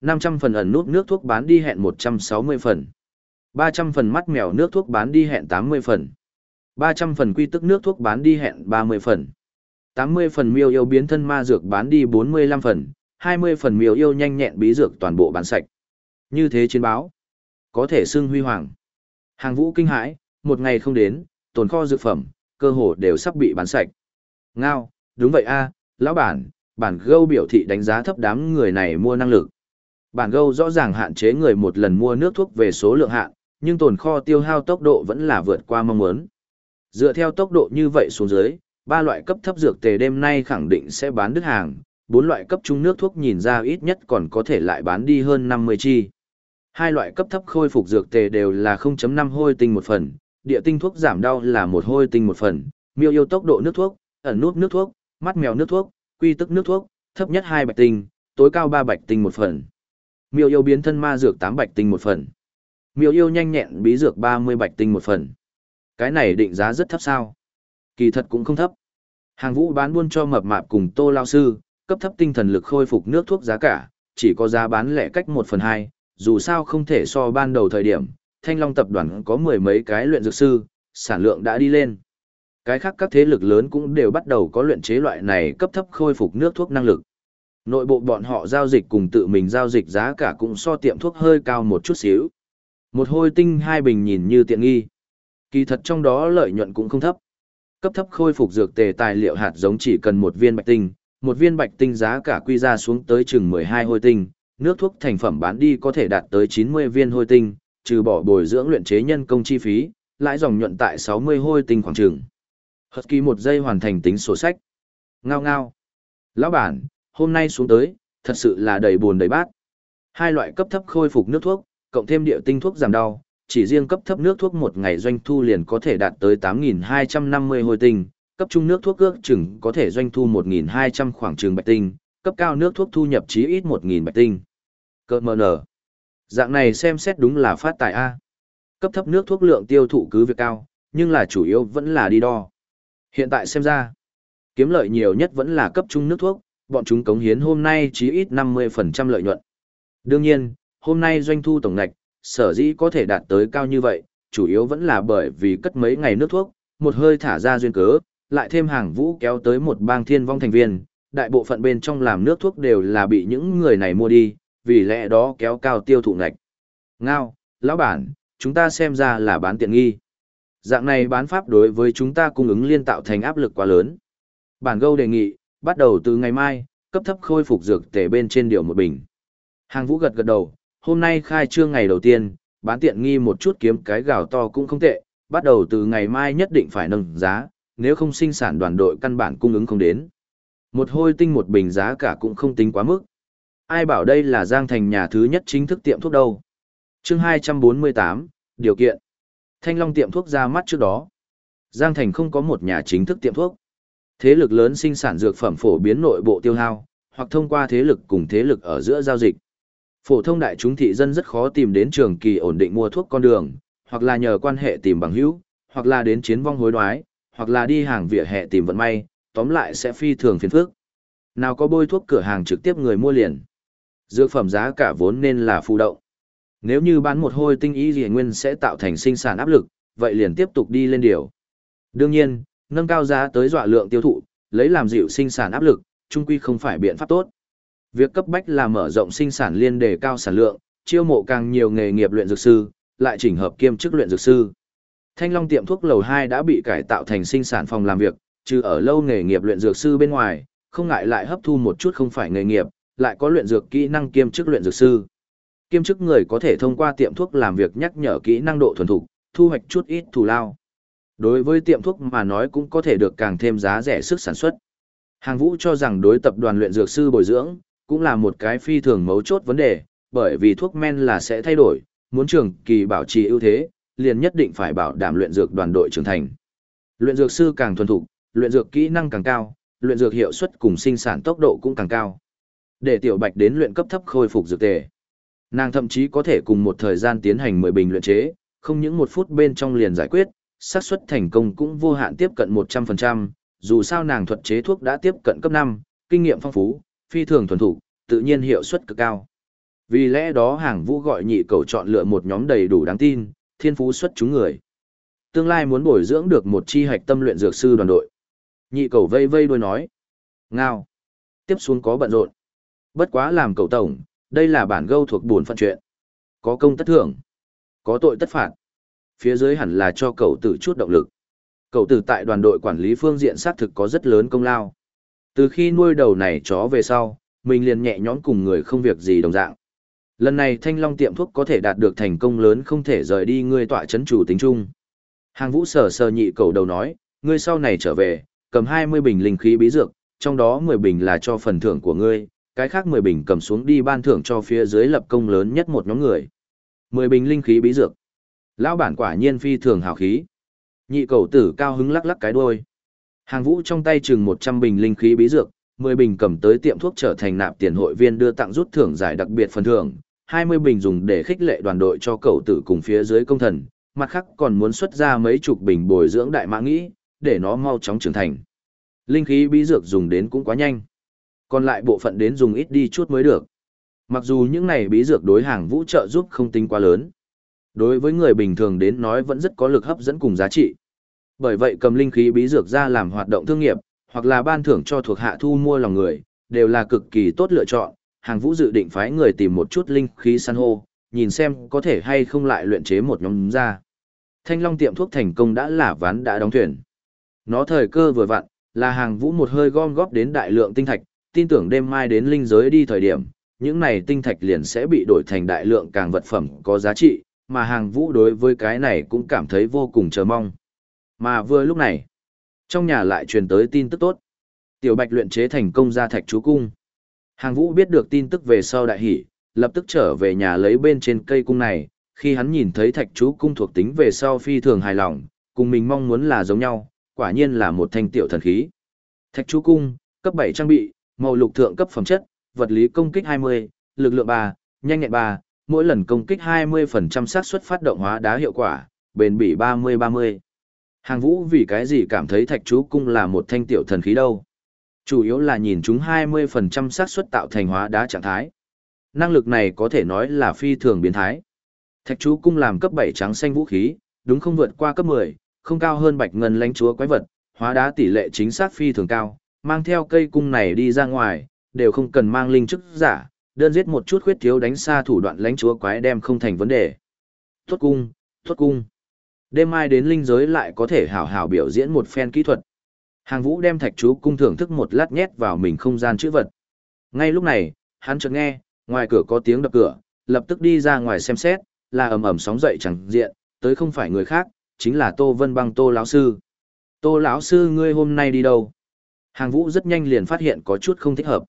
500 phần ẩn nút nước thuốc bán đi hẹn 160 phần. 300 phần mắt mèo nước thuốc bán đi hẹn 80 phần. 300 phần quy tức nước thuốc bán đi hẹn 30 phần. 80 phần miêu yêu biến thân ma dược bán đi 45 phần, 20 phần miêu yêu nhanh nhẹn bí dược toàn bộ bán sạch. Như thế chiến báo, có thể xưng huy hoàng. Hàng vũ kinh hãi, một ngày không đến, tồn kho dược phẩm, cơ hồ đều sắp bị bán sạch. Ngao, đúng vậy a, lão bản, bản gâu biểu thị đánh giá thấp đám người này mua năng lực. Bản gâu rõ ràng hạn chế người một lần mua nước thuốc về số lượng hạn, nhưng tồn kho tiêu hao tốc độ vẫn là vượt qua mong muốn. Dựa theo tốc độ như vậy xuống dưới, ba loại cấp thấp dược tề đêm nay khẳng định sẽ bán đứt hàng, bốn loại cấp trung nước thuốc nhìn ra ít nhất còn có thể lại bán đi hơn 50 chi. Hai loại cấp thấp khôi phục dược tề đều là 0.5 hôi tinh một phần, địa tinh thuốc giảm đau là một hôi tinh một phần, miêu yêu tốc độ nước thuốc, ẩn nút nước thuốc, mắt mèo nước thuốc, quy tức nước thuốc, thấp nhất hai bạch tinh, tối cao ba bạch tinh một phần. Miêu yêu biến thân ma dược 8 bạch tinh một phần. Miêu yêu nhanh nhẹn bí dược 30 bạch tinh một phần. Cái này định giá rất thấp sao? Kỳ thật cũng không thấp. Hàng vũ bán buôn cho mập mạp cùng tô lao sư, cấp thấp tinh thần lực khôi phục nước thuốc giá cả, chỉ có giá bán lẻ cách 1 phần 2, dù sao không thể so ban đầu thời điểm, Thanh Long tập đoàn có mười mấy cái luyện dược sư, sản lượng đã đi lên. Cái khác các thế lực lớn cũng đều bắt đầu có luyện chế loại này cấp thấp khôi phục nước thuốc năng lực. Nội bộ bọn họ giao dịch cùng tự mình giao dịch giá cả cũng so tiệm thuốc hơi cao một chút xíu. Một hôi tinh hai bình nhìn như tiện nghi. Kỳ thật trong đó lợi nhuận cũng không thấp. Cấp thấp khôi phục dược tề tài liệu hạt giống chỉ cần một viên bạch tinh, một viên bạch tinh giá cả quy ra xuống tới chừng 12 hôi tinh, nước thuốc thành phẩm bán đi có thể đạt tới 90 viên hôi tinh, trừ bỏ bồi dưỡng luyện chế nhân công chi phí, lãi dòng nhuận tại 60 hôi tinh khoảng trường. Hật kỳ một giây hoàn thành tính sổ sách. Ngao ngao. Lão bản, hôm nay xuống tới, thật sự là đầy buồn đầy bát. Hai loại cấp thấp khôi phục nước thuốc, cộng thêm địa tinh thuốc giảm đau, chỉ riêng cấp thấp nước thuốc một ngày doanh thu liền có thể đạt tới 8.250 hồi tinh, cấp trung nước thuốc ước chừng có thể doanh thu 1.200 khoảng trường bạch tinh, cấp cao nước thuốc thu nhập chí ít 1.000 bạch tinh. Cơ mờ nở. Dạng này xem xét đúng là phát tài A. Cấp thấp nước thuốc lượng tiêu thụ cứ việc cao, nhưng là chủ yếu vẫn là đi đo. Hiện tại xem ra, kiếm lợi nhiều nhất vẫn là cấp trung nước thuốc, bọn chúng cống hiến hôm nay chí ít 50% lợi nhuận. Đương nhiên, hôm nay doanh thu tổng ngạch, sở dĩ có thể đạt tới cao như vậy, chủ yếu vẫn là bởi vì cất mấy ngày nước thuốc, một hơi thả ra duyên cớ, lại thêm hàng vũ kéo tới một bang thiên vong thành viên, đại bộ phận bên trong làm nước thuốc đều là bị những người này mua đi, vì lẽ đó kéo cao tiêu thụ ngạch. Ngao, lão bản, chúng ta xem ra là bán tiện nghi. Dạng này bán pháp đối với chúng ta cung ứng liên tạo thành áp lực quá lớn. Bản gâu đề nghị, bắt đầu từ ngày mai, cấp thấp khôi phục dược tể bên trên điều một bình. Hàng vũ gật gật đầu, hôm nay khai trương ngày đầu tiên, bán tiện nghi một chút kiếm cái gạo to cũng không tệ, bắt đầu từ ngày mai nhất định phải nâng giá, nếu không sinh sản đoàn đội căn bản cung ứng không đến. Một hôi tinh một bình giá cả cũng không tính quá mức. Ai bảo đây là Giang Thành nhà thứ nhất chính thức tiệm thuốc đâu. chương 248, điều kiện. Thanh Long tiệm thuốc ra mắt trước đó. Giang Thành không có một nhà chính thức tiệm thuốc. Thế lực lớn sinh sản dược phẩm phổ biến nội bộ tiêu hao, hoặc thông qua thế lực cùng thế lực ở giữa giao dịch. Phổ thông đại chúng thị dân rất khó tìm đến trường kỳ ổn định mua thuốc con đường, hoặc là nhờ quan hệ tìm bằng hữu, hoặc là đến chiến vong hối đoái, hoặc là đi hàng vỉa hè tìm vận may, tóm lại sẽ phi thường phiền phức. Nào có bôi thuốc cửa hàng trực tiếp người mua liền. Dược phẩm giá cả vốn nên là phụ động. Nếu như bán một hôi tinh ý gì nguyên sẽ tạo thành sinh sản áp lực, vậy liền tiếp tục đi lên điều. Đương nhiên, nâng cao giá tới dọa lượng tiêu thụ, lấy làm dịu sinh sản áp lực, chung quy không phải biện pháp tốt. Việc cấp bách là mở rộng sinh sản liên đề cao sản lượng, chiêu mộ càng nhiều nghề nghiệp luyện dược sư, lại chỉnh hợp kiêm chức luyện dược sư. Thanh Long tiệm thuốc lầu 2 đã bị cải tạo thành sinh sản phòng làm việc, trừ ở lâu nghề nghiệp luyện dược sư bên ngoài, không ngại lại hấp thu một chút không phải nghề nghiệp, lại có luyện dược kỹ năng kiêm chức luyện dược sư. Kiêm chức người có thể thông qua tiệm thuốc làm việc nhắc nhở kỹ năng độ thuần thục, thu hoạch chút ít thù lao. Đối với tiệm thuốc mà nói cũng có thể được càng thêm giá rẻ sức sản xuất. Hàng Vũ cho rằng đối tập đoàn luyện dược sư bồi dưỡng, cũng là một cái phi thường mấu chốt vấn đề, bởi vì thuốc men là sẽ thay đổi, muốn trường kỳ bảo trì ưu thế, liền nhất định phải bảo đảm luyện dược đoàn đội trưởng thành. Luyện dược sư càng thuần thục, luyện dược kỹ năng càng cao, luyện dược hiệu suất cùng sinh sản tốc độ cũng càng cao. Để tiểu bạch đến luyện cấp thấp khôi phục dược tề. Nàng thậm chí có thể cùng một thời gian tiến hành 10 bình luyện chế, không những một phút bên trong liền giải quyết, xác suất thành công cũng vô hạn tiếp cận 100%, dù sao nàng thuật chế thuốc đã tiếp cận cấp 5, kinh nghiệm phong phú, phi thường thuần thủ, tự nhiên hiệu suất cực cao. Vì lẽ đó hàng vũ gọi nhị cầu chọn lựa một nhóm đầy đủ đáng tin, thiên phú xuất chúng người. Tương lai muốn bồi dưỡng được một chi hạch tâm luyện dược sư đoàn đội. Nhị cầu vây vây đuôi nói. Ngao. Tiếp xuống có bận rộn. Bất quá làm cậu tổng, đây là bản gâu thuộc buồn phận chuyện. Có công tất thưởng. Có tội tất phạt. Phía dưới hẳn là cho cậu tử chút động lực. Cậu tử tại đoàn đội quản lý phương diện xác thực có rất lớn công lao. Từ khi nuôi đầu này chó về sau, mình liền nhẹ nhõm cùng người không việc gì đồng dạng. Lần này thanh long tiệm thuốc có thể đạt được thành công lớn không thể rời đi ngươi tọa chấn chủ tính chung. Hàng vũ sở sờ nhị cầu đầu nói, ngươi sau này trở về, cầm 20 bình linh khí bí dược, trong đó 10 bình là cho phần thưởng của ngươi, cái khác 10 bình cầm xuống đi ban thưởng cho phía dưới lập công lớn nhất một nhóm người. 10 bình linh khí bí dược. Lão bản quả nhiên phi thường hào khí. Nhị cầu tử cao hứng lắc lắc cái đuôi. Hàng vũ trong tay chừng 100 bình linh khí bí dược, 10 bình cầm tới tiệm thuốc trở thành nạp tiền hội viên đưa tặng rút thưởng giải đặc biệt phần thưởng, 20 bình dùng để khích lệ đoàn đội cho cầu tử cùng phía dưới công thần, mặt khác còn muốn xuất ra mấy chục bình bồi dưỡng đại mã nghĩ, để nó mau chóng trưởng thành. Linh khí bí dược dùng đến cũng quá nhanh. Còn lại bộ phận đến dùng ít đi chút mới được. Mặc dù những này bí dược đối hàng vũ trợ giúp không tính quá lớn, đối với người bình thường đến nói vẫn rất có lực hấp dẫn cùng giá trị. Bởi vậy cầm linh khí bí dược ra làm hoạt động thương nghiệp, hoặc là ban thưởng cho thuộc hạ thu mua lòng người, đều là cực kỳ tốt lựa chọn. Hàng vũ dự định phái người tìm một chút linh khí san hô, nhìn xem có thể hay không lại luyện chế một nhóm ra. Thanh Long tiệm thuốc thành công đã là ván đã đóng thuyền. Nó thời cơ vừa vặn, là hàng vũ một hơi gom góp đến đại lượng tinh thạch, tin tưởng đêm mai đến linh giới đi thời điểm, những này tinh thạch liền sẽ bị đổi thành đại lượng càng vật phẩm có giá trị, mà hàng vũ đối với cái này cũng cảm thấy vô cùng chờ mong. Mà vừa lúc này, trong nhà lại truyền tới tin tức tốt. Tiểu Bạch luyện chế thành công ra thạch chú cung. Hàng vũ biết được tin tức về sau đại hỷ, lập tức trở về nhà lấy bên trên cây cung này, khi hắn nhìn thấy thạch chú cung thuộc tính về sau phi thường hài lòng, cùng mình mong muốn là giống nhau, quả nhiên là một thanh tiểu thần khí. Thạch chú cung, cấp 7 trang bị, màu lục thượng cấp phẩm chất, vật lý công kích 20, lực lượng 3, nhanh nhẹn 3, mỗi lần công kích 20% xác suất phát động hóa đá hiệu quả, bền bỉ 30-30. Hàng vũ vì cái gì cảm thấy thạch chú cung là một thanh tiểu thần khí đâu. Chủ yếu là nhìn chúng 20% xác suất tạo thành hóa đá trạng thái. Năng lực này có thể nói là phi thường biến thái. Thạch chú cung làm cấp 7 trắng xanh vũ khí, đúng không vượt qua cấp 10, không cao hơn bạch ngân lãnh chúa quái vật, hóa đá tỷ lệ chính xác phi thường cao, mang theo cây cung này đi ra ngoài, đều không cần mang linh chức giả, đơn giết một chút khuyết thiếu đánh xa thủ đoạn lãnh chúa quái đem không thành vấn đề. Tốt cung, tốt cung. Đêm mai đến linh giới lại có thể hảo hảo biểu diễn một phen kỹ thuật. Hàng vũ đem thạch chú cung thưởng thức một lát nhét vào mình không gian chữ vật. Ngay lúc này, hắn chợt nghe, ngoài cửa có tiếng đập cửa, lập tức đi ra ngoài xem xét, là ầm ầm sóng dậy chẳng diện, tới không phải người khác, chính là Tô Vân Băng Tô lão sư. Tô lão sư ngươi hôm nay đi đâu? Hàng Vũ rất nhanh liền phát hiện có chút không thích hợp.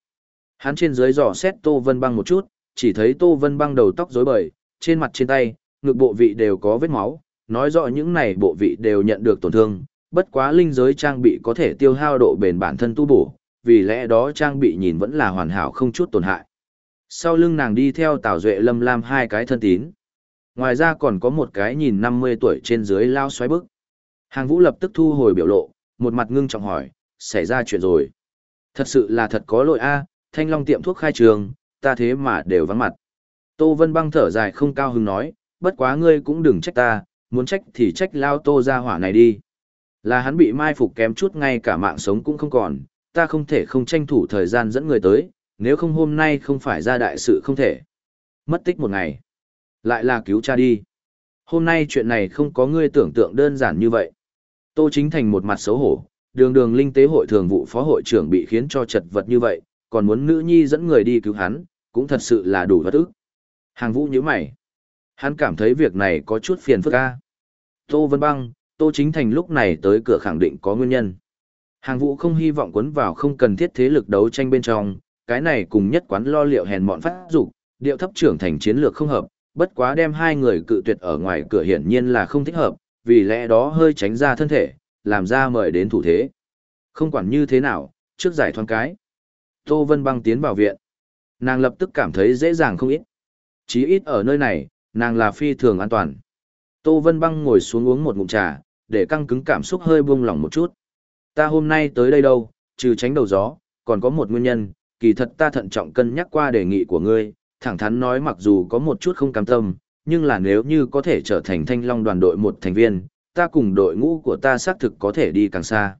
Hắn trên dưới dò xét Tô Vân Băng một chút, chỉ thấy Tô Vân Băng đầu tóc rối bời, trên mặt trên tay, ngực bộ vị đều có vết máu, nói rõ những này bộ vị đều nhận được tổn thương, bất quá linh giới trang bị có thể tiêu hao độ bền bản thân tu bổ, vì lẽ đó trang bị nhìn vẫn là hoàn hảo không chút tổn hại. Sau lưng nàng đi theo Tào Duệ Lâm Lam hai cái thân tín. Ngoài ra còn có một cái nhìn 50 tuổi trên dưới lao xoáy bức. Hàng vũ lập tức thu hồi biểu lộ, một mặt ngưng trọng hỏi, xảy ra chuyện rồi. Thật sự là thật có lỗi a, thanh long tiệm thuốc khai trường, ta thế mà đều vắng mặt. Tô Vân băng thở dài không cao hứng nói, bất quá ngươi cũng đừng trách ta, muốn trách thì trách lao tô ra hỏa này đi. Là hắn bị mai phục kém chút ngay cả mạng sống cũng không còn, ta không thể không tranh thủ thời gian dẫn người tới, nếu không hôm nay không phải ra đại sự không thể. Mất tích một ngày. Lại là cứu cha đi. Hôm nay chuyện này không có ngươi tưởng tượng đơn giản như vậy. Tô Chính Thành một mặt xấu hổ, đường đường linh tế hội thường vụ phó hội trưởng bị khiến cho chật vật như vậy, còn muốn nữ nhi dẫn người đi cứu hắn, cũng thật sự là đủ vật ức. Hàng vũ như mày. Hắn cảm thấy việc này có chút phiền phức ca. Tô Vân Băng, Tô Chính Thành lúc này tới cửa khẳng định có nguyên nhân. Hàng vũ không hy vọng quấn vào không cần thiết thế lực đấu tranh bên trong, cái này cùng nhất quán lo liệu hèn mọn phát dục điệu thấp trưởng thành chiến lược không hợp, bất quá đem hai người cự tuyệt ở ngoài cửa hiển nhiên là không thích hợp, vì lẽ đó hơi tránh ra thân thể, làm ra mời đến thủ thế. Không quản như thế nào, trước giải thoáng cái. Tô Vân Băng tiến vào viện. Nàng lập tức cảm thấy dễ dàng không ít. Chí ít ở nơi này, nàng là phi thường an toàn. Tô Vân Băng ngồi xuống uống một ngụm trà, để căng cứng cảm xúc hơi buông lỏng một chút. Ta hôm nay tới đây đâu, trừ tránh đầu gió, còn có một nguyên nhân, kỳ thật ta thận trọng cân nhắc qua đề nghị của ngươi, thẳng thắn nói mặc dù có một chút không cam tâm, nhưng là nếu như có thể trở thành thanh long đoàn đội một thành viên, ta cùng đội ngũ của ta xác thực có thể đi càng xa.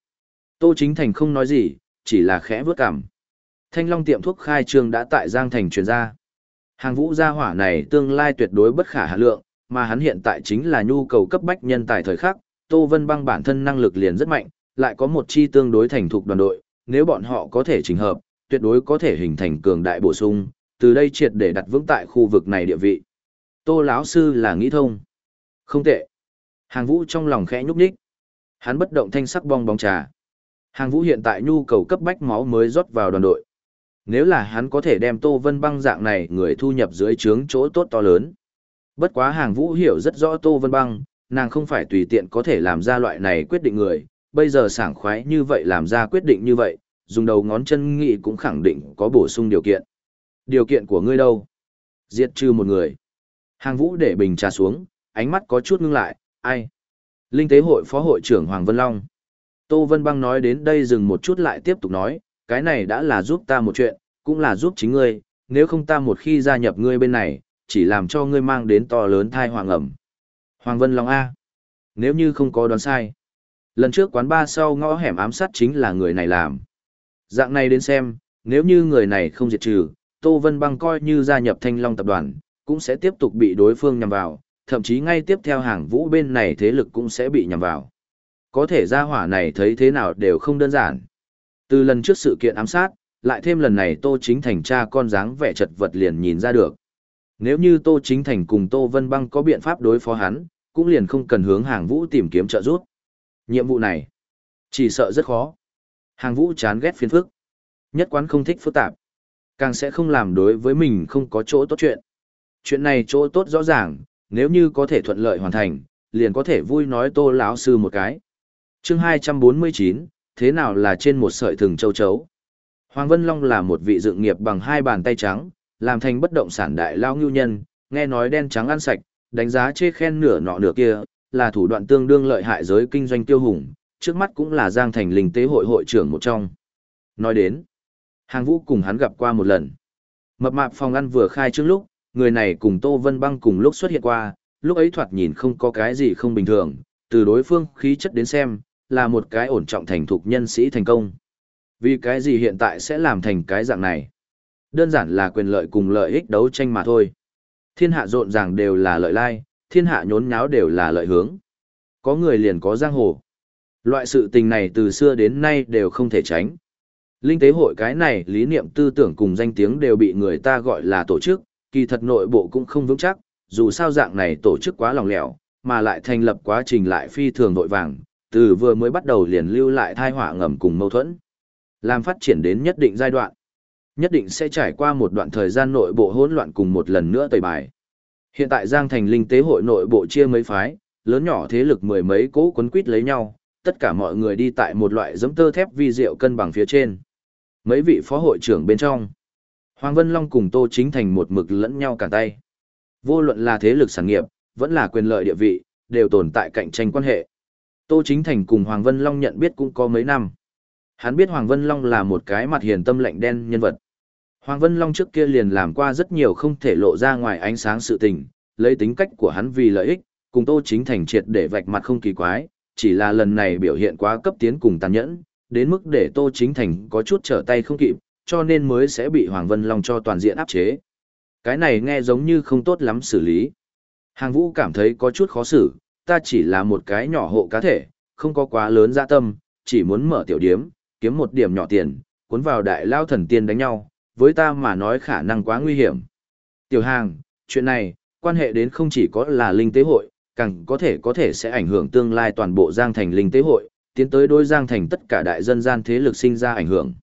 Tô Chính Thành không nói gì, chỉ là khẽ vớt cảm. Thanh long tiệm thuốc khai trương đã tại Giang Thành truyền ra. Hàng vũ gia hỏa này tương lai tuyệt đối bất khả hạ lượng, mà hắn hiện tại chính là nhu cầu cấp bách nhân tài thời khắc. Tô Vân Băng bản thân năng lực liền rất mạnh, lại có một chi tương đối thành thục đoàn đội, nếu bọn họ có thể chỉnh hợp, tuyệt đối có thể hình thành cường đại bổ sung, từ đây triệt để đặt vững tại khu vực này địa vị. Tô lão sư là nghĩ thông. Không tệ. Hàng Vũ trong lòng khẽ nhúc nhích. Hắn bất động thanh sắc bong bóng trà. Hàng Vũ hiện tại nhu cầu cấp bách máu mới rót vào đoàn đội. Nếu là hắn có thể đem Tô Vân Băng dạng này người thu nhập dưới trướng chỗ tốt to lớn. Bất quá Hàng Vũ hiểu rất rõ Tô Vân Băng, nàng không phải tùy tiện có thể làm ra loại này quyết định người, bây giờ sảng khoái như vậy làm ra quyết định như vậy, dùng đầu ngón chân nghị cũng khẳng định có bổ sung điều kiện. Điều kiện của ngươi đâu? Diệt trừ một người. Hàng vũ để bình trà xuống, ánh mắt có chút ngưng lại, ai? Linh tế hội phó hội trưởng Hoàng Vân Long. Tô Vân Băng nói đến đây dừng một chút lại tiếp tục nói, cái này đã là giúp ta một chuyện, cũng là giúp chính ngươi, nếu không ta một khi gia nhập ngươi bên này, chỉ làm cho ngươi mang đến to lớn thai hoàng ẩm. Hoàng Vân Long A. Nếu như không có đoán sai. Lần trước quán ba sau ngõ hẻm ám sát chính là người này làm. Dạng này đến xem, nếu như người này không diệt trừ, Tô Vân Băng coi như gia nhập Thanh Long tập đoàn, cũng sẽ tiếp tục bị đối phương nhằm vào, thậm chí ngay tiếp theo hàng vũ bên này thế lực cũng sẽ bị nhằm vào. Có thể gia hỏa này thấy thế nào đều không đơn giản. Từ lần trước sự kiện ám sát, lại thêm lần này Tô Chính Thành cha con dáng vẻ chật vật liền nhìn ra được. Nếu như Tô Chính Thành cùng Tô Vân Băng có biện pháp đối phó hắn, cũng liền không cần hướng hàng vũ tìm kiếm trợ giúp. Nhiệm vụ này, chỉ sợ rất khó. Hàng vũ chán ghét phiền phức. Nhất quán không thích phức tạp. Càng sẽ không làm đối với mình không có chỗ tốt chuyện. Chuyện này chỗ tốt rõ ràng, nếu như có thể thuận lợi hoàn thành, liền có thể vui nói tô lão sư một cái. chương 249, thế nào là trên một sợi thừng châu chấu? Hoàng Vân Long là một vị dựng nghiệp bằng hai bàn tay trắng, làm thành bất động sản đại lao ngưu nhân, nghe nói đen trắng ăn sạch, đánh giá chê khen nửa nọ nửa kia, là thủ đoạn tương đương lợi hại giới kinh doanh tiêu hùng, trước mắt cũng là Giang Thành Linh Tế Hội hội trưởng một trong. Nói đến, hàng vũ cùng hắn gặp qua một lần. Mập mạp phòng ăn vừa khai trước lúc, người này cùng Tô Vân Băng cùng lúc xuất hiện qua, lúc ấy thoạt nhìn không có cái gì không bình thường, từ đối phương khí chất đến xem, là một cái ổn trọng thành thục nhân sĩ thành công. Vì cái gì hiện tại sẽ làm thành cái dạng này? Đơn giản là quyền lợi cùng lợi ích đấu tranh mà thôi. Thiên hạ rộn ràng đều là lợi lai, thiên hạ nhốn nháo đều là lợi hướng. Có người liền có giang hồ. Loại sự tình này từ xưa đến nay đều không thể tránh. Linh tế hội cái này lý niệm tư tưởng cùng danh tiếng đều bị người ta gọi là tổ chức, kỳ thật nội bộ cũng không vững chắc, dù sao dạng này tổ chức quá lòng lẻo, mà lại thành lập quá trình lại phi thường nội vàng, từ vừa mới bắt đầu liền lưu lại thai họa ngầm cùng mâu thuẫn. Làm phát triển đến nhất định giai đoạn, nhất định sẽ trải qua một đoạn thời gian nội bộ hỗn loạn cùng một lần nữa tẩy bài. Hiện tại Giang Thành Linh tế hội nội bộ chia mấy phái, lớn nhỏ thế lực mười mấy cố quấn quýt lấy nhau, tất cả mọi người đi tại một loại giống tơ thép vi diệu cân bằng phía trên. Mấy vị phó hội trưởng bên trong, Hoàng Vân Long cùng Tô Chính Thành một mực lẫn nhau cả tay. Vô luận là thế lực sản nghiệp, vẫn là quyền lợi địa vị, đều tồn tại cạnh tranh quan hệ. Tô Chính Thành cùng Hoàng Vân Long nhận biết cũng có mấy năm. Hắn biết Hoàng Vân Long là một cái mặt hiền tâm lạnh đen nhân vật. Hoàng Vân Long trước kia liền làm qua rất nhiều không thể lộ ra ngoài ánh sáng sự tình, lấy tính cách của hắn vì lợi ích, cùng Tô Chính Thành triệt để vạch mặt không kỳ quái, chỉ là lần này biểu hiện quá cấp tiến cùng tàn nhẫn, đến mức để Tô Chính Thành có chút trở tay không kịp, cho nên mới sẽ bị Hoàng Vân Long cho toàn diện áp chế. Cái này nghe giống như không tốt lắm xử lý. Hàng Vũ cảm thấy có chút khó xử, ta chỉ là một cái nhỏ hộ cá thể, không có quá lớn dạ tâm, chỉ muốn mở tiểu điếm, kiếm một điểm nhỏ tiền, cuốn vào đại lao thần tiên đánh nhau, với ta mà nói khả năng quá nguy hiểm. Tiểu hàng, chuyện này, quan hệ đến không chỉ có là linh tế hội, càng có thể có thể sẽ ảnh hưởng tương lai toàn bộ Giang Thành linh tế hội, tiến tới đôi Giang Thành tất cả đại dân gian thế lực sinh ra ảnh hưởng.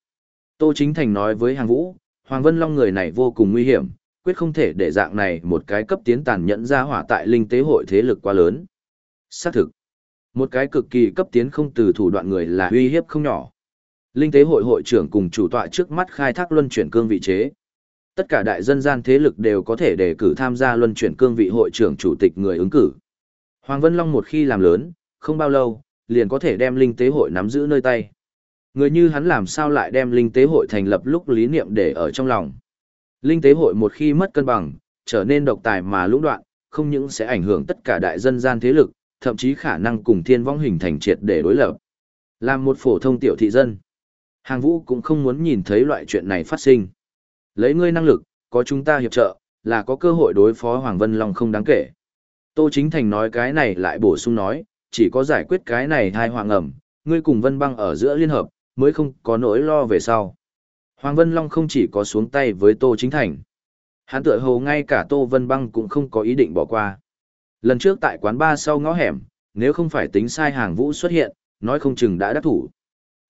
Tô Chính Thành nói với hàng vũ, Hoàng Vân Long người này vô cùng nguy hiểm, quyết không thể để dạng này một cái cấp tiến tàn nhẫn ra hỏa tại linh tế hội thế lực quá lớn. Xác thực, một cái cực kỳ cấp tiến không từ thủ đoạn người là uy hiếp không nhỏ. Linh tế hội hội trưởng cùng chủ tọa trước mắt khai thác luân chuyển cương vị chế. Tất cả đại dân gian thế lực đều có thể đề cử tham gia luân chuyển cương vị hội trưởng chủ tịch người ứng cử. Hoàng Vân Long một khi làm lớn, không bao lâu, liền có thể đem linh tế hội nắm giữ nơi tay. Người như hắn làm sao lại đem linh tế hội thành lập lúc lý niệm để ở trong lòng. Linh tế hội một khi mất cân bằng, trở nên độc tài mà lũng đoạn, không những sẽ ảnh hưởng tất cả đại dân gian thế lực, thậm chí khả năng cùng thiên vong hình thành triệt để đối lập. Làm một phổ thông tiểu thị dân, hàng vũ cũng không muốn nhìn thấy loại chuyện này phát sinh. Lấy ngươi năng lực, có chúng ta hiệp trợ, là có cơ hội đối phó Hoàng Vân Long không đáng kể. Tô Chính Thành nói cái này lại bổ sung nói, chỉ có giải quyết cái này hai hoàng ẩm, ngươi cùng Vân Băng ở giữa liên hợp, mới không có nỗi lo về sau. Hoàng Vân Long không chỉ có xuống tay với Tô Chính Thành. Hắn tựa hồ ngay cả Tô Vân Băng cũng không có ý định bỏ qua. Lần trước tại quán ba sau ngõ hẻm, nếu không phải tính sai hàng vũ xuất hiện, nói không chừng đã đắc thủ.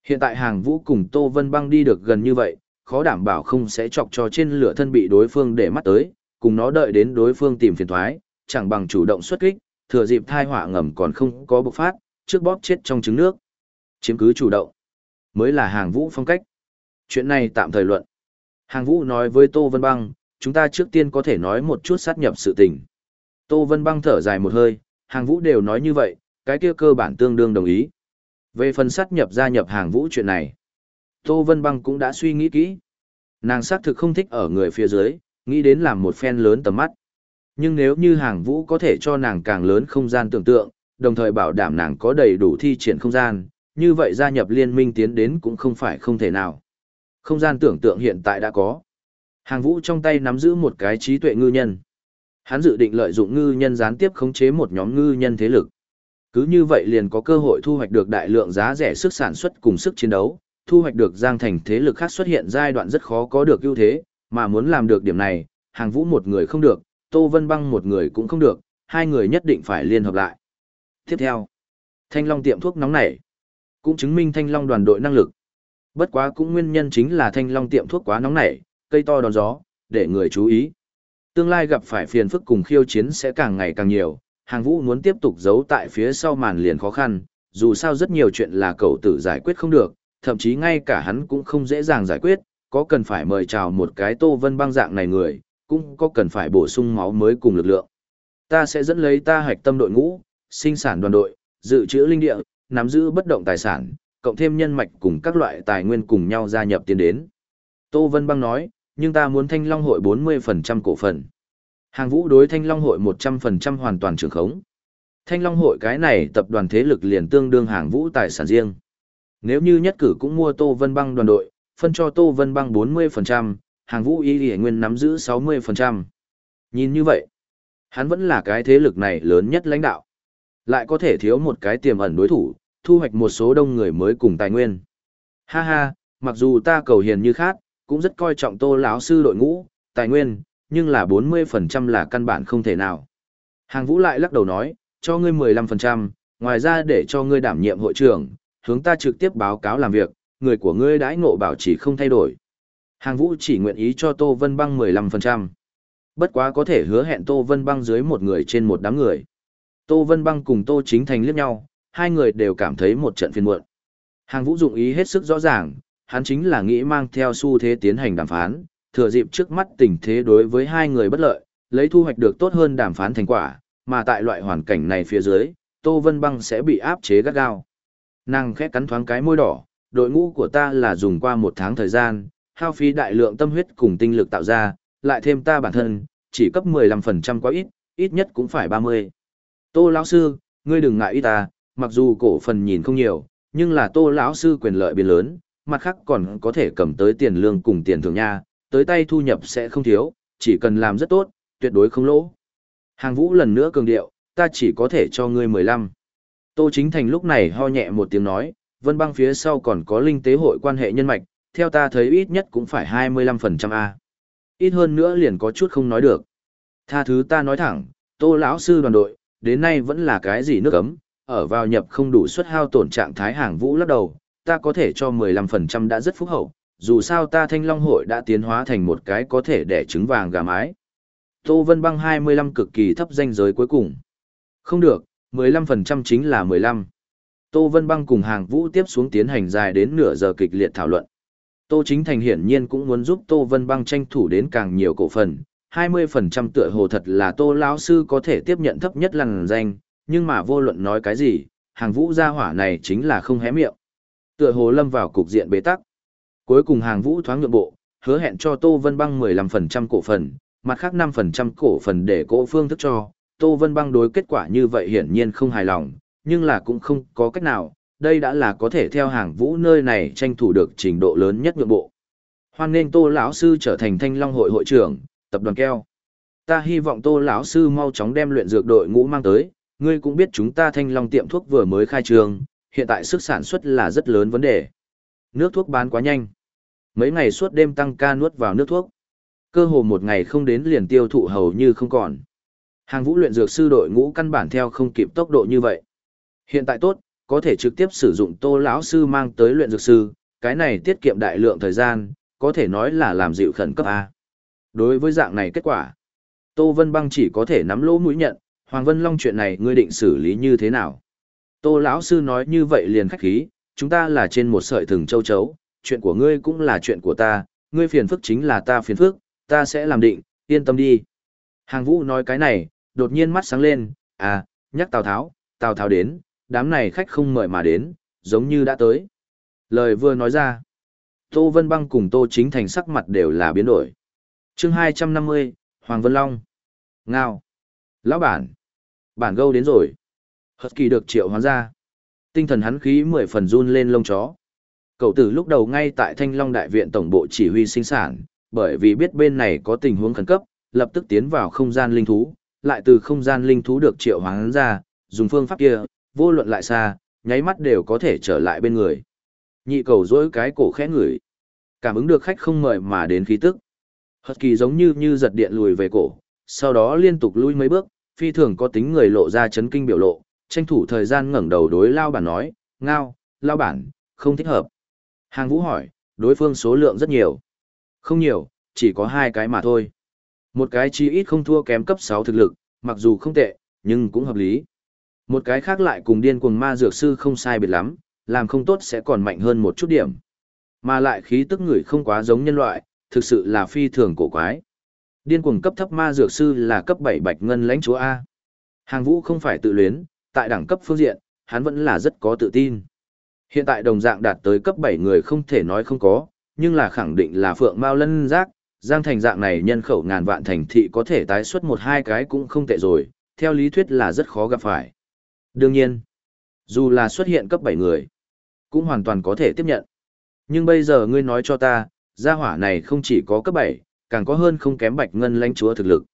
Hiện tại hàng vũ cùng Tô Vân Băng đi được gần như vậy, khó đảm bảo không sẽ chọc cho trên lửa thân bị đối phương để mắt tới, cùng nó đợi đến đối phương tìm phiền thoái, chẳng bằng chủ động xuất kích, thừa dịp thai họa ngầm còn không có bộc phát, trước bóp chết trong trứng nước. Chiếm cứ chủ động, mới là hàng vũ phong cách. Chuyện này tạm thời luận. Hàng vũ nói với Tô Vân Băng, chúng ta trước tiên có thể nói một chút sát nhập sự tình. Tô Vân Băng thở dài một hơi, hàng vũ đều nói như vậy, cái kia cơ bản tương đương đồng ý. Về phần sát nhập gia nhập hàng vũ chuyện này, Tô Vân Băng cũng đã suy nghĩ kỹ. Nàng xác thực không thích ở người phía dưới, nghĩ đến làm một phen lớn tầm mắt. Nhưng nếu như hàng vũ có thể cho nàng càng lớn không gian tưởng tượng, đồng thời bảo đảm nàng có đầy đủ thi triển không gian, như vậy gia nhập liên minh tiến đến cũng không phải không thể nào. Không gian tưởng tượng hiện tại đã có. Hàng vũ trong tay nắm giữ một cái trí tuệ ngư nhân. Hắn dự định lợi dụng ngư nhân gián tiếp khống chế một nhóm ngư nhân thế lực. Cứ như vậy liền có cơ hội thu hoạch được đại lượng giá rẻ sức sản xuất cùng sức chiến đấu, thu hoạch được giang thành thế lực khác xuất hiện giai đoạn rất khó có được ưu thế, mà muốn làm được điểm này, hàng vũ một người không được, Tô Vân Băng một người cũng không được, hai người nhất định phải liên hợp lại. Tiếp theo, Thanh Long tiệm thuốc nóng nảy, cũng chứng minh Thanh Long đoàn đội năng lực. Bất quá cũng nguyên nhân chính là Thanh Long tiệm thuốc quá nóng nảy, cây to đón gió, để người chú ý. Tương lai gặp phải phiền phức cùng khiêu chiến sẽ càng ngày càng nhiều, hàng vũ muốn tiếp tục giấu tại phía sau màn liền khó khăn, dù sao rất nhiều chuyện là cậu tự giải quyết không được, thậm chí ngay cả hắn cũng không dễ dàng giải quyết, có cần phải mời chào một cái Tô Vân băng dạng này người, cũng có cần phải bổ sung máu mới cùng lực lượng. Ta sẽ dẫn lấy ta hạch tâm đội ngũ, sinh sản đoàn đội, dự trữ linh địa, nắm giữ bất động tài sản, cộng thêm nhân mạch cùng các loại tài nguyên cùng nhau gia nhập tiến đến. Tô Vân Băng nói, nhưng ta muốn Thanh Long hội 40% cổ phần. Hàng vũ đối Thanh Long hội 100% hoàn toàn trưởng khống. Thanh Long hội cái này tập đoàn thế lực liền tương đương hàng vũ tài sản riêng. Nếu như nhất cử cũng mua Tô Vân Băng đoàn đội, phân cho Tô Vân Băng 40%, hàng vũ y lì nguyên nắm giữ 60%. Nhìn như vậy, hắn vẫn là cái thế lực này lớn nhất lãnh đạo. Lại có thể thiếu một cái tiềm ẩn đối thủ, thu hoạch một số đông người mới cùng tài nguyên. Ha ha, mặc dù ta cầu hiền như khác, cũng rất coi trọng tô lão sư đội ngũ, tài nguyên, nhưng là 40% là căn bản không thể nào. Hàng vũ lại lắc đầu nói, cho ngươi 15%, ngoài ra để cho ngươi đảm nhiệm hội trưởng, hướng ta trực tiếp báo cáo làm việc, người của ngươi đãi ngộ bảo chỉ không thay đổi. Hàng vũ chỉ nguyện ý cho Tô Vân Băng 15%. Bất quá có thể hứa hẹn Tô Vân Băng dưới một người trên một đám người. Tô Vân Băng cùng Tô Chính Thành liếc nhau, hai người đều cảm thấy một trận phiền muộn. Hàng vũ dụng ý hết sức rõ ràng, hắn chính là nghĩ mang theo xu thế tiến hành đàm phán, thừa dịp trước mắt tình thế đối với hai người bất lợi, lấy thu hoạch được tốt hơn đàm phán thành quả, mà tại loại hoàn cảnh này phía dưới, Tô Vân Băng sẽ bị áp chế gắt gao. Nàng khẽ cắn thoáng cái môi đỏ, đội ngũ của ta là dùng qua một tháng thời gian, hao phí đại lượng tâm huyết cùng tinh lực tạo ra, lại thêm ta bản thân, chỉ cấp 15% quá ít, ít nhất cũng phải 30. Tô lão sư, ngươi đừng ngại ý ta, mặc dù cổ phần nhìn không nhiều, nhưng là Tô lão sư quyền lợi biến lớn, mặt khác còn có thể cầm tới tiền lương cùng tiền thưởng nha, tới tay thu nhập sẽ không thiếu, chỉ cần làm rất tốt, tuyệt đối không lỗ. Hàng Vũ lần nữa cường điệu, ta chỉ có thể cho ngươi 15. Tô Chính Thành lúc này ho nhẹ một tiếng nói, Vân Băng phía sau còn có linh tế hội quan hệ nhân mạch, theo ta thấy ít nhất cũng phải 25% A. Ít hơn nữa liền có chút không nói được. Tha thứ ta nói thẳng, tô lão sư đoàn đội, đến nay vẫn là cái gì nước ấm, ở vào nhập không đủ suất hao tổn trạng thái hàng vũ lắc đầu, ta có thể cho 15% đã rất phúc hậu, dù sao ta thanh long hội đã tiến hóa thành một cái có thể đẻ trứng vàng gà mái. Tô Vân Băng 25 cực kỳ thấp danh giới cuối cùng. Không được, 15% chính là 15. Tô Vân Băng cùng hàng vũ tiếp xuống tiến hành dài đến nửa giờ kịch liệt thảo luận. Tô Chính Thành hiển nhiên cũng muốn giúp Tô Vân Băng tranh thủ đến càng nhiều cổ phần, 20% tựa hồ thật là Tô lão sư có thể tiếp nhận thấp nhất lằn danh, nhưng mà vô luận nói cái gì, hàng vũ gia hỏa này chính là không hé miệng. Tựa hồ lâm vào cục diện bế tắc. Cuối cùng hàng vũ thoáng nhượng bộ, hứa hẹn cho Tô Vân Băng 15% cổ phần, mặt khác 5% cổ phần để cổ phương thức cho. Tô Vân Băng đối kết quả như vậy hiển nhiên không hài lòng, nhưng là cũng không có cách nào, đây đã là có thể theo hàng vũ nơi này tranh thủ được trình độ lớn nhất nhượng bộ. Hoan nên Tô lão sư trở thành Thanh Long hội hội trưởng, tập đoàn keo. Ta hy vọng Tô lão sư mau chóng đem luyện dược đội ngũ mang tới, ngươi cũng biết chúng ta Thanh Long tiệm thuốc vừa mới khai trường, hiện tại sức sản xuất là rất lớn vấn đề. Nước thuốc bán quá nhanh. Mấy ngày suốt đêm tăng ca nuốt vào nước thuốc. Cơ hồ một ngày không đến liền tiêu thụ hầu như không còn. Hàng vũ luyện dược sư đội ngũ căn bản theo không kịp tốc độ như vậy. Hiện tại tốt, có thể trực tiếp sử dụng tô lão sư mang tới luyện dược sư, cái này tiết kiệm đại lượng thời gian, có thể nói là làm dịu khẩn cấp A. Đối với dạng này kết quả, Tô Vân Băng chỉ có thể nắm lỗ mũi nhận, Hoàng Vân Long chuyện này ngươi định xử lý như thế nào? Tô lão sư nói như vậy liền khách khí, chúng ta là trên một sợi thừng châu chấu, chuyện của ngươi cũng là chuyện của ta, ngươi phiền phức chính là ta phiền phức, ta sẽ làm định, yên tâm đi. Hàng Vũ nói cái này, đột nhiên mắt sáng lên, à, nhắc Tào Tháo, Tào Tháo đến, đám này khách không mời mà đến, giống như đã tới. Lời vừa nói ra, Tô Vân Băng cùng Tô Chính Thành sắc mặt đều là biến đổi chương 250, Hoàng Vân Long. Ngao. Lão bản. Bản gâu đến rồi. hất kỳ được triệu hoán ra. Tinh thần hắn khí mười phần run lên lông chó. Cậu tử lúc đầu ngay tại Thanh Long Đại viện Tổng bộ chỉ huy sinh sản, bởi vì biết bên này có tình huống khẩn cấp, lập tức tiến vào không gian linh thú, lại từ không gian linh thú được triệu hoán ra, dùng phương pháp kia, vô luận lại xa, nháy mắt đều có thể trở lại bên người. Nhị cầu dỗi cái cổ khẽ ngửi. Cảm ứng được khách không mời mà đến khí tức. Hật kỳ giống như như giật điện lùi về cổ, sau đó liên tục lui mấy bước, phi thường có tính người lộ ra chấn kinh biểu lộ, tranh thủ thời gian ngẩng đầu đối lao bản nói, ngao, lao bản, không thích hợp. Hàng vũ hỏi, đối phương số lượng rất nhiều. Không nhiều, chỉ có hai cái mà thôi. Một cái chi ít không thua kém cấp 6 thực lực, mặc dù không tệ, nhưng cũng hợp lý. Một cái khác lại cùng điên cuồng ma dược sư không sai biệt lắm, làm không tốt sẽ còn mạnh hơn một chút điểm. Mà lại khí tức người không quá giống nhân loại, thực sự là phi thường cổ quái. Điên cuồng cấp thấp ma dược sư là cấp 7 bạch ngân lãnh chúa A. Hàng vũ không phải tự luyến, tại đẳng cấp phương diện, hắn vẫn là rất có tự tin. Hiện tại đồng dạng đạt tới cấp 7 người không thể nói không có, nhưng là khẳng định là phượng mao lân giác, giang thành dạng này nhân khẩu ngàn vạn thành thị có thể tái xuất một hai cái cũng không tệ rồi, theo lý thuyết là rất khó gặp phải. Đương nhiên, dù là xuất hiện cấp 7 người, cũng hoàn toàn có thể tiếp nhận. Nhưng bây giờ ngươi nói cho ta, gia hỏa này không chỉ có cấp 7, càng có hơn không kém bạch ngân lãnh chúa thực lực.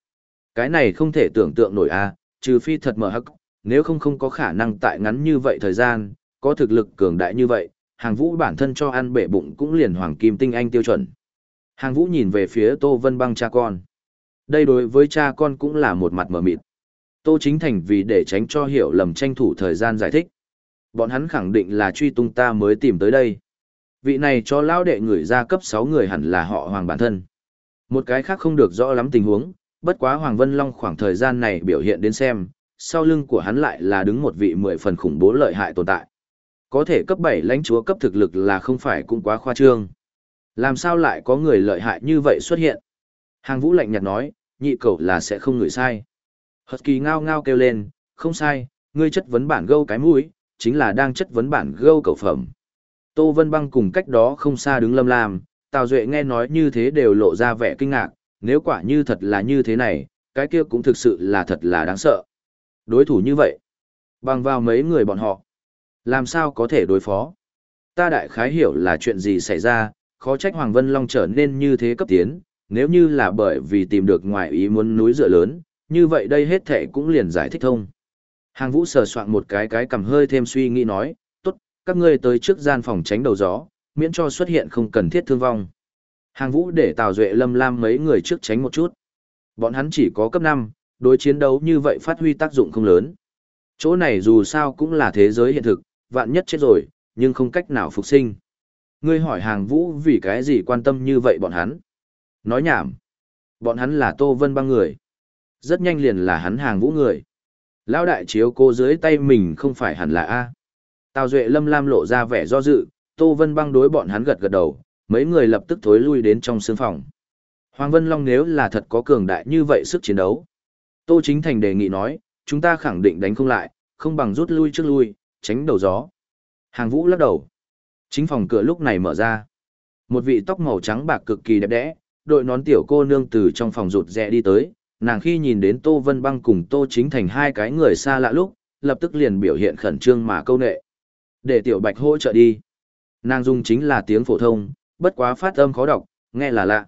Cái này không thể tưởng tượng nổi a, trừ phi thật mở hắc, nếu không không có khả năng tại ngắn như vậy thời gian, có thực lực cường đại như vậy, hàng vũ bản thân cho ăn bể bụng cũng liền hoàng kim tinh anh tiêu chuẩn. Hàng vũ nhìn về phía Tô Vân Băng cha con. Đây đối với cha con cũng là một mặt mở mịt. Tô Chính Thành vì để tránh cho hiểu lầm tranh thủ thời gian giải thích. Bọn hắn khẳng định là truy tung ta mới tìm tới đây. Vị này cho lão đệ người ra cấp 6 người hẳn là họ hoàng bản thân. Một cái khác không được rõ lắm tình huống, bất quá Hoàng Vân Long khoảng thời gian này biểu hiện đến xem, sau lưng của hắn lại là đứng một vị mười phần khủng bố lợi hại tồn tại. Có thể cấp 7 lãnh chúa cấp thực lực là không phải cũng quá khoa trương. Làm sao lại có người lợi hại như vậy xuất hiện? Hàng vũ lạnh nhạt nói, nhị cậu là sẽ không người sai. Hật kỳ ngao ngao kêu lên, không sai, ngươi chất vấn bản gâu cái mũi, chính là đang chất vấn bản gâu cầu phẩm. Tô Vân Băng cùng cách đó không xa đứng lâm lam, Tào Duệ nghe nói như thế đều lộ ra vẻ kinh ngạc, nếu quả như thật là như thế này, cái kia cũng thực sự là thật là đáng sợ. Đối thủ như vậy, bằng vào mấy người bọn họ, làm sao có thể đối phó? Ta đại khái hiểu là chuyện gì xảy ra, khó trách Hoàng Vân Long trở nên như thế cấp tiến, nếu như là bởi vì tìm được ngoài ý muốn núi dựa lớn, như vậy đây hết thể cũng liền giải thích thông. Hàng vũ sờ soạn một cái cái cầm hơi thêm suy nghĩ nói, các ngươi tới trước gian phòng tránh đầu gió, miễn cho xuất hiện không cần thiết thương vong. Hàng vũ để Tào Duệ Lâm Lam mấy người trước tránh một chút. Bọn hắn chỉ có cấp 5, đối chiến đấu như vậy phát huy tác dụng không lớn. Chỗ này dù sao cũng là thế giới hiện thực, vạn nhất chết rồi, nhưng không cách nào phục sinh. Ngươi hỏi hàng vũ vì cái gì quan tâm như vậy bọn hắn. Nói nhảm. Bọn hắn là Tô Vân băng người. Rất nhanh liền là hắn hàng vũ người. Lão đại chiếu cô dưới tay mình không phải hẳn là A. Tào Duệ Lâm Lam lộ ra vẻ do dự, Tô Vân băng đối bọn hắn gật gật đầu, mấy người lập tức thối lui đến trong sương phòng. Hoàng Vân Long nếu là thật có cường đại như vậy sức chiến đấu. Tô Chính Thành đề nghị nói, chúng ta khẳng định đánh không lại, không bằng rút lui trước lui, tránh đầu gió. Hàng Vũ lắc đầu. Chính phòng cửa lúc này mở ra. Một vị tóc màu trắng bạc cực kỳ đẹp đẽ, đội nón tiểu cô nương từ trong phòng rụt rẽ đi tới, nàng khi nhìn đến Tô Vân Băng cùng Tô Chính Thành hai cái người xa lạ lúc, lập tức liền biểu hiện khẩn trương mà câu nệ. Để tiểu bạch hỗ trợ đi. Nàng dùng chính là tiếng phổ thông, bất quá phát âm khó đọc, nghe là lạ.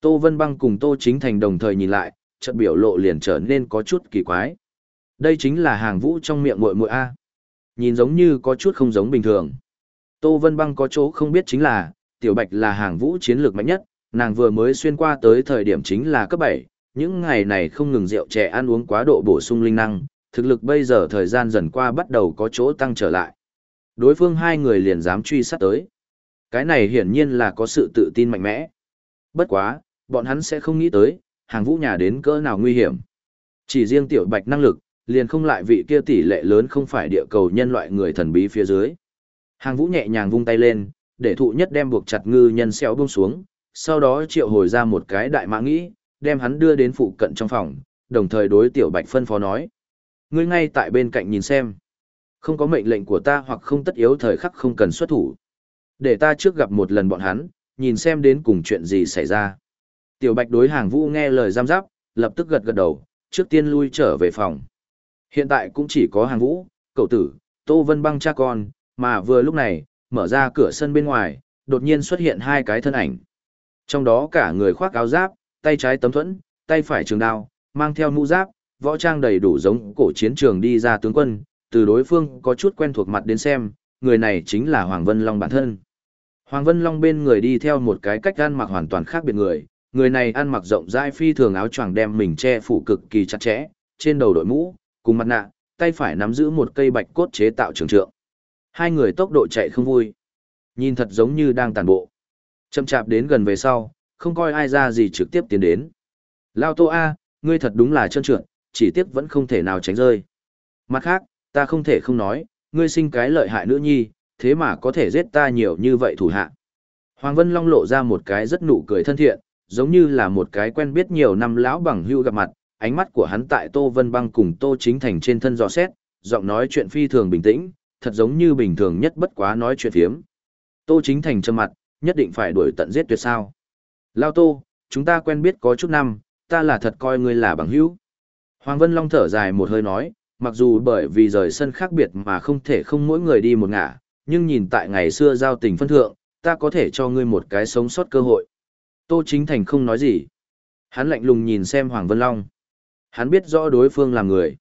Tô Vân Băng cùng Tô Chính Thành đồng thời nhìn lại, chợt biểu lộ liền trở nên có chút kỳ quái. Đây chính là hàng vũ trong miệng muội muội a. Nhìn giống như có chút không giống bình thường. Tô Vân Băng có chỗ không biết chính là, Tiểu Bạch là hàng vũ chiến lược mạnh nhất, nàng vừa mới xuyên qua tới thời điểm chính là cấp 7, những ngày này không ngừng rượu trẻ ăn uống quá độ bổ sung linh năng, thực lực bây giờ thời gian dần qua bắt đầu có chỗ tăng trở lại. Đối phương hai người liền dám truy sát tới. Cái này hiển nhiên là có sự tự tin mạnh mẽ. Bất quá, bọn hắn sẽ không nghĩ tới, hàng vũ nhà đến cỡ nào nguy hiểm. Chỉ riêng tiểu bạch năng lực, liền không lại vị kia tỷ lệ lớn không phải địa cầu nhân loại người thần bí phía dưới. Hàng vũ nhẹ nhàng vung tay lên, để thụ nhất đem buộc chặt ngư nhân xéo buông xuống, sau đó triệu hồi ra một cái đại mã nghĩ, đem hắn đưa đến phụ cận trong phòng, đồng thời đối tiểu bạch phân phó nói. Ngươi ngay tại bên cạnh nhìn xem. Không có mệnh lệnh của ta hoặc không tất yếu thời khắc không cần xuất thủ. Để ta trước gặp một lần bọn hắn, nhìn xem đến cùng chuyện gì xảy ra. Tiểu Bạch đối hàng vũ nghe lời giam giáp, lập tức gật gật đầu, trước tiên lui trở về phòng. Hiện tại cũng chỉ có hàng vũ, cậu tử, Tô Vân Băng cha con, mà vừa lúc này, mở ra cửa sân bên ngoài, đột nhiên xuất hiện hai cái thân ảnh. Trong đó cả người khoác áo giáp, tay trái tấm thuẫn, tay phải trường đao, mang theo mũ giáp, võ trang đầy đủ giống cổ chiến trường đi ra tướng quân, từ đối phương có chút quen thuộc mặt đến xem, người này chính là Hoàng Vân Long bản thân. Hoàng Vân Long bên người đi theo một cái cách ăn mặc hoàn toàn khác biệt người, người này ăn mặc rộng rãi phi thường áo choàng đem mình che phủ cực kỳ chặt chẽ, trên đầu đội mũ, cùng mặt nạ, tay phải nắm giữ một cây bạch cốt chế tạo trường trượng. Hai người tốc độ chạy không vui. Nhìn thật giống như đang tàn bộ. Chậm chạp đến gần về sau, không coi ai ra gì trực tiếp tiến đến. Lao Tô A, ngươi thật đúng là trơn trượt, chỉ tiếc vẫn không thể nào tránh rơi. Mặt khác, ta không thể không nói, ngươi sinh cái lợi hại nữ nhi, thế mà có thể giết ta nhiều như vậy thủ hạ. Hoàng Vân Long lộ ra một cái rất nụ cười thân thiện, giống như là một cái quen biết nhiều năm lão bằng hưu gặp mặt, ánh mắt của hắn tại Tô Vân Băng cùng Tô Chính Thành trên thân dò xét, giọng nói chuyện phi thường bình tĩnh, thật giống như bình thường nhất bất quá nói chuyện phiếm. Tô Chính Thành trầm mặt, nhất định phải đuổi tận giết tuyệt sao. Lao Tô, chúng ta quen biết có chút năm, ta là thật coi ngươi là bằng hữu. Hoàng Vân Long thở dài một hơi nói, mặc dù bởi vì rời sân khác biệt mà không thể không mỗi người đi một ngả, nhưng nhìn tại ngày xưa giao tình phân thượng, ta có thể cho ngươi một cái sống sót cơ hội. Tô Chính Thành không nói gì. Hắn lạnh lùng nhìn xem Hoàng Vân Long. Hắn biết rõ đối phương là người.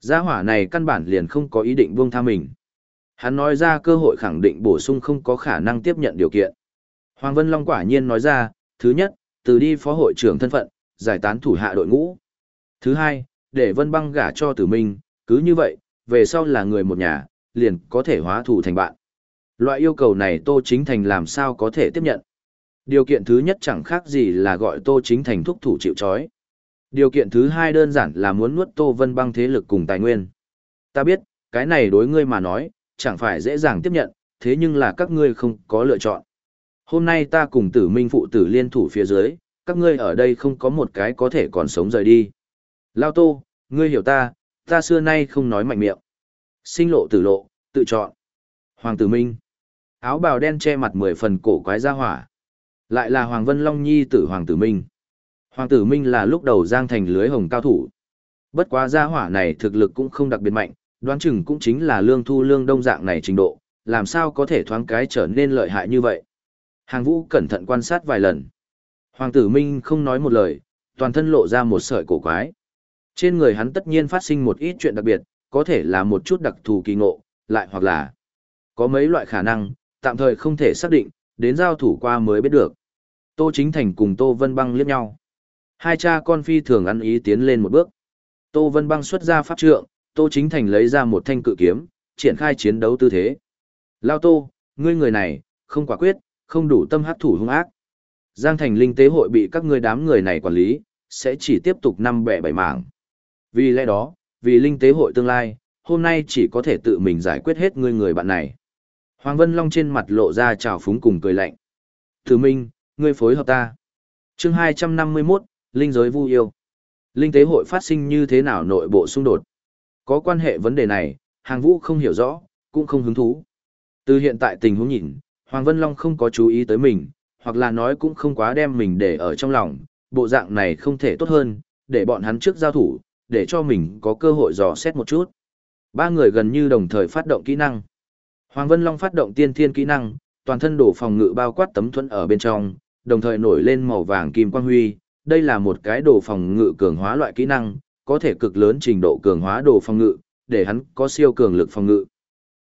Gia hỏa này căn bản liền không có ý định buông tha mình. Hắn nói ra cơ hội khẳng định bổ sung không có khả năng tiếp nhận điều kiện. Hoàng Vân Long quả nhiên nói ra, thứ nhất, từ đi phó hội trưởng thân phận, giải tán thủ hạ đội ngũ. Thứ hai, để Vân Băng gả cho Tử Minh, cứ như vậy, về sau là người một nhà, liền có thể hóa thủ thành bạn. Loại yêu cầu này Tô Chính Thành làm sao có thể tiếp nhận. Điều kiện thứ nhất chẳng khác gì là gọi Tô Chính Thành thúc thủ chịu chói. Điều kiện thứ hai đơn giản là muốn nuốt Tô Vân Băng thế lực cùng tài nguyên. Ta biết, cái này đối ngươi mà nói, chẳng phải dễ dàng tiếp nhận, thế nhưng là các ngươi không có lựa chọn. Hôm nay ta cùng tử minh phụ tử liên thủ phía dưới, các ngươi ở đây không có một cái có thể còn sống rời đi. Lao Tô, ngươi hiểu ta, ta xưa nay không nói mạnh miệng. Sinh lộ tử lộ, tự chọn. Hoàng tử minh. Áo bào đen che mặt mười phần cổ quái ra hỏa. Lại là Hoàng Vân Long Nhi tử Hoàng tử minh. Hoàng tử minh là lúc đầu giang thành lưới hồng cao thủ. Bất quá gia hỏa này thực lực cũng không đặc biệt mạnh, đoán chừng cũng chính là lương thu lương đông dạng này trình độ, làm sao có thể thoáng cái trở nên lợi hại như vậy. Hàng vũ cẩn thận quan sát vài lần. Hoàng tử Minh không nói một lời, toàn thân lộ ra một sợi cổ quái. Trên người hắn tất nhiên phát sinh một ít chuyện đặc biệt, có thể là một chút đặc thù kỳ ngộ, lại hoặc là có mấy loại khả năng, tạm thời không thể xác định, đến giao thủ qua mới biết được. Tô Chính Thành cùng Tô Vân Băng liếc nhau. Hai cha con phi thường ăn ý tiến lên một bước. Tô Vân Băng xuất ra pháp trượng, Tô Chính Thành lấy ra một thanh cự kiếm, triển khai chiến đấu tư thế. Lao Tô, ngươi người này, không quả quyết, không đủ tâm hắc thủ hung ác. Giang thành linh tế hội bị các ngươi đám người này quản lý, sẽ chỉ tiếp tục năm bẻ bảy mảng. Vì lẽ đó, vì linh tế hội tương lai, hôm nay chỉ có thể tự mình giải quyết hết ngươi người bạn này. Hoàng Vân Long trên mặt lộ ra trào phúng cùng cười lạnh. Thử Minh, ngươi phối hợp ta. chương 251, Linh giới vu yêu. Linh tế hội phát sinh như thế nào nội bộ xung đột? Có quan hệ vấn đề này, hàng vũ không hiểu rõ, cũng không hứng thú. Từ hiện tại tình huống nhìn, Hoàng Vân Long không có chú ý tới mình, hoặc là nói cũng không quá đem mình để ở trong lòng, bộ dạng này không thể tốt hơn, để bọn hắn trước giao thủ, để cho mình có cơ hội dò xét một chút. Ba người gần như đồng thời phát động kỹ năng. Hoàng Vân Long phát động tiên thiên kỹ năng, toàn thân đổ phòng ngự bao quát tấm thuẫn ở bên trong, đồng thời nổi lên màu vàng kim quang huy. Đây là một cái đồ phòng ngự cường hóa loại kỹ năng, có thể cực lớn trình độ cường hóa đồ phòng ngự, để hắn có siêu cường lực phòng ngự.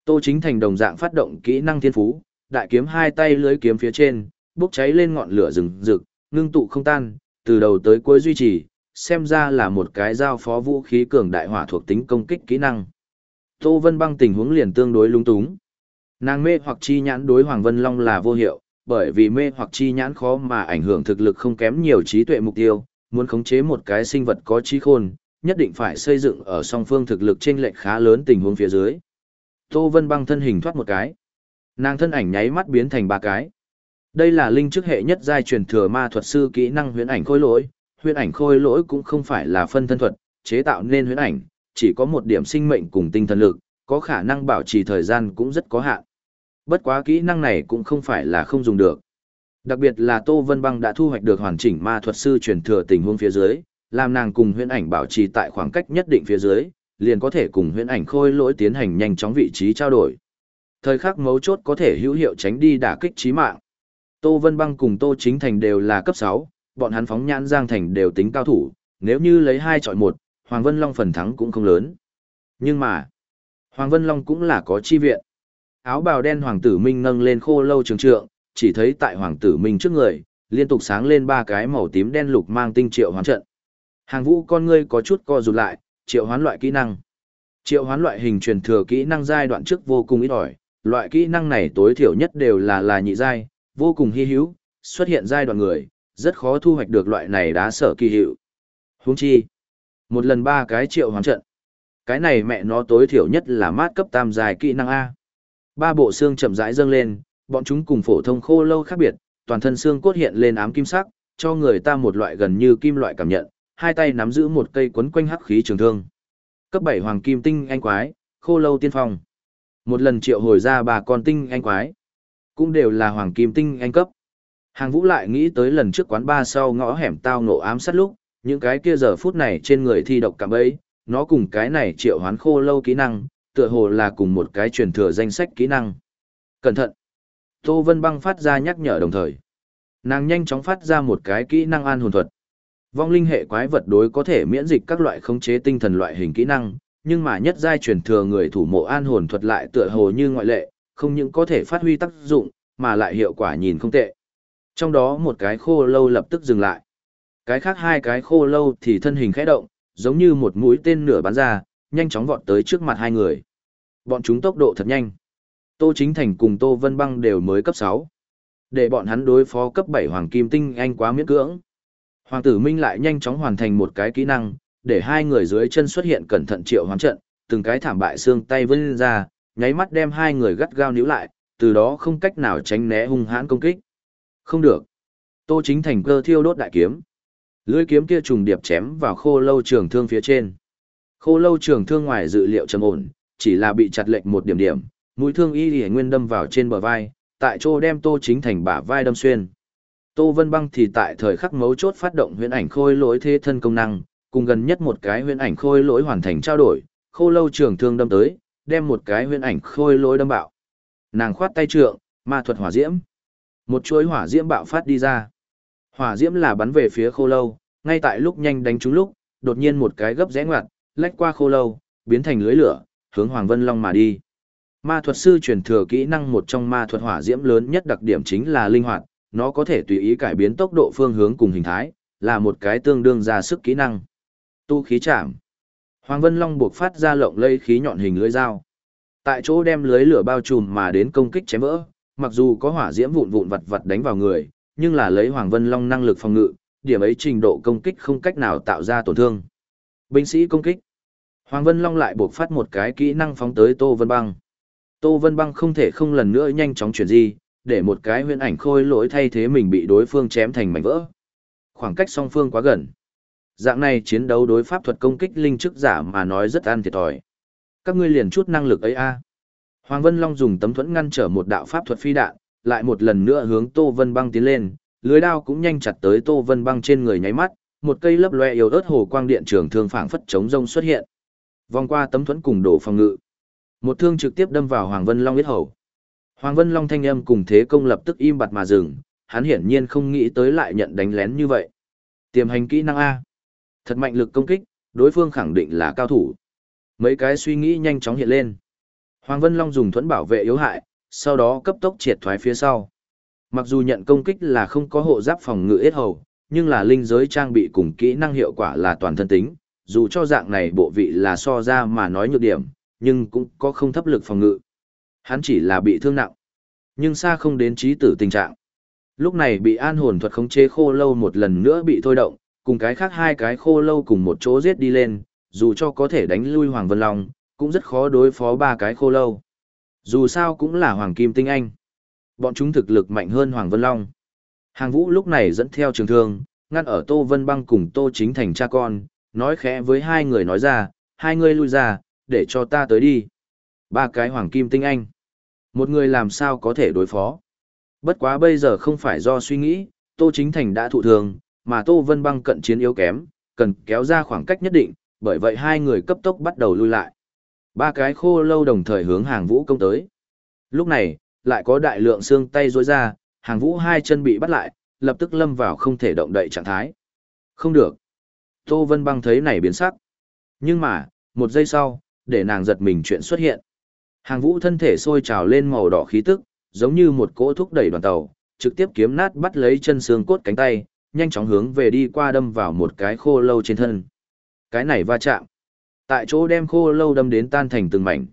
Tô Chính Thành đồng dạng phát động kỹ năng thiên phú, đại kiếm hai tay lưới kiếm phía trên, bốc cháy lên ngọn lửa rừng rực, ngưng tụ không tan, từ đầu tới cuối duy trì, xem ra là một cái giao phó vũ khí cường đại hỏa thuộc tính công kích kỹ năng. Tô Vân Băng tình huống liền tương đối lung túng. Nàng mê hoặc chi nhãn đối Hoàng Vân Long là vô hiệu, bởi vì mê hoặc chi nhãn khó mà ảnh hưởng thực lực không kém nhiều trí tuệ mục tiêu, muốn khống chế một cái sinh vật có trí khôn, nhất định phải xây dựng ở song phương thực lực trên lệch khá lớn tình huống phía dưới. Tô Vân Băng thân hình thoát một cái. Nàng thân ảnh nháy mắt biến thành ba cái. Đây là linh chức hệ nhất giai truyền thừa ma thuật sư kỹ năng huyễn ảnh khôi lỗi, huyễn ảnh khôi lỗi cũng không phải là phân thân thuật, chế tạo nên huyễn ảnh, chỉ có một điểm sinh mệnh cùng tinh thần lực, có khả năng bảo trì thời gian cũng rất có hạn. Bất quá kỹ năng này cũng không phải là không dùng được. Đặc biệt là Tô Vân Băng đã thu hoạch được hoàn chỉnh ma thuật sư truyền thừa tình huống phía dưới, làm nàng cùng huyễn ảnh bảo trì tại khoảng cách nhất định phía dưới, liền có thể cùng huyễn ảnh khôi lỗi tiến hành nhanh chóng vị trí trao đổi. Thời khắc mấu chốt có thể hữu hiệu tránh đi đả kích chí mạng. Tô Vân Băng cùng Tô Chính Thành đều là cấp 6, bọn hắn phóng nhãn Giang Thành đều tính cao thủ, nếu như lấy hai chọi một, Hoàng Vân Long phần thắng cũng không lớn. Nhưng mà, Hoàng Vân Long cũng là có chi viện. Áo bào đen Hoàng tử Minh nâng lên khô lâu trường trượng, chỉ thấy tại Hoàng tử Minh trước người, liên tục sáng lên ba cái màu tím đen lục mang tinh triệu hoán trận. Hàng vũ con ngươi có chút co rụt lại, triệu hoán loại kỹ năng. Triệu hoán loại hình truyền thừa kỹ năng giai đoạn trước vô cùng ít ỏi, loại kỹ năng này tối thiểu nhất đều là là nhị giai, vô cùng hy hữu, xuất hiện giai đoạn người, rất khó thu hoạch được loại này đá sở kỳ hiệu. Huống chi, một lần ba cái triệu hoàng trận. Cái này mẹ nó tối thiểu nhất là mát cấp tam dài kỹ năng A. Ba bộ xương chậm rãi dâng lên, bọn chúng cùng phổ thông khô lâu khác biệt, toàn thân xương cốt hiện lên ám kim sắc, cho người ta một loại gần như kim loại cảm nhận, hai tay nắm giữ một cây quấn quanh hắc khí trường thương. Cấp 7 hoàng kim tinh anh quái, khô lâu tiên phong. Một lần triệu hồi ra bà con tinh anh quái, cũng đều là hoàng kim tinh anh cấp. Hàng vũ lại nghĩ tới lần trước quán ba sau ngõ hẻm tao ngộ ám sát lúc, những cái kia giờ phút này trên người thi độc cảm ấy, nó cùng cái này triệu hoán khô lâu kỹ năng, tựa hồ là cùng một cái truyền thừa danh sách kỹ năng. Cẩn thận! Tô Vân Băng phát ra nhắc nhở đồng thời. Nàng nhanh chóng phát ra một cái kỹ năng an hồn thuật. Vong linh hệ quái vật đối có thể miễn dịch các loại khống chế tinh thần loại hình kỹ năng, nhưng mà nhất giai truyền thừa người thủ mộ an hồn thuật lại tựa hồ như ngoại lệ, không những có thể phát huy tác dụng, mà lại hiệu quả nhìn không tệ. Trong đó một cái khô lâu lập tức dừng lại. Cái khác hai cái khô lâu thì thân hình khẽ động, giống như một mũi tên nửa bắn ra, nhanh chóng vọt tới trước mặt hai người. Bọn chúng tốc độ thật nhanh. Tô Chính Thành cùng Tô Vân Băng đều mới cấp 6. Để bọn hắn đối phó cấp 7 Hoàng Kim Tinh Anh quá miễn cưỡng. Hoàng tử Minh lại nhanh chóng hoàn thành một cái kỹ năng, để hai người dưới chân xuất hiện cẩn thận triệu hoán trận, từng cái thảm bại xương tay vươn ra, nháy mắt đem hai người gắt gao níu lại, từ đó không cách nào tránh né hung hãn công kích. Không được. Tô Chính Thành cơ thiêu đốt đại kiếm. Lưỡi kiếm kia trùng điệp chém vào khô lâu trường thương phía trên. Khô lâu trường thương ngoài dự liệu trầm ổn, chỉ là bị chặt lệch một điểm điểm, mũi thương y lìa nguyên đâm vào trên bờ vai, tại chỗ đem Tô Chính Thành bả vai đâm xuyên. Tô Vân Băng thì tại thời khắc mấu chốt phát động huyễn ảnh khôi lỗi thế thân công năng, cùng gần nhất một cái huyễn ảnh khôi lỗi hoàn thành trao đổi, khô lâu trường thương đâm tới, đem một cái huyễn ảnh khôi lỗi đâm bạo. Nàng khoát tay trượng, ma thuật hỏa diễm. Một chuỗi hỏa diễm bạo phát đi ra. Hỏa diễm là bắn về phía khô lâu, ngay tại lúc nhanh đánh trúng lúc, đột nhiên một cái gấp rẽ ngoặt, lách qua khô lâu, biến thành lưới lửa, hướng Hoàng Vân Long mà đi. Ma thuật sư truyền thừa kỹ năng một trong ma thuật hỏa diễm lớn nhất đặc điểm chính là linh hoạt, nó có thể tùy ý cải biến tốc độ phương hướng cùng hình thái, là một cái tương đương ra sức kỹ năng. Tu khí chạm. Hoàng Vân Long buộc phát ra lộng lây khí nhọn hình lưới dao. Tại chỗ đem lưới lửa bao trùm mà đến công kích chém vỡ, mặc dù có hỏa diễm vụn vụn vật vật đánh vào người, nhưng là lấy Hoàng Vân Long năng lực phòng ngự, điểm ấy trình độ công kích không cách nào tạo ra tổn thương. Binh sĩ công kích. Hoàng Vân Long lại buộc phát một cái kỹ năng phóng tới Tô Vân Băng. Tô Vân Băng không thể không lần nữa nhanh chóng chuyển di, để một cái huyễn ảnh khôi lỗi thay thế mình bị đối phương chém thành mảnh vỡ. Khoảng cách song phương quá gần. Dạng này chiến đấu đối pháp thuật công kích linh chức giả mà nói rất an thiệt thòi. Các ngươi liền chút năng lực ấy a. Hoàng Vân Long dùng tấm thuẫn ngăn trở một đạo pháp thuật phi đạn, lại một lần nữa hướng Tô Vân Băng tiến lên, lưới đao cũng nhanh chặt tới Tô Vân Băng trên người nháy mắt, một cây lấp loe yếu ớt hồ quang điện trường thương phảng phất chống rông xuất hiện. Vòng qua tấm thuẫn cùng đổ phòng ngự. Một thương trực tiếp đâm vào Hoàng Vân Long huyết hầu. Hoàng Vân Long thanh âm cùng thế công lập tức im bặt mà dừng, hắn hiển nhiên không nghĩ tới lại nhận đánh lén như vậy. Tiềm hành kỹ năng A. Thật mạnh lực công kích, đối phương khẳng định là cao thủ. Mấy cái suy nghĩ nhanh chóng hiện lên. Hoàng Vân Long dùng thuẫn bảo vệ yếu hại, sau đó cấp tốc triệt thoái phía sau. Mặc dù nhận công kích là không có hộ giáp phòng ngự ít hầu, nhưng là linh giới trang bị cùng kỹ năng hiệu quả là toàn thân tính, dù cho dạng này bộ vị là so ra mà nói nhược điểm, nhưng cũng có không thấp lực phòng ngự. Hắn chỉ là bị thương nặng, nhưng xa không đến trí tử tình trạng. Lúc này bị an hồn thuật khống chế khô lâu một lần nữa bị thôi động, cùng cái khác hai cái khô lâu cùng một chỗ giết đi lên, dù cho có thể đánh lui Hoàng Vân Long, cũng rất khó đối phó ba cái khô lâu. Dù sao cũng là Hoàng Kim Tinh Anh. Bọn chúng thực lực mạnh hơn Hoàng Vân Long. Hàng vũ lúc này dẫn theo trường thương, ngăn ở Tô Vân Băng cùng Tô Chính Thành cha con, nói khẽ với hai người nói ra, hai người lui ra, để cho ta tới đi. Ba cái Hoàng Kim Tinh Anh. Một người làm sao có thể đối phó. Bất quá bây giờ không phải do suy nghĩ, Tô Chính Thành đã thụ thường, mà Tô Vân Băng cận chiến yếu kém, cần kéo ra khoảng cách nhất định, bởi vậy hai người cấp tốc bắt đầu lui lại. Ba cái khô lâu đồng thời hướng hàng vũ công tới. Lúc này, lại có đại lượng xương tay rối ra, hàng vũ hai chân bị bắt lại, lập tức lâm vào không thể động đậy trạng thái. Không được. Tô Vân Băng thấy này biến sắc. Nhưng mà, một giây sau, để nàng giật mình chuyện xuất hiện. Hàng vũ thân thể sôi trào lên màu đỏ khí tức, giống như một cỗ thúc đẩy đoàn tàu, trực tiếp kiếm nát bắt lấy chân xương cốt cánh tay, nhanh chóng hướng về đi qua đâm vào một cái khô lâu trên thân. Cái này va chạm. Tại chỗ đem khô lâu đâm đến tan thành từng mảnh.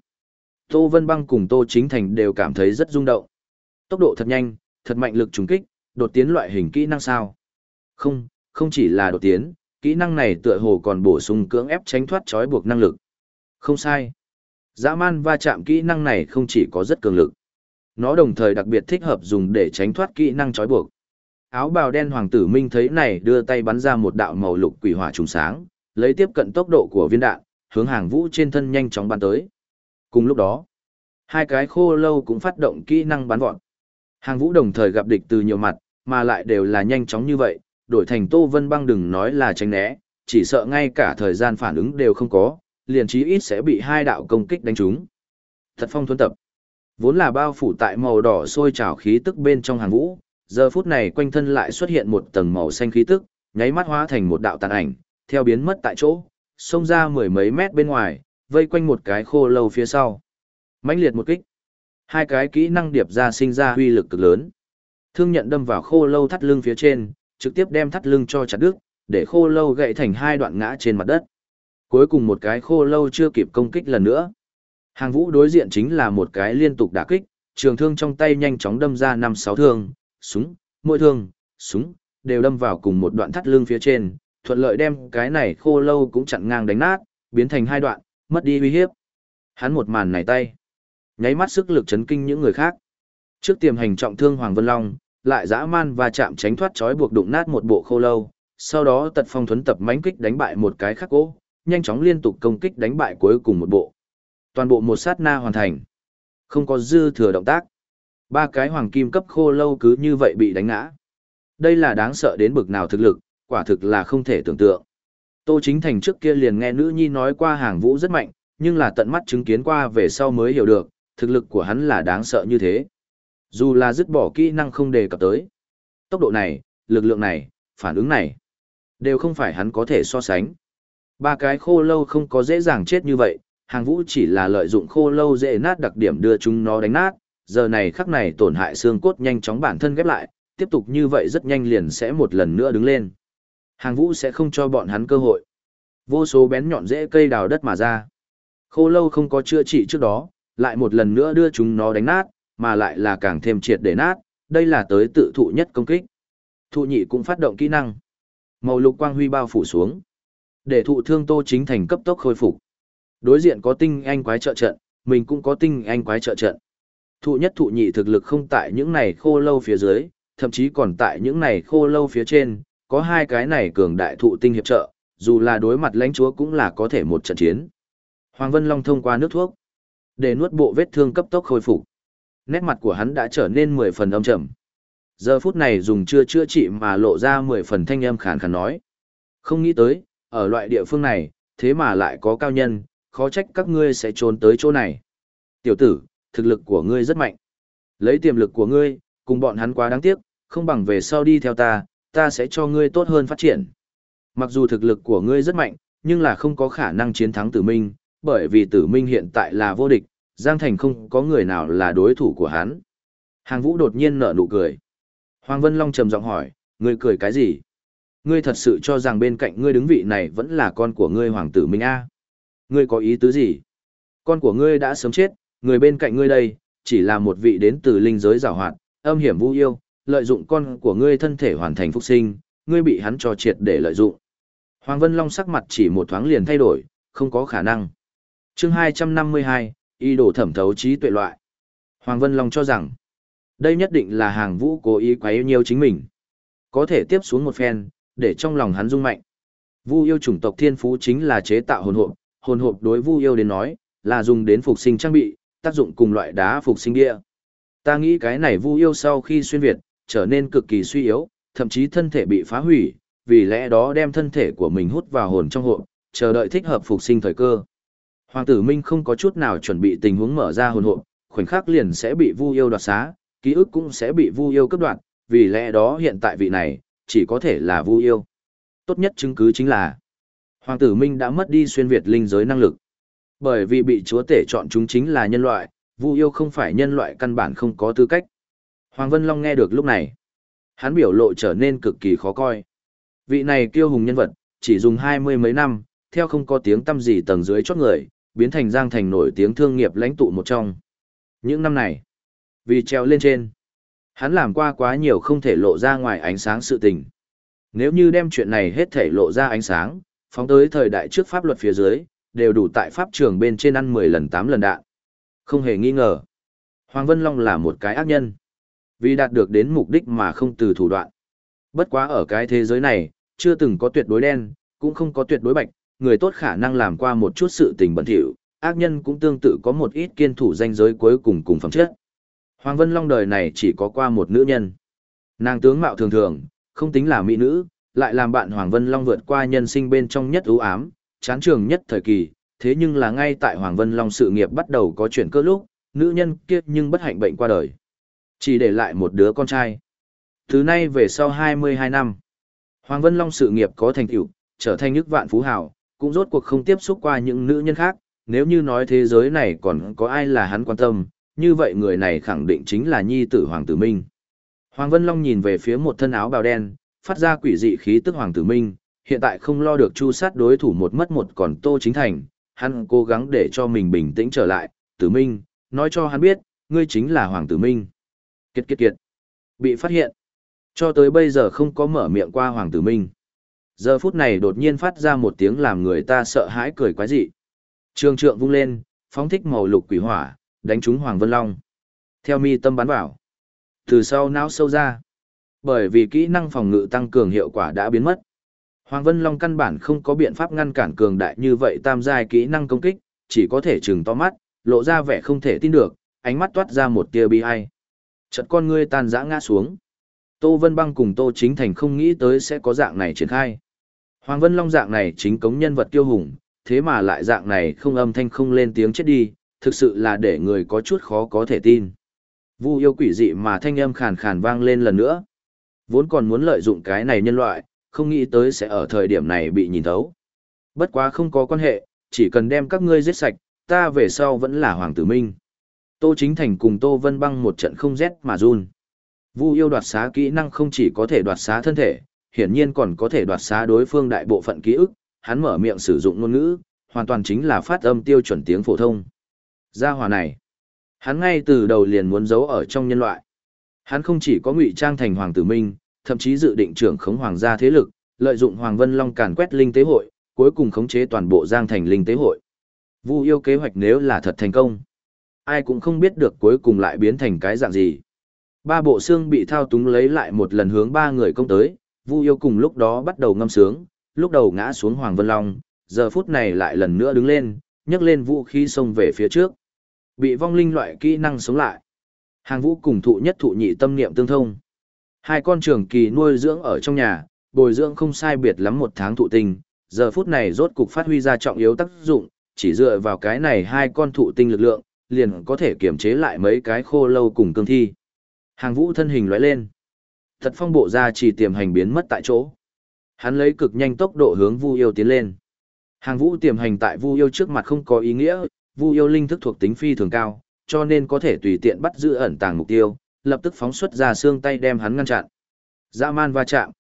Tô Vân Băng cùng Tô Chính Thành đều cảm thấy rất rung động. Tốc độ thật nhanh, thật mạnh lực trùng kích, đột tiến loại hình kỹ năng sao? Không, không chỉ là đột tiến, kỹ năng này tựa hồ còn bổ sung cưỡng ép tránh thoát trói buộc năng lực. Không sai. Dã man va chạm kỹ năng này không chỉ có rất cường lực. Nó đồng thời đặc biệt thích hợp dùng để tránh thoát kỹ năng trói buộc. Áo bào đen hoàng tử Minh thấy này đưa tay bắn ra một đạo màu lục quỷ hỏa trùng sáng, lấy tiếp cận tốc độ của viên đạn, hướng hàng vũ trên thân nhanh chóng bắn tới. Cùng lúc đó, hai cái khô lâu cũng phát động kỹ năng bắn vọt. Hàng vũ đồng thời gặp địch từ nhiều mặt, mà lại đều là nhanh chóng như vậy, đổi thành Tô Vân Băng đừng nói là tránh né, chỉ sợ ngay cả thời gian phản ứng đều không có, liền chí ít sẽ bị hai đạo công kích đánh trúng. Thật phong thuần tập. Vốn là bao phủ tại màu đỏ sôi trào khí tức bên trong hàng vũ, giờ phút này quanh thân lại xuất hiện một tầng màu xanh khí tức, nháy mắt hóa thành một đạo tàn ảnh, theo biến mất tại chỗ, xông ra mười mấy mét bên ngoài, vây quanh một cái khô lâu phía sau. mãnh liệt một kích. Hai cái kỹ năng điệp ra sinh ra huy lực cực lớn. Thương nhận đâm vào khô lâu thắt lưng phía trên, trực tiếp đem thắt lưng cho chặt đứt, để khô lâu gãy thành hai đoạn ngã trên mặt đất. Cuối cùng một cái khô lâu chưa kịp công kích lần nữa. Hàng vũ đối diện chính là một cái liên tục đả kích, trường thương trong tay nhanh chóng đâm ra năm sáu thương, súng, mỗi thương, súng, đều đâm vào cùng một đoạn thắt lưng phía trên, thuận lợi đem cái này khô lâu cũng chặn ngang đánh nát, biến thành hai đoạn, mất đi uy hiếp. Hắn một màn này tay, nháy mắt sức lực chấn kinh những người khác. Trước tiềm hành trọng thương Hoàng Vân Long, lại dã man và chạm tránh thoát trói buộc đụng nát một bộ khô lâu, sau đó tật phong thuấn tập mãnh kích đánh bại một cái khắc gỗ, nhanh chóng liên tục công kích đánh bại cuối cùng một bộ. Toàn bộ một sát na hoàn thành. Không có dư thừa động tác. Ba cái hoàng kim cấp khô lâu cứ như vậy bị đánh ngã. Đây là đáng sợ đến bực nào thực lực, quả thực là không thể tưởng tượng. Tô Chính Thành trước kia liền nghe nữ nhi nói qua hàng vũ rất mạnh, nhưng là tận mắt chứng kiến qua về sau mới hiểu được, thực lực của hắn là đáng sợ như thế. Dù là dứt bỏ kỹ năng không đề cập tới. Tốc độ này, lực lượng này, phản ứng này, đều không phải hắn có thể so sánh. Ba cái khô lâu không có dễ dàng chết như vậy, hàng vũ chỉ là lợi dụng khô lâu dễ nát đặc điểm đưa chúng nó đánh nát, giờ này khắc này tổn hại xương cốt nhanh chóng bản thân ghép lại, tiếp tục như vậy rất nhanh liền sẽ một lần nữa đứng lên. Hàng vũ sẽ không cho bọn hắn cơ hội. Vô số bén nhọn rễ cây đào đất mà ra. Khô lâu không có chữa trị trước đó, lại một lần nữa đưa chúng nó đánh nát, mà lại là càng thêm triệt để nát, đây là tới tự thụ nhất công kích. Thụ nhị cũng phát động kỹ năng. Màu lục quang huy bao phủ xuống. Để thụ thương Tô Chính Thành cấp tốc khôi phục. Đối diện có tinh anh quái trợ trận, mình cũng có tinh anh quái trợ trận. Thụ nhất thụ nhị thực lực không tại những này khô lâu phía dưới, thậm chí còn tại những này khô lâu phía trên, có hai cái này cường đại thụ tinh hiệp trợ, dù là đối mặt lãnh chúa cũng là có thể một trận chiến. Hoàng Vân Long thông qua nước thuốc, để nuốt bộ vết thương cấp tốc khôi phục. Nét mặt của hắn đã trở nên mười phần âm trầm. Giờ phút này dùng chưa chữa trị mà lộ ra mười phần thanh âm khàn khàn nói. Không nghĩ tới, ở loại địa phương này, thế mà lại có cao nhân, khó trách các ngươi sẽ trốn tới chỗ này. Tiểu tử, thực lực của ngươi rất mạnh. Lấy tiềm lực của ngươi, cùng bọn hắn quá đáng tiếc, không bằng về sau đi theo ta, ta sẽ cho ngươi tốt hơn phát triển. Mặc dù thực lực của ngươi rất mạnh, nhưng là không có khả năng chiến thắng tử minh, bởi vì tử minh hiện tại là vô địch, Giang Thành không có người nào là đối thủ của hắn. Hàng vũ đột nhiên nở nụ cười. Hoàng Vân Long trầm giọng hỏi, ngươi cười cái gì? Ngươi thật sự cho rằng bên cạnh ngươi đứng vị này vẫn là con của ngươi Hoàng tử Minh A. Ngươi có ý tứ gì? Con của ngươi đã sớm chết, người bên cạnh ngươi đây, chỉ là một vị đến từ linh giới giảo hoạt, âm hiểm vũ yêu, lợi dụng con của ngươi thân thể hoàn thành phục sinh, ngươi bị hắn cho triệt để lợi dụng. Hoàng Vân Long sắc mặt chỉ một thoáng liền thay đổi, không có khả năng. chương 252, y đồ thẩm thấu trí tuệ loại. Hoàng Vân Long cho rằng, đây nhất định là hàng vũ cố ý quấy nhiều chính mình. Có thể tiếp xuống một phen, để trong lòng hắn rung mạnh. Vu yêu chủng tộc thiên phú chính là chế tạo hồn hộp, hồn hộp đối vu yêu đến nói, là dùng đến phục sinh trang bị, tác dụng cùng loại đá phục sinh địa. Ta nghĩ cái này Vu yêu sau khi xuyên việt, trở nên cực kỳ suy yếu, thậm chí thân thể bị phá hủy, vì lẽ đó đem thân thể của mình hút vào hồn trong hộp, chờ đợi thích hợp phục sinh thời cơ. Hoàng tử Minh không có chút nào chuẩn bị tình huống mở ra hồn hộp, khoảnh khắc liền sẽ bị Vu yêu đoạt xá, ký ức cũng sẽ bị Vu yêu cướp đoạt, vì lẽ đó hiện tại vị này chỉ có thể là Vu yêu. Tốt nhất chứng cứ chính là Hoàng tử Minh đã mất đi xuyên việt linh giới năng lực. Bởi vì bị chúa tể chọn chúng chính là nhân loại, Vu yêu không phải nhân loại căn bản không có tư cách. Hoàng Vân Long nghe được lúc này, hắn biểu lộ trở nên cực kỳ khó coi. Vị này kiêu hùng nhân vật, chỉ dùng hai mươi mấy năm, theo không có tiếng tâm gì tầng dưới chót người, biến thành giang thành nổi tiếng thương nghiệp lãnh tụ một trong. Những năm này, vì treo lên trên, hắn làm qua quá nhiều không thể lộ ra ngoài ánh sáng sự tình. Nếu như đem chuyện này hết thể lộ ra ánh sáng, phóng tới thời đại trước pháp luật phía dưới, đều đủ tại pháp trường bên trên ăn 10 lần 8 lần đạn. Không hề nghi ngờ. Hoàng Vân Long là một cái ác nhân. Vì đạt được đến mục đích mà không từ thủ đoạn. Bất quá ở cái thế giới này, chưa từng có tuyệt đối đen, cũng không có tuyệt đối bạch, người tốt khả năng làm qua một chút sự tình bẩn thỉu, ác nhân cũng tương tự có một ít kiên thủ danh giới cuối cùng cùng phẩm chất. Hoàng Vân Long đời này chỉ có qua một nữ nhân. Nàng tướng mạo thường thường, không tính là mỹ nữ, lại làm bạn Hoàng Vân Long vượt qua nhân sinh bên trong nhất ưu ám, chán trường nhất thời kỳ, thế nhưng là ngay tại Hoàng Vân Long sự nghiệp bắt đầu có chuyển cơ lúc, nữ nhân kia nhưng bất hạnh bệnh qua đời. Chỉ để lại một đứa con trai. Thứ nay về sau 22 năm, Hoàng Vân Long sự nghiệp có thành tựu, trở thành nước vạn phú hào, cũng rốt cuộc không tiếp xúc qua những nữ nhân khác, nếu như nói thế giới này còn có ai là hắn quan tâm, như vậy người này khẳng định chính là nhi tử Hoàng Tử Minh. Hoàng Vân Long nhìn về phía một thân áo bào đen, phát ra quỷ dị khí tức Hoàng Tử Minh, hiện tại không lo được chu sát đối thủ một mất một còn Tô Chính Thành, hắn cố gắng để cho mình bình tĩnh trở lại, Tử Minh, nói cho hắn biết, ngươi chính là Hoàng Tử Minh. Kiệt kiệt kiệt. Bị phát hiện. Cho tới bây giờ không có mở miệng qua Hoàng Tử Minh. Giờ phút này đột nhiên phát ra một tiếng làm người ta sợ hãi cười quái dị. Trường trượng vung lên, phóng thích màu lục quỷ hỏa, đánh trúng Hoàng Vân Long. Theo mi tâm bắn vào. Từ sau não sâu ra. Bởi vì kỹ năng phòng ngự tăng cường hiệu quả đã biến mất. Hoàng Vân Long căn bản không có biện pháp ngăn cản cường đại như vậy tam giai kỹ năng công kích, chỉ có thể trừng to mắt, lộ ra vẻ không thể tin được, ánh mắt toát ra một tia bi ai chật con ngươi tan rã ngã xuống. Tô Vân Băng cùng Tô Chính Thành không nghĩ tới sẽ có dạng này triển khai. Hoàng Vân Long dạng này chính cống nhân vật tiêu hùng, thế mà lại dạng này không âm thanh không lên tiếng chết đi, thực sự là để người có chút khó có thể tin. Vu yêu quỷ dị mà thanh âm khàn khàn vang lên lần nữa. Vốn còn muốn lợi dụng cái này nhân loại, không nghĩ tới sẽ ở thời điểm này bị nhìn thấu. Bất quá không có quan hệ, chỉ cần đem các ngươi giết sạch, ta về sau vẫn là Hoàng tử Minh. Tô Chính Thành cùng Tô Vân Băng một trận không rét mà run. Vu yêu đoạt xá kỹ năng không chỉ có thể đoạt xá thân thể, hiển nhiên còn có thể đoạt xá đối phương đại bộ phận ký ức, hắn mở miệng sử dụng ngôn ngữ, hoàn toàn chính là phát âm tiêu chuẩn tiếng phổ thông. Gia hòa này, hắn ngay từ đầu liền muốn giấu ở trong nhân loại. Hắn không chỉ có ngụy trang thành hoàng tử minh, thậm chí dự định trưởng khống hoàng gia thế lực, lợi dụng Hoàng Vân Long càn quét linh tế hội, cuối cùng khống chế toàn bộ Giang thành linh tế hội. Vu yêu kế hoạch nếu là thật thành công, ai cũng không biết được cuối cùng lại biến thành cái dạng gì. Ba bộ xương bị thao túng lấy lại một lần hướng ba người công tới, Vu yêu cùng lúc đó bắt đầu ngâm sướng, lúc đầu ngã xuống Hoàng Vân Long, giờ phút này lại lần nữa đứng lên, nhấc lên vũ khí xông về phía trước. Bị vong linh loại kỹ năng sống lại. Hàng vũ cùng thụ nhất thụ nhị tâm niệm tương thông. Hai con trường kỳ nuôi dưỡng ở trong nhà, bồi dưỡng không sai biệt lắm một tháng thụ tinh, giờ phút này rốt cục phát huy ra trọng yếu tác dụng, chỉ dựa vào cái này hai con thụ tinh lực lượng, liền có thể kiểm chế lại mấy cái khô lâu cùng cương thi. Hàng vũ thân hình lóe lên. Thật phong bộ ra chỉ tiềm hành biến mất tại chỗ. Hắn lấy cực nhanh tốc độ hướng Vu Yêu tiến lên. Hàng vũ tiềm hành tại Vu Yêu trước mặt không có ý nghĩa, Vu Yêu linh thức thuộc tính phi thường cao, cho nên có thể tùy tiện bắt giữ ẩn tàng mục tiêu, lập tức phóng xuất ra xương tay đem hắn ngăn chặn. Dã man va chạm.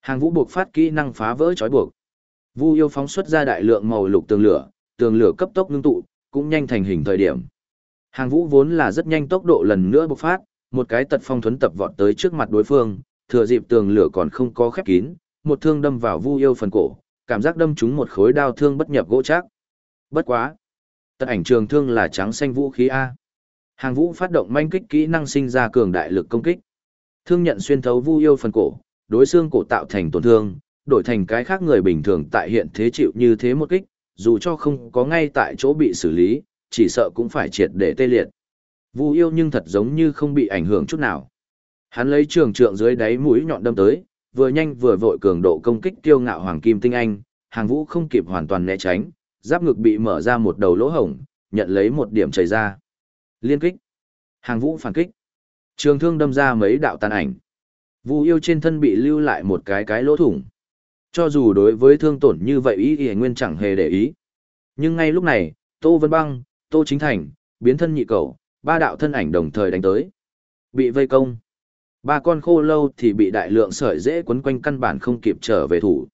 Hàng vũ buộc phát kỹ năng phá vỡ trói buộc. Vu yêu phóng xuất ra đại lượng màu lục tường lửa, tường lửa cấp tốc ngưng tụ, cũng nhanh thành hình thời điểm. Hàng vũ vốn là rất nhanh tốc độ lần nữa bộc phát, một cái tật phong thuấn tập vọt tới trước mặt đối phương, thừa dịp tường lửa còn không có khép kín, một thương đâm vào Vu yêu phần cổ, cảm giác đâm trúng một khối đao thương bất nhập gỗ chắc. Bất quá, tật ảnh trường thương là trắng xanh vũ khí a. Hàng vũ phát động manh kích kỹ năng sinh ra cường đại lực công kích. Thương nhận xuyên thấu vu yêu phần cổ, đối xương cổ tạo thành tổn thương, đổi thành cái khác người bình thường tại hiện thế chịu như thế một kích, dù cho không có ngay tại chỗ bị xử lý, chỉ sợ cũng phải triệt để tê liệt. Vu yêu nhưng thật giống như không bị ảnh hưởng chút nào. Hắn lấy trường trượng dưới đáy mũi nhọn đâm tới, vừa nhanh vừa vội cường độ công kích tiêu ngạo hoàng kim tinh anh, hàng vũ không kịp hoàn toàn né tránh, giáp ngực bị mở ra một đầu lỗ hổng, nhận lấy một điểm chảy ra. Liên kích. Hàng vũ phản kích. Trường thương đâm ra mấy đạo tàn ảnh. Vu yêu trên thân bị lưu lại một cái cái lỗ thủng. Cho dù đối với thương tổn như vậy ý thì nguyên chẳng hề để ý. Nhưng ngay lúc này, Tô Vân Băng, Tô Chính Thành, biến thân nhị cầu, ba đạo thân ảnh đồng thời đánh tới. Bị vây công. Ba con khô lâu thì bị đại lượng sợi dễ quấn quanh căn bản không kịp trở về thủ.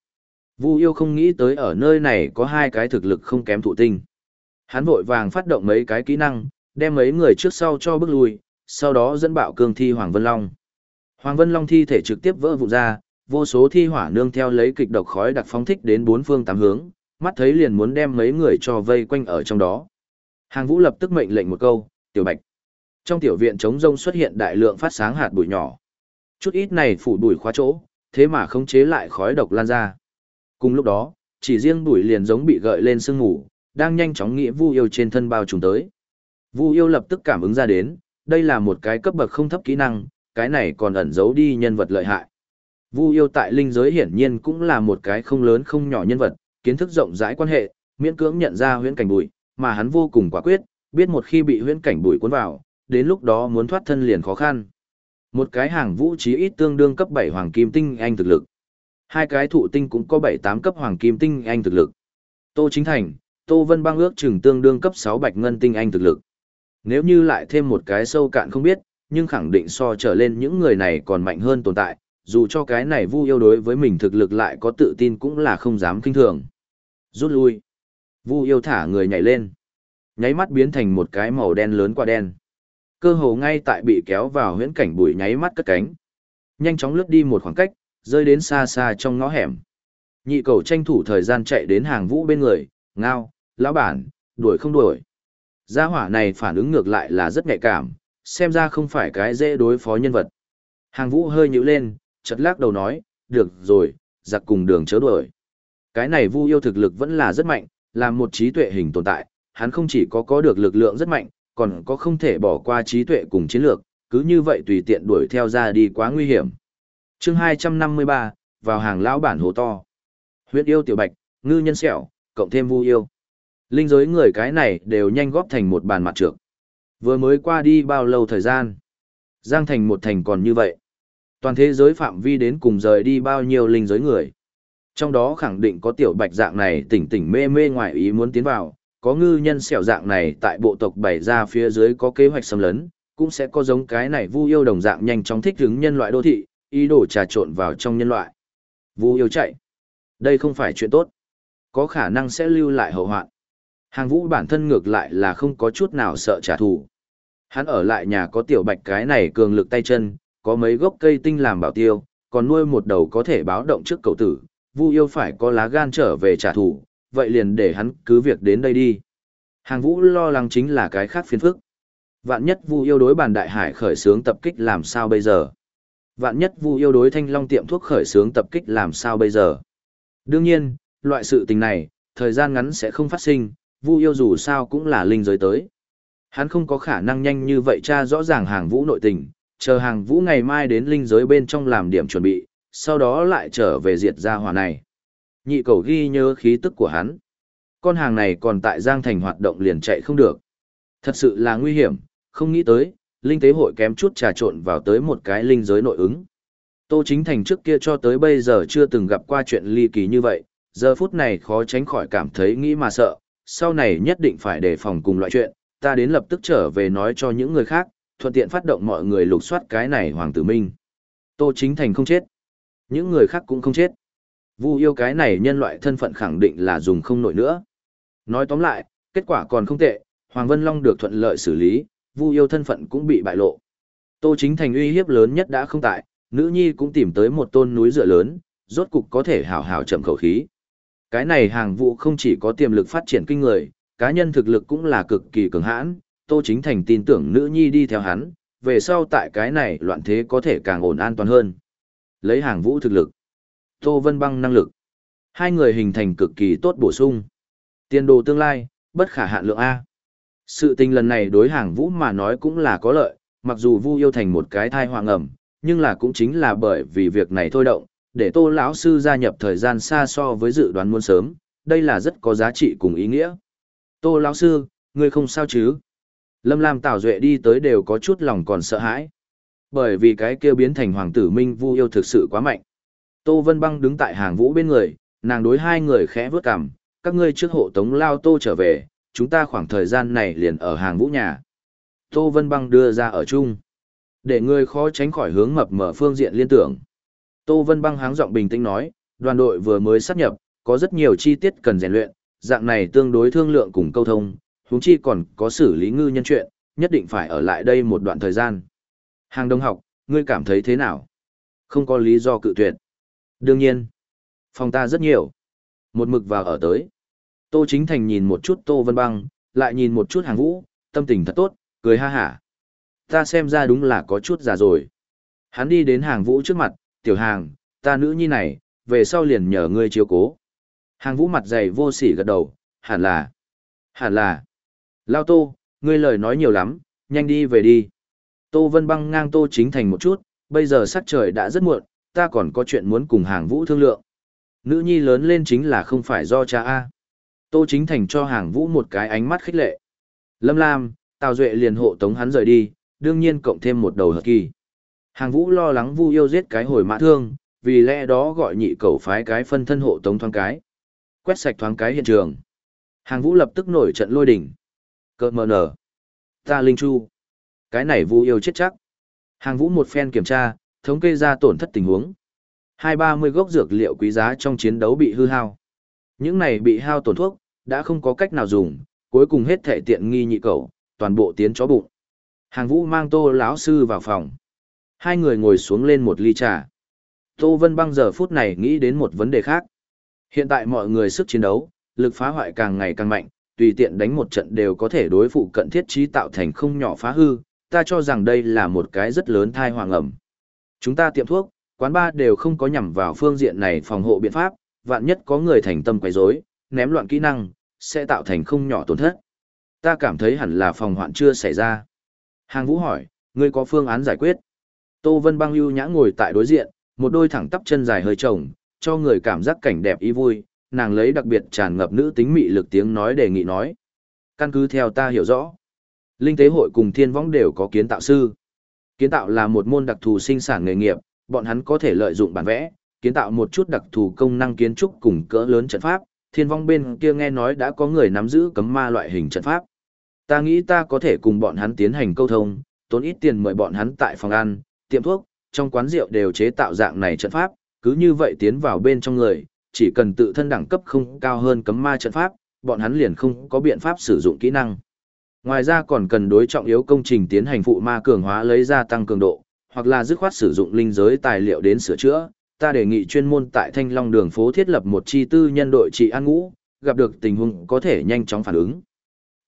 Vu yêu không nghĩ tới ở nơi này có hai cái thực lực không kém thụ tinh. Hắn vội vàng phát động mấy cái kỹ năng, đem mấy người trước sau cho bước lui, sau đó dẫn bạo cương thi Hoàng Vân Long. Hoàng Vân Long thi thể trực tiếp vỡ vụn ra, vô số thi hỏa nương theo lấy kịch độc khói đặc phóng thích đến bốn phương tám hướng, mắt thấy liền muốn đem mấy người cho vây quanh ở trong đó. Hàng Vũ lập tức mệnh lệnh một câu, "Tiểu Bạch." Trong tiểu viện trống rông xuất hiện đại lượng phát sáng hạt bụi nhỏ. Chút ít này phủ bụi khóa chỗ, thế mà không chế lại khói độc lan ra. Cùng lúc đó, chỉ riêng bụi liền giống bị gợi lên sương ngủ, đang nhanh chóng nghĩa Vu Yêu trên thân bao trùm tới. Vu Yêu lập tức cảm ứng ra đến, đây là một cái cấp bậc không thấp kỹ năng, cái này còn ẩn giấu đi nhân vật lợi hại. Vu Yêu tại linh giới hiển nhiên cũng là một cái không lớn không nhỏ nhân vật, kiến thức rộng rãi quan hệ, miễn cưỡng nhận ra huyễn cảnh bụi, mà hắn vô cùng quả quyết, biết một khi bị huyễn cảnh bụi cuốn vào, đến lúc đó muốn thoát thân liền khó khăn. Một cái hàng vũ trí ít tương đương cấp 7 hoàng kim tinh anh thực lực. Hai cái thụ tinh cũng có 7-8 cấp hoàng kim tinh anh thực lực. Tô Chính Thành, Tô Vân Bang ước chừng tương đương cấp 6 bạch ngân tinh anh thực lực. Nếu như lại thêm một cái sâu cạn không biết, nhưng khẳng định so trở lên những người này còn mạnh hơn tồn tại, dù cho cái này vu yêu đối với mình thực lực lại có tự tin cũng là không dám kinh thường. Rút lui. Vu yêu thả người nhảy lên. Nháy mắt biến thành một cái màu đen lớn qua đen. Cơ hồ ngay tại bị kéo vào huyễn cảnh bụi nháy mắt cất cánh. Nhanh chóng lướt đi một khoảng cách, rơi đến xa xa trong ngõ hẻm. Nhị cầu tranh thủ thời gian chạy đến hàng vũ bên người, ngao, lão bản, đuổi không đuổi. Gia hỏa này phản ứng ngược lại là rất nhạy cảm, xem ra không phải cái dễ đối phó nhân vật. Hàng vũ hơi nhíu lên, chật lắc đầu nói, được rồi, giặc cùng đường chớ đuổi. Cái này vu yêu thực lực vẫn là rất mạnh, là một trí tuệ hình tồn tại, hắn không chỉ có có được lực lượng rất mạnh, còn có không thể bỏ qua trí tuệ cùng chiến lược, cứ như vậy tùy tiện đuổi theo ra đi quá nguy hiểm. chương 253, vào hàng lão bản hồ to. Huyết yêu tiểu bạch, ngư nhân sẹo, cộng thêm vu yêu. Linh giới người cái này đều nhanh góp thành một bàn mặt trược. Vừa mới qua đi bao lâu thời gian? Giang thành một thành còn như vậy. Toàn thế giới phạm vi đến cùng rời đi bao nhiêu linh giới người. Trong đó khẳng định có tiểu bạch dạng này tỉnh tỉnh mê mê ngoài ý muốn tiến vào, có ngư nhân xẻo dạng này tại bộ tộc bày ra phía dưới có kế hoạch xâm lấn, cũng sẽ có giống cái này vu yêu đồng dạng nhanh chóng thích ứng nhân loại đô thị, ý đồ trà trộn vào trong nhân loại. Vu yêu chạy. Đây không phải chuyện tốt. Có khả năng sẽ lưu lại hậu hoạn. Hàng vũ bản thân ngược lại là không có chút nào sợ trả thù. Hắn ở lại nhà có tiểu bạch cái này cường lực tay chân, có mấy gốc cây tinh làm bảo tiêu, còn nuôi một đầu có thể báo động trước cậu tử, Vu yêu phải có lá gan trở về trả thù, vậy liền để hắn cứ việc đến đây đi. Hàng vũ lo lắng chính là cái khác phiền phức. Vạn nhất Vu yêu đối bàn đại hải khởi xướng tập kích làm sao bây giờ? Vạn nhất Vu yêu đối thanh long tiệm thuốc khởi xướng tập kích làm sao bây giờ? Đương nhiên, loại sự tình này, thời gian ngắn sẽ không phát sinh, Vu yêu dù sao cũng là linh giới tới. Hắn không có khả năng nhanh như vậy tra rõ ràng hàng vũ nội tình, chờ hàng vũ ngày mai đến linh giới bên trong làm điểm chuẩn bị, sau đó lại trở về diệt gia hỏa này. Nhị cầu ghi nhớ khí tức của hắn. Con hàng này còn tại Giang Thành hoạt động liền chạy không được. Thật sự là nguy hiểm, không nghĩ tới, linh tế hội kém chút trà trộn vào tới một cái linh giới nội ứng. Tô Chính Thành trước kia cho tới bây giờ chưa từng gặp qua chuyện ly kỳ như vậy, giờ phút này khó tránh khỏi cảm thấy nghĩ mà sợ, sau này nhất định phải đề phòng cùng loại chuyện, ta đến lập tức trở về nói cho những người khác, thuận tiện phát động mọi người lục soát cái này Hoàng Tử Minh. Tô Chính Thành không chết. Những người khác cũng không chết. Vu yêu cái này nhân loại thân phận khẳng định là dùng không nổi nữa. Nói tóm lại, kết quả còn không tệ, Hoàng Vân Long được thuận lợi xử lý, Vu yêu thân phận cũng bị bại lộ. Tô Chính Thành uy hiếp lớn nhất đã không tại, nữ nhi cũng tìm tới một tôn núi dựa lớn, rốt cục có thể hào hào chậm khẩu khí. Cái này hàng vụ không chỉ có tiềm lực phát triển kinh người, cá nhân thực lực cũng là cực kỳ cường hãn, Tô Chính Thành tin tưởng nữ nhi đi theo hắn, về sau tại cái này loạn thế có thể càng ổn an toàn hơn. Lấy hàng vũ thực lực, Tô Vân Băng năng lực. Hai người hình thành cực kỳ tốt bổ sung. Tiền đồ tương lai, bất khả hạn lượng A. Sự tình lần này đối hàng vũ mà nói cũng là có lợi, mặc dù Vu yêu thành một cái thai hoàng ẩm, nhưng là cũng chính là bởi vì việc này thôi động, để Tô lão sư gia nhập thời gian xa so với dự đoán muôn sớm, đây là rất có giá trị cùng ý nghĩa. Tô lão sư, ngươi không sao chứ? Lâm Lam Tào Duệ đi tới đều có chút lòng còn sợ hãi. Bởi vì cái kia biến thành hoàng tử Minh Vu yêu thực sự quá mạnh. Tô Vân Băng đứng tại hàng vũ bên người, nàng đối hai người khẽ vớt cằm, các ngươi trước hộ tống lao Tô trở về, chúng ta khoảng thời gian này liền ở hàng vũ nhà. Tô Vân Băng đưa ra ở chung. Để ngươi khó tránh khỏi hướng mập mở phương diện liên tưởng. Tô Vân Băng háng giọng bình tĩnh nói, đoàn đội vừa mới sắp nhập, có rất nhiều chi tiết cần rèn luyện, dạng này tương đối thương lượng cùng câu thông, huống chi còn có xử lý ngư nhân chuyện, nhất định phải ở lại đây một đoạn thời gian. Hàng đông học, ngươi cảm thấy thế nào? Không có lý do cự tuyệt. Đương nhiên, phòng ta rất nhiều. Một mực vào ở tới. Tô Chính Thành nhìn một chút Tô Vân Băng, lại nhìn một chút hàng vũ, tâm tình thật tốt, cười ha hả. Ta xem ra đúng là có chút già rồi. Hắn đi đến hàng vũ trước mặt, tiểu hàng, ta nữ nhi này, về sau liền nhờ ngươi chiếu cố. Hàng vũ mặt dày vô sỉ gật đầu, hẳn là, hẳn là. Lao Tô, ngươi lời nói nhiều lắm, nhanh đi về đi. Tô Vân băng ngang Tô Chính Thành một chút, bây giờ sắc trời đã rất muộn, ta còn có chuyện muốn cùng hàng vũ thương lượng. Nữ nhi lớn lên chính là không phải do cha A. Tô Chính Thành cho hàng vũ một cái ánh mắt khích lệ. Lâm Lam, Tào Duệ liền hộ tống hắn rời đi, đương nhiên cộng thêm một đầu hợp kỳ. Hàng vũ lo lắng vu yêu giết cái hồi mã thương, vì lẽ đó gọi nhị cầu phái cái phân thân hộ tống thoáng cái. Quét sạch thoáng cái hiện trường. Hàng vũ lập tức nổi trận lôi đỉnh. Cơ mờ nở. Ta linh chu. Cái này vu yêu chết chắc. Hàng vũ một phen kiểm tra, thống kê ra tổn thất tình huống. Hai ba mươi gốc dược liệu quý giá trong chiến đấu bị hư hao. Những này bị hao tổn thuốc, đã không có cách nào dùng, cuối cùng hết thể tiện nghi nhị cầu, toàn bộ tiến chó bụng. Hàng vũ mang tô lão sư vào phòng. Hai người ngồi xuống lên một ly trà. Tô Vân Băng giờ phút này nghĩ đến một vấn đề khác. Hiện tại mọi người sức chiến đấu, lực phá hoại càng ngày càng mạnh, tùy tiện đánh một trận đều có thể đối phụ cận thiết trí tạo thành không nhỏ phá hư, ta cho rằng đây là một cái rất lớn thai hoàng ẩm. Chúng ta tiệm thuốc, quán bar đều không có nhằm vào phương diện này phòng hộ biện pháp, vạn nhất có người thành tâm quấy rối, ném loạn kỹ năng, sẽ tạo thành không nhỏ tổn thất. Ta cảm thấy hẳn là phòng hoạn chưa xảy ra. Hàng Vũ hỏi, ngươi có phương án giải quyết? Tô Vân Băng Lưu nhã ngồi tại đối diện, một đôi thẳng tắp chân dài hơi trồng, cho người cảm giác cảnh đẹp ý vui, nàng lấy đặc biệt tràn ngập nữ tính mị lực tiếng nói đề nghị nói. Căn cứ theo ta hiểu rõ, Linh tế hội cùng thiên võng đều có kiến tạo sư. Kiến tạo là một môn đặc thù sinh sản nghề nghiệp, bọn hắn có thể lợi dụng bản vẽ, kiến tạo một chút đặc thù công năng kiến trúc cùng cỡ lớn trận pháp. Thiên vong bên kia nghe nói đã có người nắm giữ cấm ma loại hình trận pháp. Ta nghĩ ta có thể cùng bọn hắn tiến hành câu thông, tốn ít tiền mời bọn hắn tại phòng ăn, tiệm thuốc, trong quán rượu đều chế tạo dạng này trận pháp, cứ như vậy tiến vào bên trong người, chỉ cần tự thân đẳng cấp không cao hơn cấm ma trận pháp, bọn hắn liền không có biện pháp sử dụng kỹ năng. Ngoài ra còn cần đối trọng yếu công trình tiến hành phụ ma cường hóa lấy ra tăng cường độ, hoặc là dứt khoát sử dụng linh giới tài liệu đến sửa chữa. Ta đề nghị chuyên môn tại Thanh Long đường phố thiết lập một chi tư nhân đội trị an ngũ, gặp được tình huống có thể nhanh chóng phản ứng.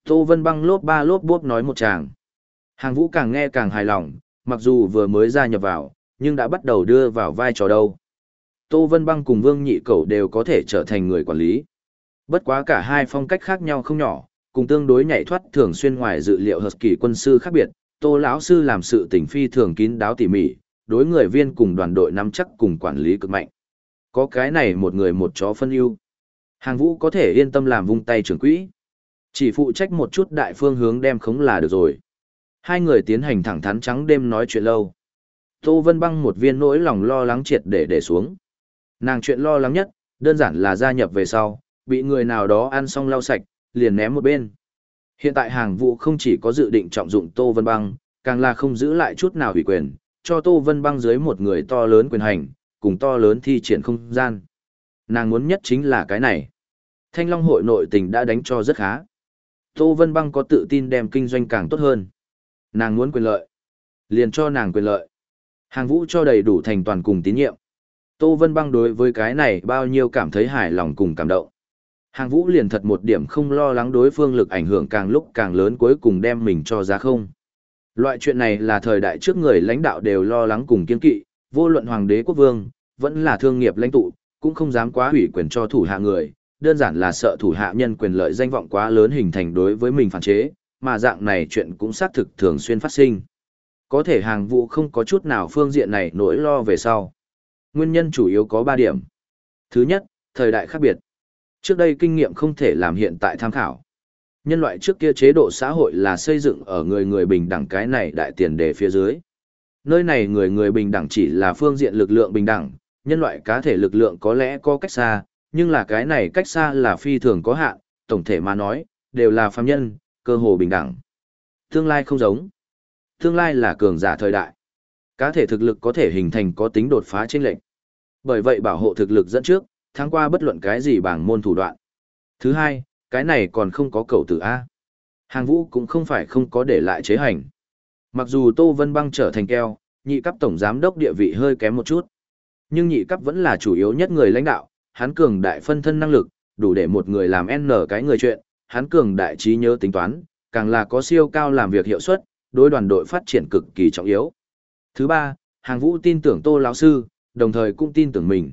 Tô Vân băng lốp ba lốp bốp nói một chàng. Hàng vũ càng nghe càng hài lòng, mặc dù vừa mới gia nhập vào, nhưng đã bắt đầu đưa vào vai trò đâu. Tô Vân băng cùng Vương Nhị Cẩu đều có thể trở thành người quản lý. Bất quá cả hai phong cách khác nhau không nhỏ, cùng tương đối nhảy thoát thường xuyên ngoài dự liệu hợp kỳ quân sư khác biệt, Tô lão sư làm sự tình phi thường kín đáo tỉ mỉ, đối người viên cùng đoàn đội nắm chắc cùng quản lý cực mạnh. Có cái này một người một chó phân ưu. Hàng vũ có thể yên tâm làm vung tay trưởng quỹ. Chỉ phụ trách một chút đại phương hướng đem khống là được rồi. Hai người tiến hành thẳng thắn trắng đêm nói chuyện lâu. Tô Vân Băng một viên nỗi lòng lo lắng triệt để để xuống. Nàng chuyện lo lắng nhất, đơn giản là gia nhập về sau, bị người nào đó ăn xong lau sạch, liền ném một bên. Hiện tại hàng vụ không chỉ có dự định trọng dụng Tô Vân Băng, càng là không giữ lại chút nào ủy quyền, cho Tô Vân Băng dưới một người to lớn quyền hành, cùng to lớn thi triển không gian. Nàng muốn nhất chính là cái này. Thanh Long hội nội tình đã đánh cho rất khá. Tô Vân Băng có tự tin đem kinh doanh càng tốt hơn. Nàng muốn quyền lợi. Liền cho nàng quyền lợi. Hàng vũ cho đầy đủ thành toàn cùng tín nhiệm. Tô Vân Băng đối với cái này bao nhiêu cảm thấy hài lòng cùng cảm động. Hàng vũ liền thật một điểm không lo lắng đối phương lực ảnh hưởng càng lúc càng lớn cuối cùng đem mình cho giá không. Loại chuyện này là thời đại trước người lãnh đạo đều lo lắng cùng kiên kỵ, vô luận hoàng đế quốc vương, vẫn là thương nghiệp lãnh tụ, cũng không dám quá hủy quyền cho thủ hạ người, đơn giản là sợ thủ hạ nhân quyền lợi danh vọng quá lớn hình thành đối với mình phản chế, mà dạng này chuyện cũng xác thực thường xuyên phát sinh. Có thể hàng vũ không có chút nào phương diện này nỗi lo về sau. Nguyên nhân chủ yếu có 3 điểm. Thứ nhất, thời đại khác biệt. Trước đây kinh nghiệm không thể làm hiện tại tham khảo. Nhân loại trước kia chế độ xã hội là xây dựng ở người người bình đẳng cái này đại tiền đề phía dưới. Nơi này người người bình đẳng chỉ là phương diện lực lượng bình đẳng, nhân loại cá thể lực lượng có lẽ có cách xa, nhưng là cái này cách xa là phi thường có hạn, tổng thể mà nói, đều là phàm nhân, cơ hồ bình đẳng. Tương lai không giống. Tương lai là cường giả thời đại. Cá thể thực lực có thể hình thành có tính đột phá trên lệnh. Bởi vậy bảo hộ thực lực dẫn trước, tháng qua bất luận cái gì bằng môn thủ đoạn. Thứ hai, cái này còn không có cầu tử A. Hàng vũ cũng không phải không có để lại chế hành. Mặc dù Tô Vân Băng trở thành keo, nhị cấp tổng giám đốc địa vị hơi kém một chút. Nhưng nhị cấp vẫn là chủ yếu nhất người lãnh đạo, hắn cường đại phân thân năng lực, đủ để một người làm N cái người chuyện, hắn cường đại trí nhớ tính toán, càng là có siêu cao làm việc hiệu suất, đối đoàn đội phát triển cực kỳ trọng yếu. Thứ ba, hàng vũ tin tưởng Tô lão sư, đồng thời cũng tin tưởng mình.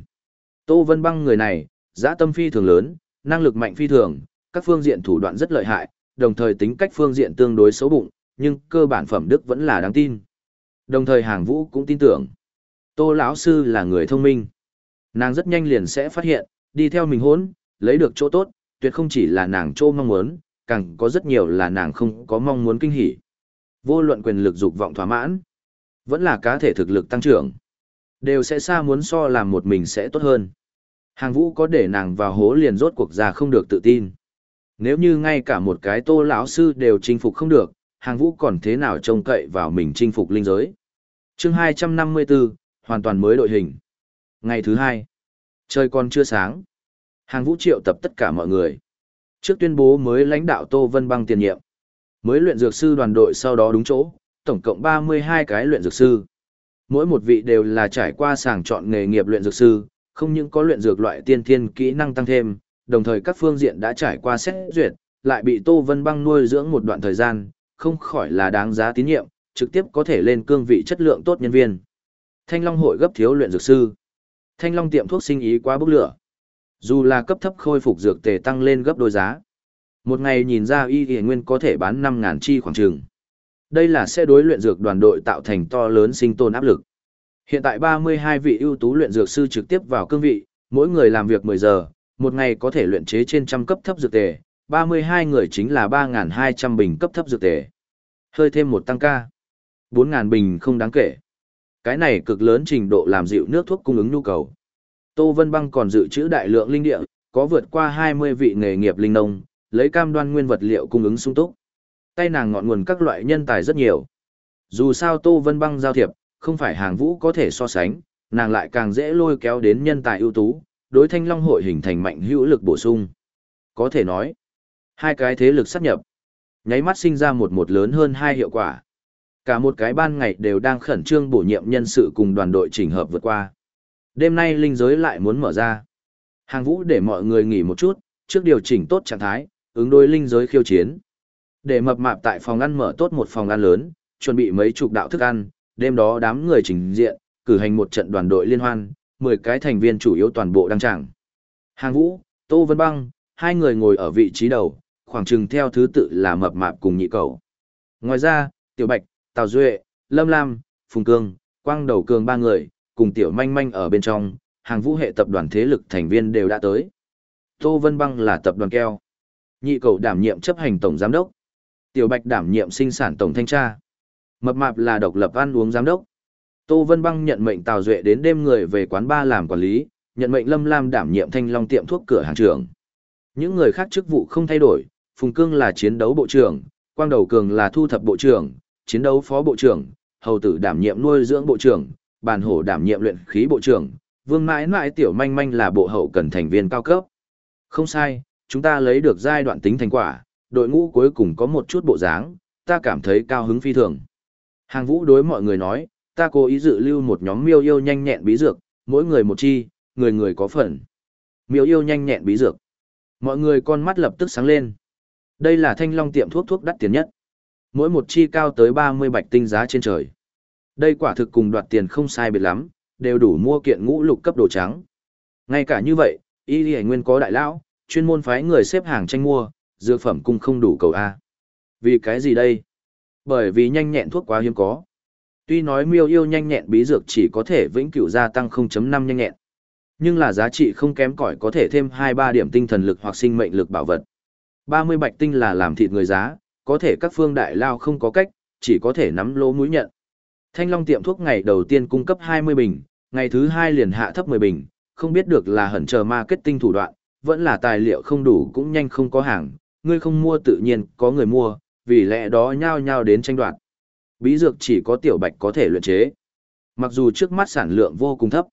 Tô Vân Băng người này, dã tâm phi thường lớn, năng lực mạnh phi thường, các phương diện thủ đoạn rất lợi hại, đồng thời tính cách phương diện tương đối xấu bụng, nhưng cơ bản phẩm đức vẫn là đáng tin. Đồng thời hàng vũ cũng tin tưởng. Tô lão sư là người thông minh. Nàng rất nhanh liền sẽ phát hiện, đi theo mình hốn, lấy được chỗ tốt, tuyệt không chỉ là nàng chỗ mong muốn, càng có rất nhiều là nàng không có mong muốn kinh hỉ. Vô luận quyền lực dục vọng thỏa mãn, vẫn là cá thể thực lực tăng trưởng. Đều sẽ xa muốn so làm một mình sẽ tốt hơn. Hàng vũ có để nàng vào hố liền rốt cuộc ra không được tự tin. Nếu như ngay cả một cái tô lão sư đều chinh phục không được, hàng vũ còn thế nào trông cậy vào mình chinh phục linh giới. chương 254, hoàn toàn mới đội hình. Ngày thứ hai, trời còn chưa sáng. Hàng vũ triệu tập tất cả mọi người. Trước tuyên bố mới lãnh đạo Tô Vân Băng tiền nhiệm. Mới luyện dược sư đoàn đội sau đó đúng chỗ, tổng cộng 32 cái luyện dược sư. Mỗi một vị đều là trải qua sàng chọn nghề nghiệp luyện dược sư, không những có luyện dược loại tiên thiên kỹ năng tăng thêm, đồng thời các phương diện đã trải qua xét duyệt, lại bị Tô Vân Băng nuôi dưỡng một đoạn thời gian, không khỏi là đáng giá tín nhiệm, trực tiếp có thể lên cương vị chất lượng tốt nhân viên. Thanh Long hội gấp thiếu luyện dược sư. Thanh Long tiệm thuốc sinh ý quá bốc lửa. Dù là cấp thấp khôi phục dược tề tăng lên gấp đôi giá. Một ngày nhìn ra y y nguyên có thể bán 5000 chi khoảng trường. Đây là sẽ đối luyện dược đoàn đội tạo thành to lớn sinh tồn áp lực. Hiện tại 32 vị ưu tú luyện dược sư trực tiếp vào cương vị, mỗi người làm việc 10 giờ, một ngày có thể luyện chế trên trăm cấp thấp dược tề, 32 người chính là 3.200 bình cấp thấp dược tề. Hơi thêm một tăng ca. 4.000 bình không đáng kể. Cái này cực lớn trình độ làm dịu nước thuốc cung ứng nhu cầu. Tô Vân Băng còn dự trữ đại lượng linh địa, có vượt qua 20 vị nghề nghiệp linh nông, lấy cam đoan nguyên vật liệu cung ứng sung túc. Tay nàng ngọn nguồn các loại nhân tài rất nhiều. Dù sao Tô Vân Băng giao thiệp, không phải hàng vũ có thể so sánh, nàng lại càng dễ lôi kéo đến nhân tài ưu tú, đối thanh long hội hình thành mạnh hữu lực bổ sung. Có thể nói, hai cái thế lực sát nhập, nháy mắt sinh ra một một lớn hơn hai hiệu quả. Cả một cái ban ngày đều đang khẩn trương bổ nhiệm nhân sự cùng đoàn đội chỉnh hợp vượt qua. Đêm nay linh giới lại muốn mở ra. Hàng vũ để mọi người nghỉ một chút, trước điều chỉnh tốt trạng thái, ứng đối linh giới khiêu chiến. Để mập mạp tại phòng ăn mở tốt một phòng ăn lớn, chuẩn bị mấy chục đạo thức ăn, đêm đó đám người trình diện, cử hành một trận đoàn đội liên hoan, 10 cái thành viên chủ yếu toàn bộ đăng tràng. Hàng Vũ, Tô Vân Băng, hai người ngồi ở vị trí đầu, khoảng chừng theo thứ tự là mập mạp cùng nhị cầu. Ngoài ra, Tiểu Bạch, Tào Duệ, Lâm Lam, Phùng Cương, Quang Đầu Cường ba người, cùng Tiểu Manh Manh ở bên trong, hàng vũ hệ tập đoàn thế lực thành viên đều đã tới. Tô Vân Băng là tập đoàn keo. Nhị cầu đảm nhiệm chấp hành tổng giám đốc. Tiểu Bạch đảm nhiệm sinh sản tổng thanh tra. Mập mạp là độc lập ăn uống giám đốc. Tô Vân Băng nhận mệnh Tào Duệ đến đêm người về quán ba làm quản lý, nhận mệnh Lâm Lam đảm nhiệm thanh long tiệm thuốc cửa hàng trưởng. Những người khác chức vụ không thay đổi, Phùng Cương là chiến đấu bộ trưởng, Quang Đầu Cường là thu thập bộ trưởng, chiến đấu phó bộ trưởng, Hầu Tử đảm nhiệm nuôi dưỡng bộ trưởng, Bàn Hổ đảm nhiệm luyện khí bộ trưởng, Vương Mãi Mãi Tiểu Manh Manh là bộ hậu cần thành viên cao cấp. Không sai, chúng ta lấy được giai đoạn tính thành quả, đội ngũ cuối cùng có một chút bộ dáng, ta cảm thấy cao hứng phi thường. Hàng vũ đối mọi người nói, ta cố ý dự lưu một nhóm miêu yêu nhanh nhẹn bí dược, mỗi người một chi, người người có phần. Miêu yêu nhanh nhẹn bí dược. Mọi người con mắt lập tức sáng lên. Đây là thanh long tiệm thuốc thuốc đắt tiền nhất. Mỗi một chi cao tới 30 bạch tinh giá trên trời. Đây quả thực cùng đoạt tiền không sai biệt lắm, đều đủ mua kiện ngũ lục cấp đồ trắng. Ngay cả như vậy, y lì nguyên có đại lão, chuyên môn phái người xếp hàng tranh mua, dược phẩm cung không đủ cầu A. Vì cái gì đây? Bởi vì nhanh nhẹn thuốc quá hiếm có. Tuy nói miêu yêu nhanh nhẹn bí dược chỉ có thể vĩnh cửu gia tăng 0.5 nhanh nhẹn, nhưng là giá trị không kém cỏi có thể thêm 2-3 điểm tinh thần lực hoặc sinh mệnh lực bảo vật. 30 bạch tinh là làm thịt người giá, có thể các phương đại lao không có cách, chỉ có thể nắm lỗ mũi nhận. Thanh Long tiệm thuốc ngày đầu tiên cung cấp 20 bình, ngày thứ hai liền hạ thấp 10 bình, không biết được là hẩn chờ marketing thủ đoạn, vẫn là tài liệu không đủ cũng nhanh không có hàng, ngươi không mua tự nhiên có người mua, vì lẽ đó nhao nhao đến tranh đoạt. Bí dược chỉ có tiểu bạch có thể luyện chế. Mặc dù trước mắt sản lượng vô cùng thấp,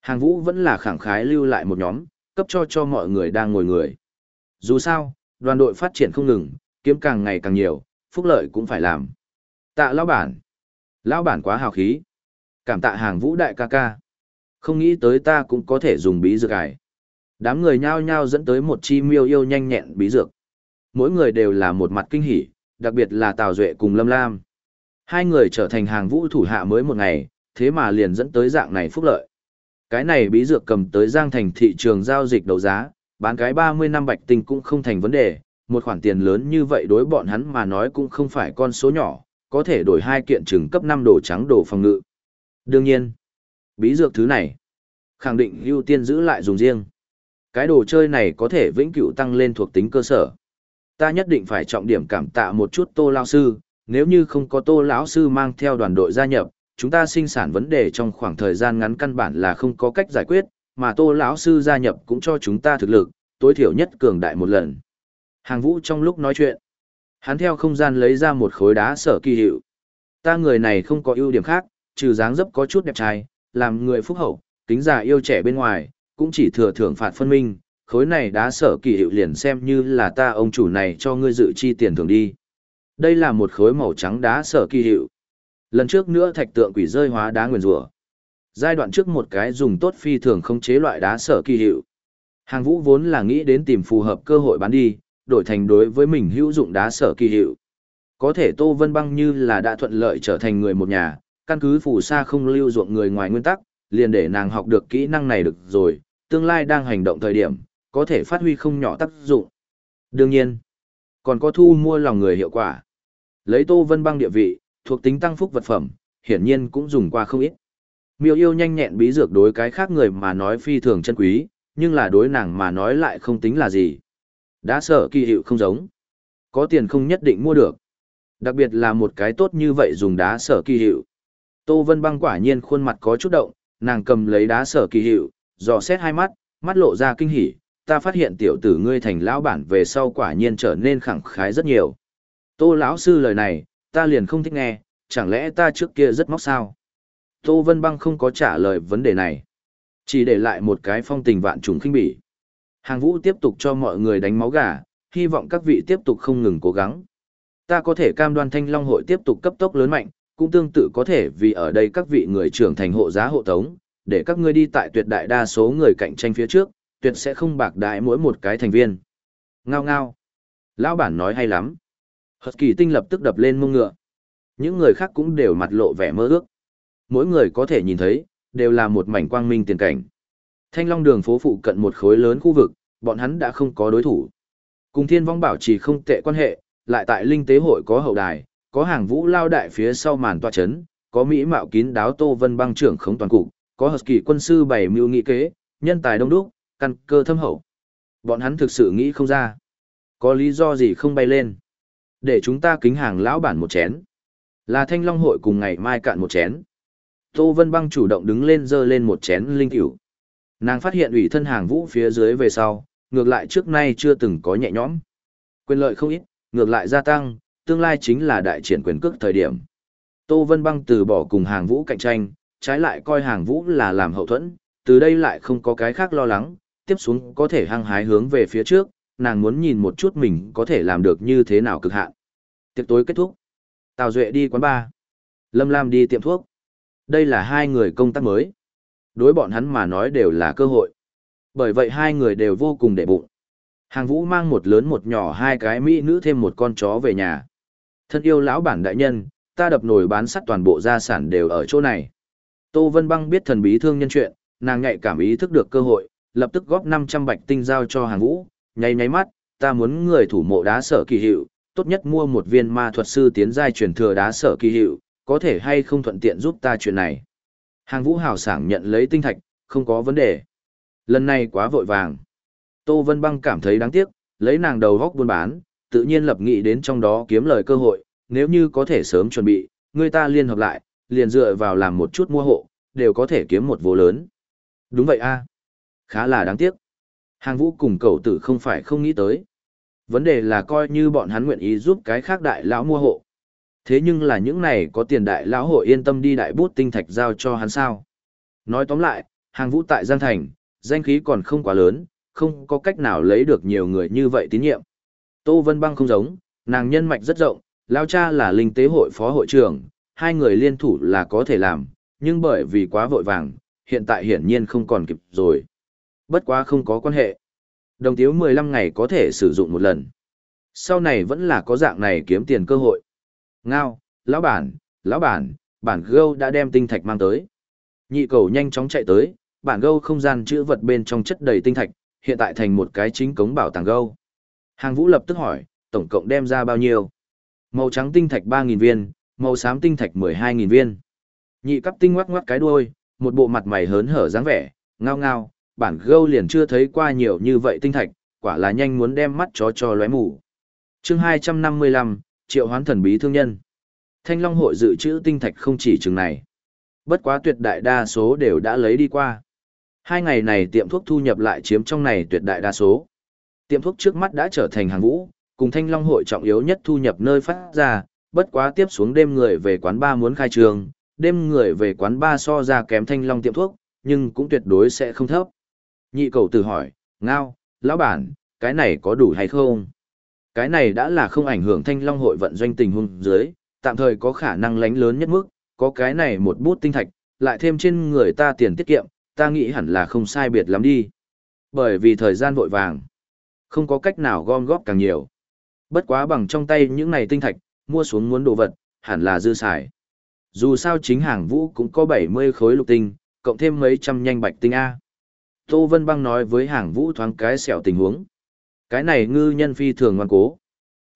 hàng vũ vẫn là khẳng khái lưu lại một nhóm, cấp cho cho mọi người đang ngồi người. Dù sao, đoàn đội phát triển không ngừng, kiếm càng ngày càng nhiều, phúc lợi cũng phải làm. Tạ lão bản. Lão bản quá hào khí. Cảm tạ hàng vũ đại ca ca. Không nghĩ tới ta cũng có thể dùng bí dược ải. Đám người nhao nhao dẫn tới một chi miêu yêu nhanh nhẹn bí dược. Mỗi người đều là một mặt kinh hỉ, đặc biệt là Tào Duệ cùng Lâm Lam. Hai người trở thành hàng vũ thủ hạ mới một ngày, thế mà liền dẫn tới dạng này phúc lợi. Cái này bí dược cầm tới Giang Thành thị trường giao dịch đấu giá, bán cái 30 năm bạch tinh cũng không thành vấn đề, một khoản tiền lớn như vậy đối bọn hắn mà nói cũng không phải con số nhỏ, có thể đổi hai kiện trừng cấp 5 đồ trắng đồ phòng ngự. Đương nhiên, bí dược thứ này, khẳng định ưu tiên giữ lại dùng riêng. Cái đồ chơi này có thể vĩnh cửu tăng lên thuộc tính cơ sở. Ta nhất định phải trọng điểm cảm tạ một chút Tô lão sư, nếu như không có Tô lão sư mang theo đoàn đội gia nhập, chúng ta sinh sản vấn đề trong khoảng thời gian ngắn căn bản là không có cách giải quyết, mà Tô lão sư gia nhập cũng cho chúng ta thực lực, tối thiểu nhất cường đại một lần. Hàng Vũ trong lúc nói chuyện, hắn theo không gian lấy ra một khối đá sở kỳ hiệu. Ta người này không có ưu điểm khác, trừ dáng dấp có chút đẹp trai, làm người phúc hậu, kính già yêu trẻ bên ngoài, cũng chỉ thừa thưởng phạt phân minh, khối này đá sở kỳ hiệu liền xem như là ta ông chủ này cho ngươi dự chi tiền thưởng đi. Đây là một khối màu trắng đá sở kỳ hiệu. Lần trước nữa thạch tượng quỷ rơi hóa đá nguyền rủa. Giai đoạn trước một cái dùng tốt phi thường không chế loại đá sở kỳ hiệu. Hàng vũ vốn là nghĩ đến tìm phù hợp cơ hội bán đi, đổi thành đối với mình hữu dụng đá sở kỳ hiệu. Có thể Tô Vân Băng như là đã thuận lợi trở thành người một nhà, căn cứ phù sa không lưu ruộng người ngoài nguyên tắc, liền để nàng học được kỹ năng này được rồi, tương lai đang hành động thời điểm, có thể phát huy không nhỏ tác dụng. Đương nhiên, còn có thu mua lòng người hiệu quả. Lấy Tô Vân Băng địa vị, thuộc tính tăng phúc vật phẩm, hiển nhiên cũng dùng qua không ít. Miêu yêu nhanh nhẹn bí dược đối cái khác người mà nói phi thường chân quý, nhưng là đối nàng mà nói lại không tính là gì. Đã sợ kỳ hiệu không giống. Có tiền không nhất định mua được. Đặc biệt là một cái tốt như vậy dùng đá sở kỳ hiệu. Tô Vân Băng quả nhiên khuôn mặt có chút động, nàng cầm lấy đá sở kỳ hiệu, dò xét hai mắt, mắt lộ ra kinh hỉ, ta phát hiện tiểu tử ngươi thành lão bản về sau quả nhiên trở nên khẳng khái rất nhiều. Tô lão sư lời này, ta liền không thích nghe, chẳng lẽ ta trước kia rất móc sao? Tô Vân Băng không có trả lời vấn đề này, chỉ để lại một cái phong tình vạn trùng khinh bỉ. Hàng vũ tiếp tục cho mọi người đánh máu gà, hy vọng các vị tiếp tục không ngừng cố gắng. Ta có thể cam đoan thanh long hội tiếp tục cấp tốc lớn mạnh, cũng tương tự có thể vì ở đây các vị người trưởng thành hộ giá hộ tống, để các ngươi đi tại tuyệt đại đa số người cạnh tranh phía trước, tuyệt sẽ không bạc đại mỗi một cái thành viên. Ngao ngao. Lão bản nói hay lắm. Hật kỳ tinh lập tức đập lên mông ngựa. Những người khác cũng đều mặt lộ vẻ mơ ước. Mỗi người có thể nhìn thấy, đều là một mảnh quang minh tiền cảnh. Thanh Long đường phố phụ cận một khối lớn khu vực, bọn hắn đã không có đối thủ. Cùng thiên vong bảo trì không tệ quan hệ, lại tại linh tế hội có hậu đài, có hàng vũ lao đại phía sau màn tòa chấn, có mỹ mạo kín đáo tô vân băng trưởng khống toàn cục, có hợp kỳ quân sư bảy mưu nghị kế, nhân tài đông đúc, căn cơ thâm hậu. Bọn hắn thực sự nghĩ không ra. Có lý do gì không bay lên. Để chúng ta kính hàng lão bản một chén. Là thanh long hội cùng ngày mai cạn một chén. Tô Vân Băng chủ động đứng lên dơ lên một chén linh tiểu. Nàng phát hiện ủy thân hàng vũ phía dưới về sau, ngược lại trước nay chưa từng có nhẹ nhõm. Quyền lợi không ít, ngược lại gia tăng, tương lai chính là đại triển quyền cước thời điểm. Tô Vân Băng từ bỏ cùng hàng vũ cạnh tranh, trái lại coi hàng vũ là làm hậu thuẫn, từ đây lại không có cái khác lo lắng, tiếp xuống có thể hăng hái hướng về phía trước, nàng muốn nhìn một chút mình có thể làm được như thế nào cực hạn. Tiệc tối kết thúc. Tào Duệ đi quán bar. Lâm Lam đi tiệm thuốc. Đây là hai người công tác mới. Đối bọn hắn mà nói đều là cơ hội. Bởi vậy hai người đều vô cùng để bụng. Hàng vũ mang một lớn một nhỏ hai cái mỹ nữ thêm một con chó về nhà. Thân yêu lão bản đại nhân, ta đập nồi bán sắt toàn bộ gia sản đều ở chỗ này. Tô Vân Băng biết thần bí thương nhân chuyện, nàng nhạy cảm ý thức được cơ hội, lập tức góp 500 bạch tinh giao cho hàng vũ, nháy nháy mắt, ta muốn người thủ mộ đá sở kỳ hiệu, tốt nhất mua một viên ma thuật sư tiến giai truyền thừa đá sở kỳ hiệu, có thể hay không thuận tiện giúp ta chuyện này. Hàng vũ hào sảng nhận lấy tinh thạch, không có vấn đề. Lần này quá vội vàng. Tô Vân Băng cảm thấy đáng tiếc, lấy nàng đầu góc buôn bán, tự nhiên lập nghị đến trong đó kiếm lời cơ hội, nếu như có thể sớm chuẩn bị, người ta liên hợp lại, liền dựa vào làm một chút mua hộ, đều có thể kiếm một vô lớn. Đúng vậy a Khá là đáng tiếc. Hàng vũ cùng cầu tử không phải không nghĩ tới. Vấn đề là coi như bọn hắn nguyện ý giúp cái khác đại lão mua hộ. Thế nhưng là những này có tiền đại lão hội yên tâm đi đại bút tinh thạch giao cho hắn sao. Nói tóm lại, hàng vũ tại Giang Thành, danh khí còn không quá lớn, không có cách nào lấy được nhiều người như vậy tín nhiệm. Tô Vân Băng không giống, nàng nhân mạch rất rộng, Lao cha là linh tế hội phó hội trưởng, hai người liên thủ là có thể làm, nhưng bởi vì quá vội vàng, hiện tại hiển nhiên không còn kịp rồi. Bất quá không có quan hệ. Đồng tiếu 15 ngày có thể sử dụng một lần. Sau này vẫn là có dạng này kiếm tiền cơ hội. Ngao, lão bản, lão bản, bản gâu đã đem tinh thạch mang tới. Nhị cầu nhanh chóng chạy tới, bản gâu không gian chữ vật bên trong chất đầy tinh thạch, hiện tại thành một cái chính cống bảo tàng gâu. Hàng vũ lập tức hỏi, tổng cộng đem ra bao nhiêu? Màu trắng tinh thạch 3.000 viên, màu xám tinh thạch 12.000 viên. Nhị cấp tinh ngoắc ngoắc cái đuôi, một bộ mặt mày hớn hở dáng vẻ, ngao ngao, bản gâu liền chưa thấy qua nhiều như vậy tinh thạch, quả là nhanh muốn đem mắt chó cho lóe mù. chương 255, triệu hoán thần bí thương nhân. Thanh Long hội dự trữ tinh thạch không chỉ chừng này. Bất quá tuyệt đại đa số đều đã lấy đi qua. Hai ngày này tiệm thuốc thu nhập lại chiếm trong này tuyệt đại đa số. Tiệm thuốc trước mắt đã trở thành hàng vũ, cùng Thanh Long hội trọng yếu nhất thu nhập nơi phát ra, bất quá tiếp xuống đêm người về quán ba muốn khai trường, đêm người về quán ba so ra kém Thanh Long tiệm thuốc, nhưng cũng tuyệt đối sẽ không thấp. Nhị cầu tử hỏi, ngao, lão bản, cái này có đủ hay không? Cái này đã là không ảnh hưởng thanh long hội vận doanh tình huống dưới, tạm thời có khả năng lánh lớn nhất mức, có cái này một bút tinh thạch, lại thêm trên người ta tiền tiết kiệm, ta nghĩ hẳn là không sai biệt lắm đi. Bởi vì thời gian vội vàng, không có cách nào gom góp càng nhiều. Bất quá bằng trong tay những này tinh thạch, mua xuống muốn đồ vật, hẳn là dư xài. Dù sao chính hàng vũ cũng có 70 khối lục tinh, cộng thêm mấy trăm nhanh bạch tinh A. Tô Vân Băng nói với hàng vũ thoáng cái sẹo tình huống. Cái này ngư nhân phi thường ngoan cố.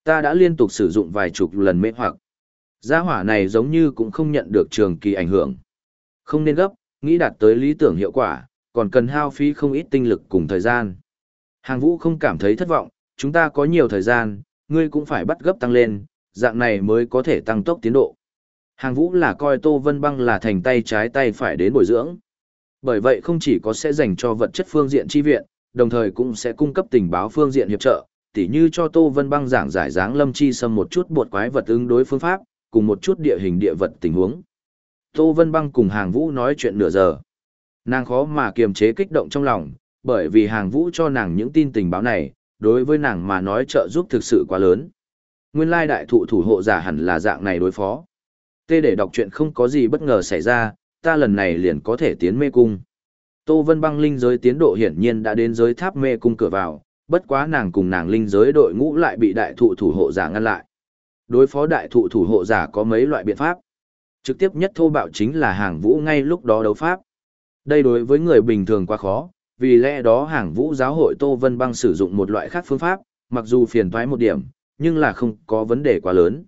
Ta đã liên tục sử dụng vài chục lần mê hoặc. Gia hỏa này giống như cũng không nhận được trường kỳ ảnh hưởng. Không nên gấp, nghĩ đạt tới lý tưởng hiệu quả, còn cần hao phí không ít tinh lực cùng thời gian. Hàng vũ không cảm thấy thất vọng, chúng ta có nhiều thời gian, ngươi cũng phải bắt gấp tăng lên, dạng này mới có thể tăng tốc tiến độ. Hàng vũ là coi Tô Vân Băng là thành tay trái tay phải đến bồi dưỡng. Bởi vậy không chỉ có sẽ dành cho vật chất phương diện chi viện, đồng thời cũng sẽ cung cấp tình báo phương diện hiệp trợ, tỉ như cho Tô Vân Băng giảng giải dáng lâm chi xâm một chút bột quái vật ứng đối phương pháp, cùng một chút địa hình địa vật tình huống. Tô Vân Băng cùng Hàng Vũ nói chuyện nửa giờ. Nàng khó mà kiềm chế kích động trong lòng, bởi vì Hàng Vũ cho nàng những tin tình báo này, đối với nàng mà nói trợ giúp thực sự quá lớn. Nguyên lai đại thụ thủ hộ giả hẳn là dạng này đối phó. Tê để đọc chuyện không có gì bất ngờ xảy ra, ta lần này liền có thể tiến mê cung. Tô Vân băng linh giới tiến độ hiển nhiên đã đến giới tháp mê cung cửa vào, bất quá nàng cùng nàng linh giới đội ngũ lại bị đại thụ thủ hộ giả ngăn lại. Đối phó đại thụ thủ hộ giả có mấy loại biện pháp. Trực tiếp nhất thô bạo chính là hàng vũ ngay lúc đó đấu pháp. Đây đối với người bình thường quá khó, vì lẽ đó hàng vũ giáo hội Tô Vân băng sử dụng một loại khác phương pháp, mặc dù phiền toái một điểm, nhưng là không có vấn đề quá lớn.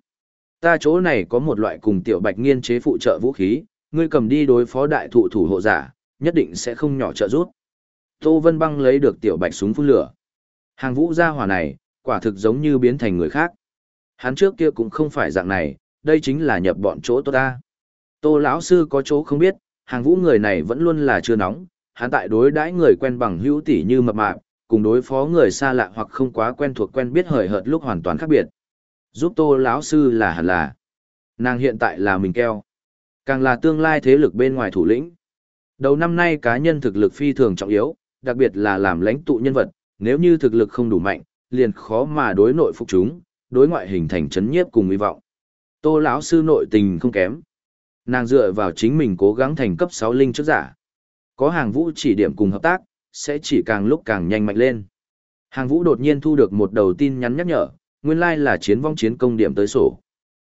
Ta chỗ này có một loại cùng tiểu bạch nghiên chế phụ trợ vũ khí, ngươi cầm đi đối phó đại thụ thủ hộ giả, nhất định sẽ không nhỏ trợ giúp. Tô Vân Băng lấy được tiểu bạch súng phun lửa. Hàng vũ gia hỏa này, quả thực giống như biến thành người khác. Hắn trước kia cũng không phải dạng này, đây chính là nhập bọn chỗ tốt ta. Tô lão sư có chỗ không biết, hàng vũ người này vẫn luôn là chưa nóng, hắn tại đối đãi người quen bằng hữu tỷ như mập mạp, cùng đối phó người xa lạ hoặc không quá quen thuộc quen biết hời hợt lúc hoàn toàn khác biệt. Giúp Tô lão sư là hẳn là. Nàng hiện tại là mình keo. Càng là tương lai thế lực bên ngoài thủ lĩnh. Đầu năm nay cá nhân thực lực phi thường trọng yếu, đặc biệt là làm lãnh tụ nhân vật, nếu như thực lực không đủ mạnh, liền khó mà đối nội phục chúng, đối ngoại hình thành chấn nhiếp cùng hy vọng. Tô lão sư nội tình không kém. Nàng dựa vào chính mình cố gắng thành cấp 6 linh trước giả. Có hàng vũ chỉ điểm cùng hợp tác, sẽ chỉ càng lúc càng nhanh mạnh lên. Hàng vũ đột nhiên thu được một đầu tin nhắn nhắc nhở, nguyên lai là chiến vong chiến công điểm tới sổ.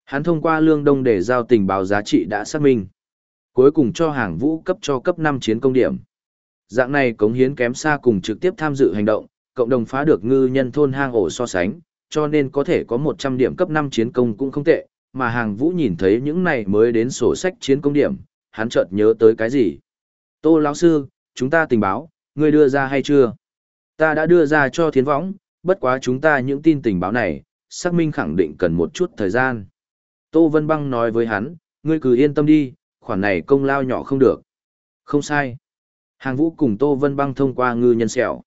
Hắn thông qua lương đông để giao tình báo giá trị đã xác minh. Cuối cùng cho hàng vũ cấp cho cấp 5 chiến công điểm. Dạng này cống hiến kém xa cùng trực tiếp tham dự hành động, cộng đồng phá được ngư nhân thôn hang ổ so sánh, cho nên có thể có 100 điểm cấp 5 chiến công cũng không tệ, mà hàng vũ nhìn thấy những này mới đến sổ sách chiến công điểm, hắn chợt nhớ tới cái gì. Tô lão sư, chúng ta tình báo, ngươi đưa ra hay chưa? Ta đã đưa ra cho thiến võng, bất quá chúng ta những tin tình báo này, xác minh khẳng định cần một chút thời gian. Tô Vân Băng nói với hắn, ngươi cứ yên tâm đi, khoản này công lao nhỏ không được. Không sai. Hàng vũ cùng Tô Vân Băng thông qua ngư nhân sẹo.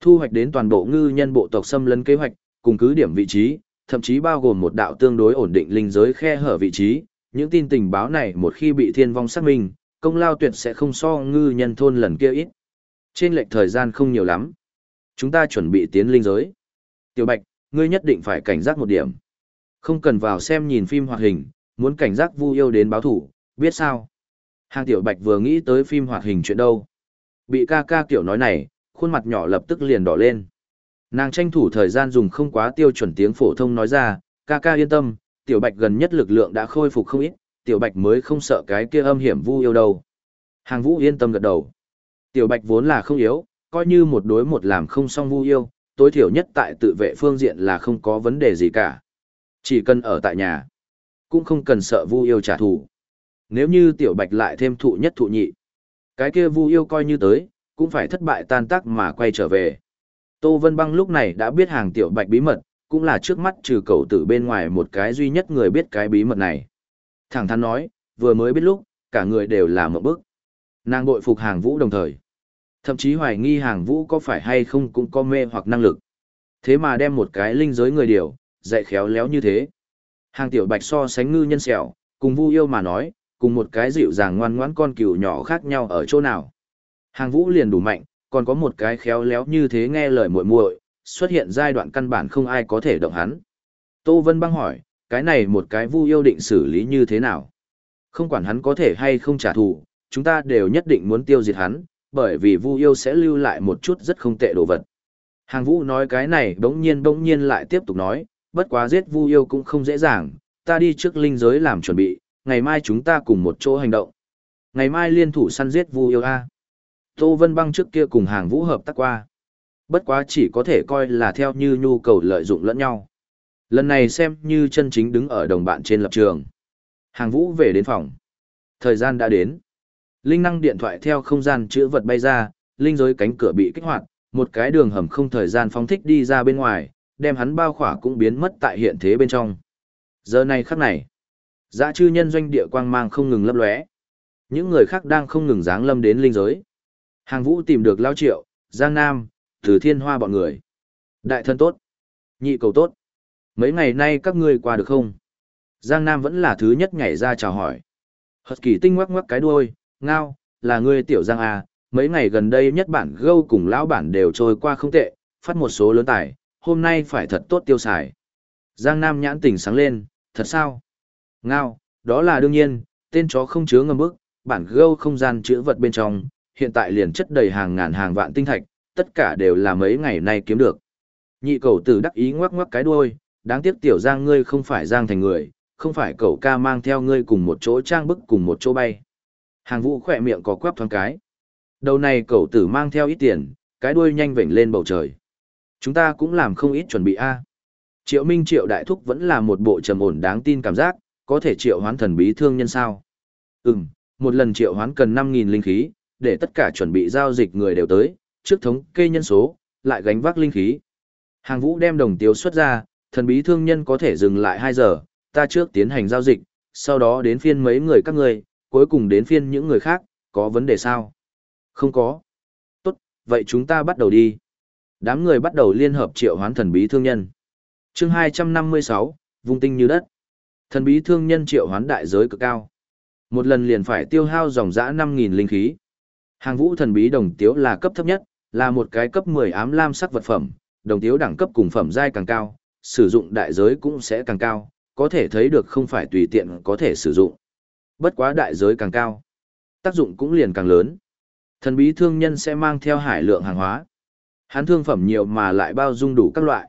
Thu hoạch đến toàn bộ ngư nhân bộ tộc xâm lấn kế hoạch, cùng cứ điểm vị trí, thậm chí bao gồm một đạo tương đối ổn định linh giới khe hở vị trí. Những tin tình báo này một khi bị thiên vong xác minh, công lao tuyệt sẽ không so ngư nhân thôn lần kia ít. Trên lệch thời gian không nhiều lắm. Chúng ta chuẩn bị tiến linh giới. Tiểu Bạch, ngươi nhất định phải cảnh giác một điểm. Không cần vào xem nhìn phim hoạt hình, muốn cảnh giác vu yêu đến báo thủ, biết sao? Hàng Tiểu Bạch vừa nghĩ tới phim hoạt hình chuyện đâu. Bị ca ca kiểu nói này, khuôn mặt nhỏ lập tức liền đỏ lên. Nàng tranh thủ thời gian dùng không quá tiêu chuẩn tiếng phổ thông nói ra, ca ca yên tâm, Tiểu Bạch gần nhất lực lượng đã khôi phục không ít, Tiểu Bạch mới không sợ cái kia âm hiểm vu yêu đâu. Hàng Vũ yên tâm gật đầu. Tiểu Bạch vốn là không yếu, coi như một đối một làm không xong vu yêu, tối thiểu nhất tại tự vệ phương diện là không có vấn đề gì cả. Chỉ cần ở tại nhà, cũng không cần sợ vu yêu trả thù. Nếu như Tiểu Bạch lại thêm thụ nhất thụ nhị, cái kia vu yêu coi như tới, cũng phải thất bại tan tác mà quay trở về. Tô Vân Băng lúc này đã biết hàng Tiểu Bạch bí mật, cũng là trước mắt trừ cầu tử bên ngoài một cái duy nhất người biết cái bí mật này. Thẳng thắn nói, vừa mới biết lúc, cả người đều là một bức. Nàng bội phục hàng vũ đồng thời. Thậm chí hoài nghi hàng vũ có phải hay không cũng có mê hoặc năng lực. Thế mà đem một cái linh giới người điều, dạy khéo léo như thế. Hàng tiểu bạch so sánh ngư nhân sẹo, cùng vu yêu mà nói, cùng một cái dịu dàng ngoan ngoãn con cừu nhỏ khác nhau ở chỗ nào. Hàng vũ liền đủ mạnh, còn có một cái khéo léo như thế nghe lời muội muội, xuất hiện giai đoạn căn bản không ai có thể động hắn. Tô Vân băng hỏi, cái này một cái vu yêu định xử lý như thế nào? Không quản hắn có thể hay không trả thù, chúng ta đều nhất định muốn tiêu diệt hắn, bởi vì Vu yêu sẽ lưu lại một chút rất không tệ đồ vật. Hàng Vũ nói cái này bỗng nhiên bỗng nhiên lại tiếp tục nói, bất quá giết Vu yêu cũng không dễ dàng, ta đi trước linh giới làm chuẩn bị, ngày mai chúng ta cùng một chỗ hành động. Ngày mai liên thủ săn giết Vu yêu a. Tô Vân Băng trước kia cùng Hàng Vũ hợp tác qua. Bất quá chỉ có thể coi là theo như nhu cầu lợi dụng lẫn nhau. Lần này xem như chân chính đứng ở đồng bạn trên lập trường. Hàng Vũ về đến phòng. Thời gian đã đến. Linh năng điện thoại theo không gian chữa vật bay ra, linh giới cánh cửa bị kích hoạt, một cái đường hầm không thời gian phóng thích đi ra bên ngoài, đem hắn bao khỏa cũng biến mất tại hiện thế bên trong. Giờ này khắc này, dã chư nhân doanh địa quang mang không ngừng lấp lóe. Những người khác đang không ngừng dáng lâm đến linh giới. Hàng vũ tìm được Lao Triệu, Giang Nam, Từ Thiên Hoa bọn người. Đại thân tốt. Nhị cầu tốt. Mấy ngày nay các ngươi qua được không? Giang Nam vẫn là thứ nhất nhảy ra chào hỏi. Hật kỳ tinh ngoắc ngoắc cái đuôi, ngao, là ngươi tiểu giang à, mấy ngày gần đây nhất bản gâu cùng lão bản đều trôi qua không tệ, phát một số lớn tài, hôm nay phải thật tốt tiêu xài. Giang Nam nhãn tỉnh sáng lên, thật sao? Ngao, đó là đương nhiên, tên chó không chứa ngầm bức, bản gâu không gian chữ vật bên trong, hiện tại liền chất đầy hàng ngàn hàng vạn tinh thạch, tất cả đều là mấy ngày nay kiếm được. Nhị cầu tử đắc ý ngoắc ngoắc cái đuôi, đáng tiếc tiểu giang ngươi không phải giang thành người, không phải cậu ca mang theo ngươi cùng một chỗ trang bức cùng một chỗ bay. Hàng vũ khỏe miệng có quắp thoáng cái. Đầu này cậu tử mang theo ít tiền, cái đuôi nhanh vểnh lên bầu trời. Chúng ta cũng làm không ít chuẩn bị a. Triệu Minh Triệu Đại Thúc vẫn là một bộ trầm ổn đáng tin cảm giác, có thể triệu hoán thần bí thương nhân sao. Ừm, một lần triệu hoán cần 5.000 linh khí, để tất cả chuẩn bị giao dịch người đều tới, trước thống kê nhân số, lại gánh vác linh khí. Hàng vũ đem đồng tiêu xuất ra, thần bí thương nhân có thể dừng lại 2 giờ, ta trước tiến hành giao dịch, sau đó đến phiên mấy người các người, cuối cùng đến phiên những người khác, có vấn đề sao? Không có. Tốt, vậy chúng ta bắt đầu đi. Đám người bắt đầu liên hợp triệu hoán thần bí thương nhân. chương 256, vung tinh như đất. Thần bí thương nhân triệu hoán đại giới cực cao. Một lần liền phải tiêu hao dòng dã 5.000 linh khí. Hàng vũ thần bí đồng tiếu là cấp thấp nhất, là một cái cấp 10 ám lam sắc vật phẩm, đồng tiếu đẳng cấp cùng phẩm giai càng cao, sử dụng đại giới cũng sẽ càng cao, có thể thấy được không phải tùy tiện có thể sử dụng. Bất quá đại giới càng cao, tác dụng cũng liền càng lớn. Thần bí thương nhân sẽ mang theo hải lượng hàng hóa. Hắn thương phẩm nhiều mà lại bao dung đủ các loại.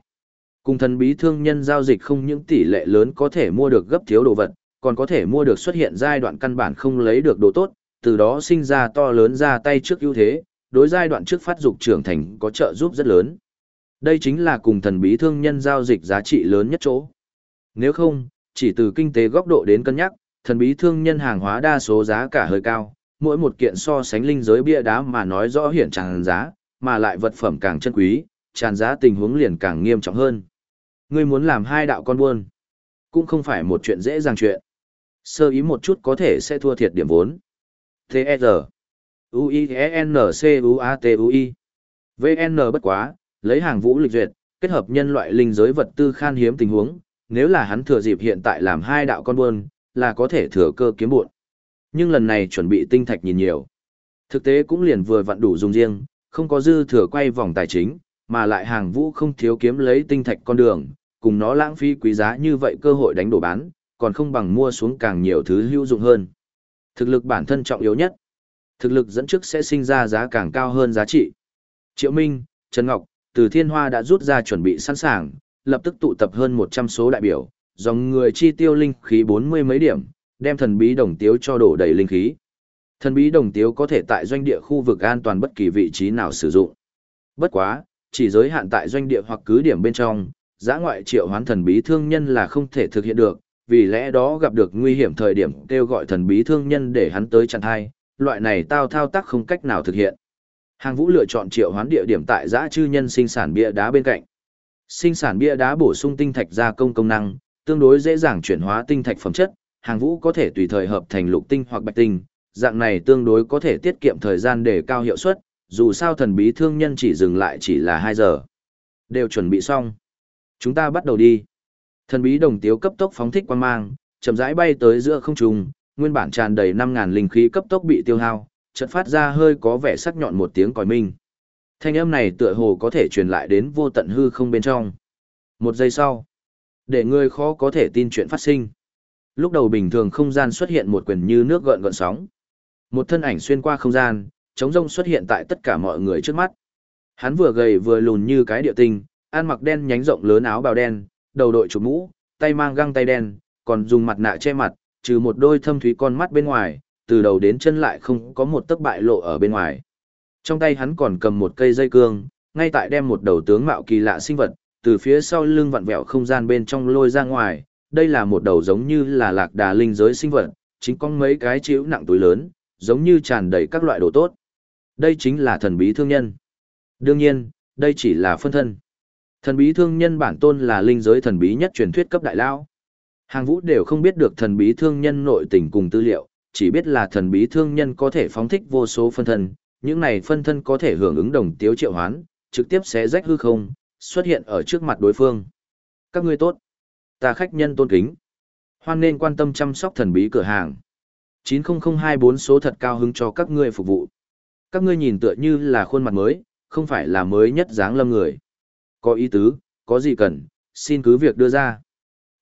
Cùng thần bí thương nhân giao dịch không những tỷ lệ lớn có thể mua được gấp thiếu đồ vật, còn có thể mua được xuất hiện giai đoạn căn bản không lấy được đồ tốt, từ đó sinh ra to lớn ra tay trước ưu thế, đối giai đoạn trước phát dục trưởng thành có trợ giúp rất lớn. Đây chính là cùng thần bí thương nhân giao dịch giá trị lớn nhất chỗ. Nếu không, chỉ từ kinh tế góc độ đến cân nhắc, thần bí thương nhân hàng hóa đa số giá cả hơi cao, mỗi một kiện so sánh linh giới bia đá mà nói rõ hiện trạng giá, mà lại vật phẩm càng chân quý, tràn giá tình huống liền càng nghiêm trọng hơn. Ngươi muốn làm hai đạo con buôn, cũng không phải một chuyện dễ dàng chuyện. Sơ ý một chút có thể sẽ thua thiệt điểm vốn. T.E.R. U-I-E-N-C-U-A-T-U-I VN bất quá, lấy hàng vũ lịch duyệt, kết hợp nhân loại linh giới vật tư khan hiếm tình huống, nếu là hắn thừa dịp hiện tại làm hai đạo con buôn, là có thể thừa cơ kiếm buộn. Nhưng lần này chuẩn bị tinh thạch nhìn nhiều. Thực tế cũng liền vừa vặn đủ dùng riêng, không có dư thừa quay vòng tài chính, mà lại hàng vũ không thiếu kiếm lấy tinh thạch con đường, cùng nó lãng phí quý giá như vậy cơ hội đánh đổ bán, còn không bằng mua xuống càng nhiều thứ hữu dụng hơn. Thực lực bản thân trọng yếu nhất. Thực lực dẫn trước sẽ sinh ra giá càng cao hơn giá trị. Triệu Minh, Trần Ngọc, từ Thiên Hoa đã rút ra chuẩn bị sẵn sàng, lập tức tụ tập hơn 100 số đại biểu, dòng người chi tiêu linh khí 40 mấy điểm, đem thần bí đồng tiếu cho đổ đầy linh khí. Thần bí đồng tiếu có thể tại doanh địa khu vực an toàn bất kỳ vị trí nào sử dụng. Bất quá, chỉ giới hạn tại doanh địa hoặc cứ điểm bên trong, giã ngoại triệu hoán thần bí thương nhân là không thể thực hiện được, vì lẽ đó gặp được nguy hiểm thời điểm kêu gọi thần bí thương nhân để hắn tới chặn thai, loại này tao thao tác không cách nào thực hiện. Hàng Vũ lựa chọn triệu hoán địa điểm tại giã chư nhân sinh sản bia đá bên cạnh. Sinh sản bia đá bổ sung tinh thạch gia công công năng, tương đối dễ dàng chuyển hóa tinh thạch phẩm chất, Hàng Vũ có thể tùy thời hợp thành lục tinh hoặc bạch tinh, dạng này tương đối có thể tiết kiệm thời gian để cao hiệu suất, dù sao thần bí thương nhân chỉ dừng lại chỉ là 2 giờ. Đều chuẩn bị xong. Chúng ta bắt đầu đi. Thần bí đồng tiếu cấp tốc phóng thích quan mang, chậm rãi bay tới giữa không trung, nguyên bản tràn đầy 5000 linh khí cấp tốc bị tiêu hao, chợt phát ra hơi có vẻ sắc nhọn một tiếng còi minh. Thanh âm này tựa hồ có thể truyền lại đến vô tận hư không bên trong. Một giây sau, để người khó có thể tin chuyện phát sinh. Lúc đầu bình thường không gian xuất hiện một quyền như nước gợn gợn sóng. Một thân ảnh xuyên qua không gian, trống rông xuất hiện tại tất cả mọi người trước mắt. Hắn vừa gầy vừa lùn như cái địa tinh, ăn mặc đen nhánh rộng lớn áo bào đen, đầu đội chụp mũ, tay mang găng tay đen, còn dùng mặt nạ che mặt, trừ một đôi thâm thúy con mắt bên ngoài, từ đầu đến chân lại không có một tấc bại lộ ở bên ngoài. Trong tay hắn còn cầm một cây dây cương, ngay tại đem một đầu tướng mạo kỳ lạ sinh vật, từ phía sau lưng vặn vẹo không gian bên trong lôi ra ngoài, đây là một đầu giống như là lạc đà linh giới sinh vật, chính có mấy cái chiếu nặng túi lớn, giống như tràn đầy các loại đồ tốt. Đây chính là thần bí thương nhân. Đương nhiên, đây chỉ là phân thân. Thần bí thương nhân bản tôn là linh giới thần bí nhất truyền thuyết cấp đại lao. Hàng vũ đều không biết được thần bí thương nhân nội tình cùng tư liệu, chỉ biết là thần bí thương nhân có thể phóng thích vô số phân thân, những này phân thân có thể hưởng ứng đồng tiếu triệu hoán, trực tiếp xé rách hư không, xuất hiện ở trước mặt đối phương. Các ngươi tốt. Ta khách nhân tôn kính. Hoan nên quan tâm chăm sóc thần bí cửa hàng. 90024 số thật cao hứng cho các ngươi phục vụ. Các ngươi nhìn tựa như là khuôn mặt mới, không phải là mới nhất dáng lâm người. Có ý tứ, có gì cần, xin cứ việc đưa ra.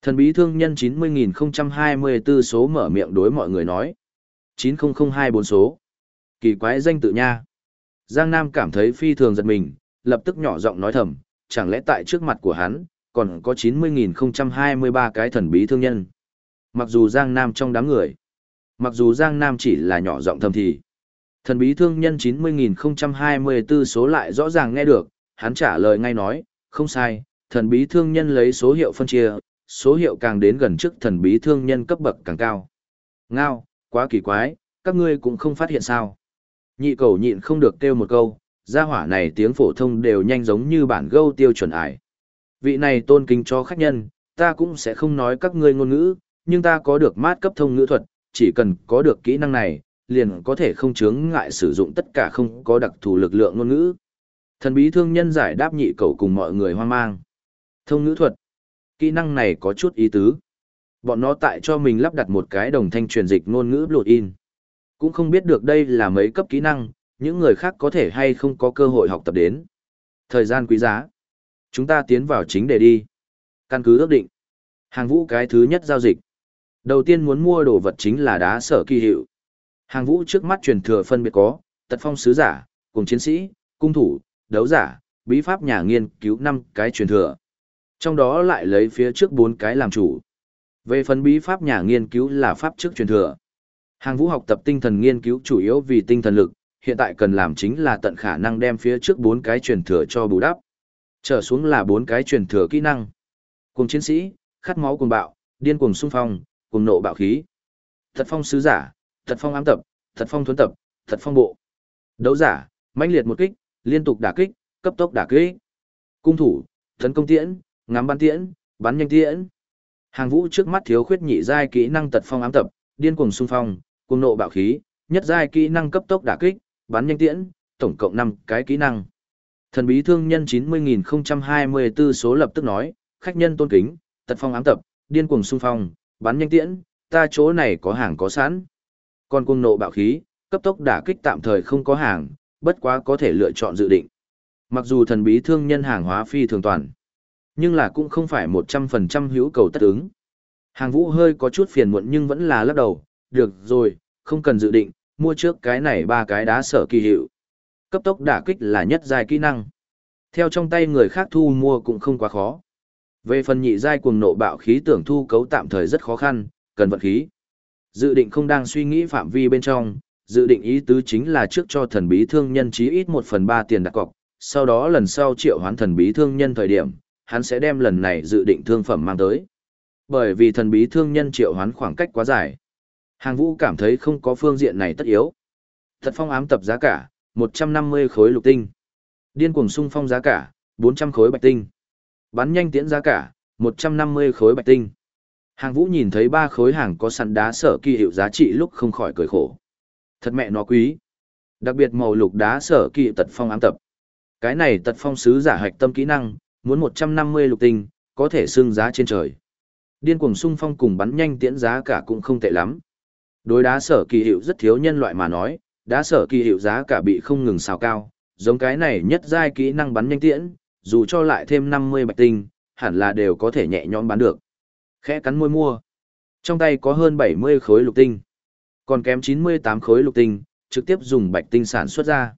Thần bí thương nhân 90024 số mở miệng đối mọi người nói. 90024 số. Kỳ quái danh tự nha. Giang Nam cảm thấy phi thường giật mình, lập tức nhỏ giọng nói thầm, chẳng lẽ tại trước mặt của hắn, còn có 90.023 cái thần bí thương nhân. Mặc dù Giang Nam trong đám người, mặc dù Giang Nam chỉ là nhỏ giọng thầm thì, thần bí thương nhân 90.024 số lại rõ ràng nghe được, hắn trả lời ngay nói, không sai, thần bí thương nhân lấy số hiệu phân chia, số hiệu càng đến gần trước thần bí thương nhân cấp bậc càng cao. Ngao, quá kỳ quái, các ngươi cũng không phát hiện sao. Nhị cầu nhịn không được kêu một câu, gia hỏa này tiếng phổ thông đều nhanh giống như bản gâu tiêu chuẩn ải. Vị này tôn kính cho khách nhân, ta cũng sẽ không nói các ngươi ngôn ngữ, nhưng ta có được mát cấp thông ngữ thuật, chỉ cần có được kỹ năng này, liền có thể không chướng ngại sử dụng tất cả không có đặc thù lực lượng ngôn ngữ. Thần bí thương nhân giải đáp nhị cầu cùng mọi người hoang mang. Thông ngữ thuật. Kỹ năng này có chút ý tứ. Bọn nó tại cho mình lắp đặt một cái đồng thanh truyền dịch ngôn ngữ blood in. Cũng không biết được đây là mấy cấp kỹ năng, những người khác có thể hay không có cơ hội học tập đến. Thời gian quý giá. Chúng ta tiến vào chính để đi. Căn cứ ước định. Hàng vũ cái thứ nhất giao dịch. Đầu tiên muốn mua đồ vật chính là đá sở kỳ hiệu. Hàng vũ trước mắt truyền thừa phân biệt có, tật phong sứ giả, cùng chiến sĩ, cung thủ, đấu giả, bí pháp nhà nghiên cứu năm cái truyền thừa. Trong đó lại lấy phía trước bốn cái làm chủ. Về phần bí pháp nhà nghiên cứu là pháp trước truyền thừa. Hàng vũ học tập tinh thần nghiên cứu chủ yếu vì tinh thần lực, hiện tại cần làm chính là tận khả năng đem phía trước bốn cái truyền thừa cho bù đắp. Trở xuống là bốn cái truyền thừa kỹ năng. Cùng chiến sĩ, khát máu cùng bạo, điên cuồng xung phong, cùng nộ bạo khí. Thật phong sứ giả, thật phong ám tập, thật phong thuấn tập, thật phong bộ. Đấu giả, mãnh liệt một kích, liên tục đả kích, cấp tốc đả kích. Cung thủ, tấn công tiễn, ngắm bắn tiễn, bắn nhanh tiễn. Hàng vũ trước mắt thiếu khuyết nhị giai kỹ năng tật phong ám tập, điên cuồng xung phong, cùng nộ bạo khí, nhất giai kỹ năng cấp tốc đả kích, bắn nhanh tiễn, tổng cộng 5 cái kỹ năng. Thần bí thương nhân 90.024 số lập tức nói, khách nhân tôn kính, tật phong ám tập, điên cuồng xung phong, bắn nhanh tiễn, ta chỗ này có hàng có sẵn. Còn cung nộ bạo khí, cấp tốc đả kích tạm thời không có hàng, bất quá có thể lựa chọn dự định. Mặc dù thần bí thương nhân hàng hóa phi thường toàn, nhưng là cũng không phải 100% hữu cầu tất ứng. Hàng vũ hơi có chút phiền muộn nhưng vẫn là lắc đầu, được rồi, không cần dự định, mua trước cái này ba cái đá sở kỳ hiệu. Cấp tốc đả kích là nhất giai kỹ năng. Theo trong tay người khác thu mua cũng không quá khó. Về phần nhị giai cuồng nộ bạo khí tưởng thu cấu tạm thời rất khó khăn, cần vận khí. Dự định không đang suy nghĩ phạm vi bên trong, dự định ý tứ chính là trước cho thần bí thương nhân chí ít một phần ba tiền đặt cọc, sau đó lần sau triệu hoán thần bí thương nhân thời điểm, hắn sẽ đem lần này dự định thương phẩm mang tới. Bởi vì thần bí thương nhân triệu hoán khoảng cách quá dài. Hàng vũ cảm thấy không có phương diện này tất yếu. Thật phong ám tập giá cả, 150 khối lục tinh. Điên cuồng sung phong giá cả, 400 khối bạch tinh. Bắn nhanh tiễn giá cả, 150 khối bạch tinh. Hàng vũ nhìn thấy ba khối hàng có sẵn đá sở kỳ hiệu giá trị lúc không khỏi cười khổ. Thật mẹ nó quý. Đặc biệt màu lục đá sở kỳ tật phong ám tập. Cái này tật phong sứ giả hạch tâm kỹ năng, muốn 150 lục tinh, có thể xưng giá trên trời. Điên cuồng sung phong cùng bắn nhanh tiễn giá cả cũng không tệ lắm. Đối đá sở kỳ hiệu rất thiếu nhân loại mà nói, đá sở kỳ hiệu giá cả bị không ngừng xào cao, giống cái này nhất giai kỹ năng bắn nhanh tiễn, dù cho lại thêm 50 bạch tinh, hẳn là đều có thể nhẹ nhõm bán được. Khẽ cắn môi mua. Trong tay có hơn 70 khối lục tinh. Còn kém 98 khối lục tinh, trực tiếp dùng bạch tinh sản xuất ra.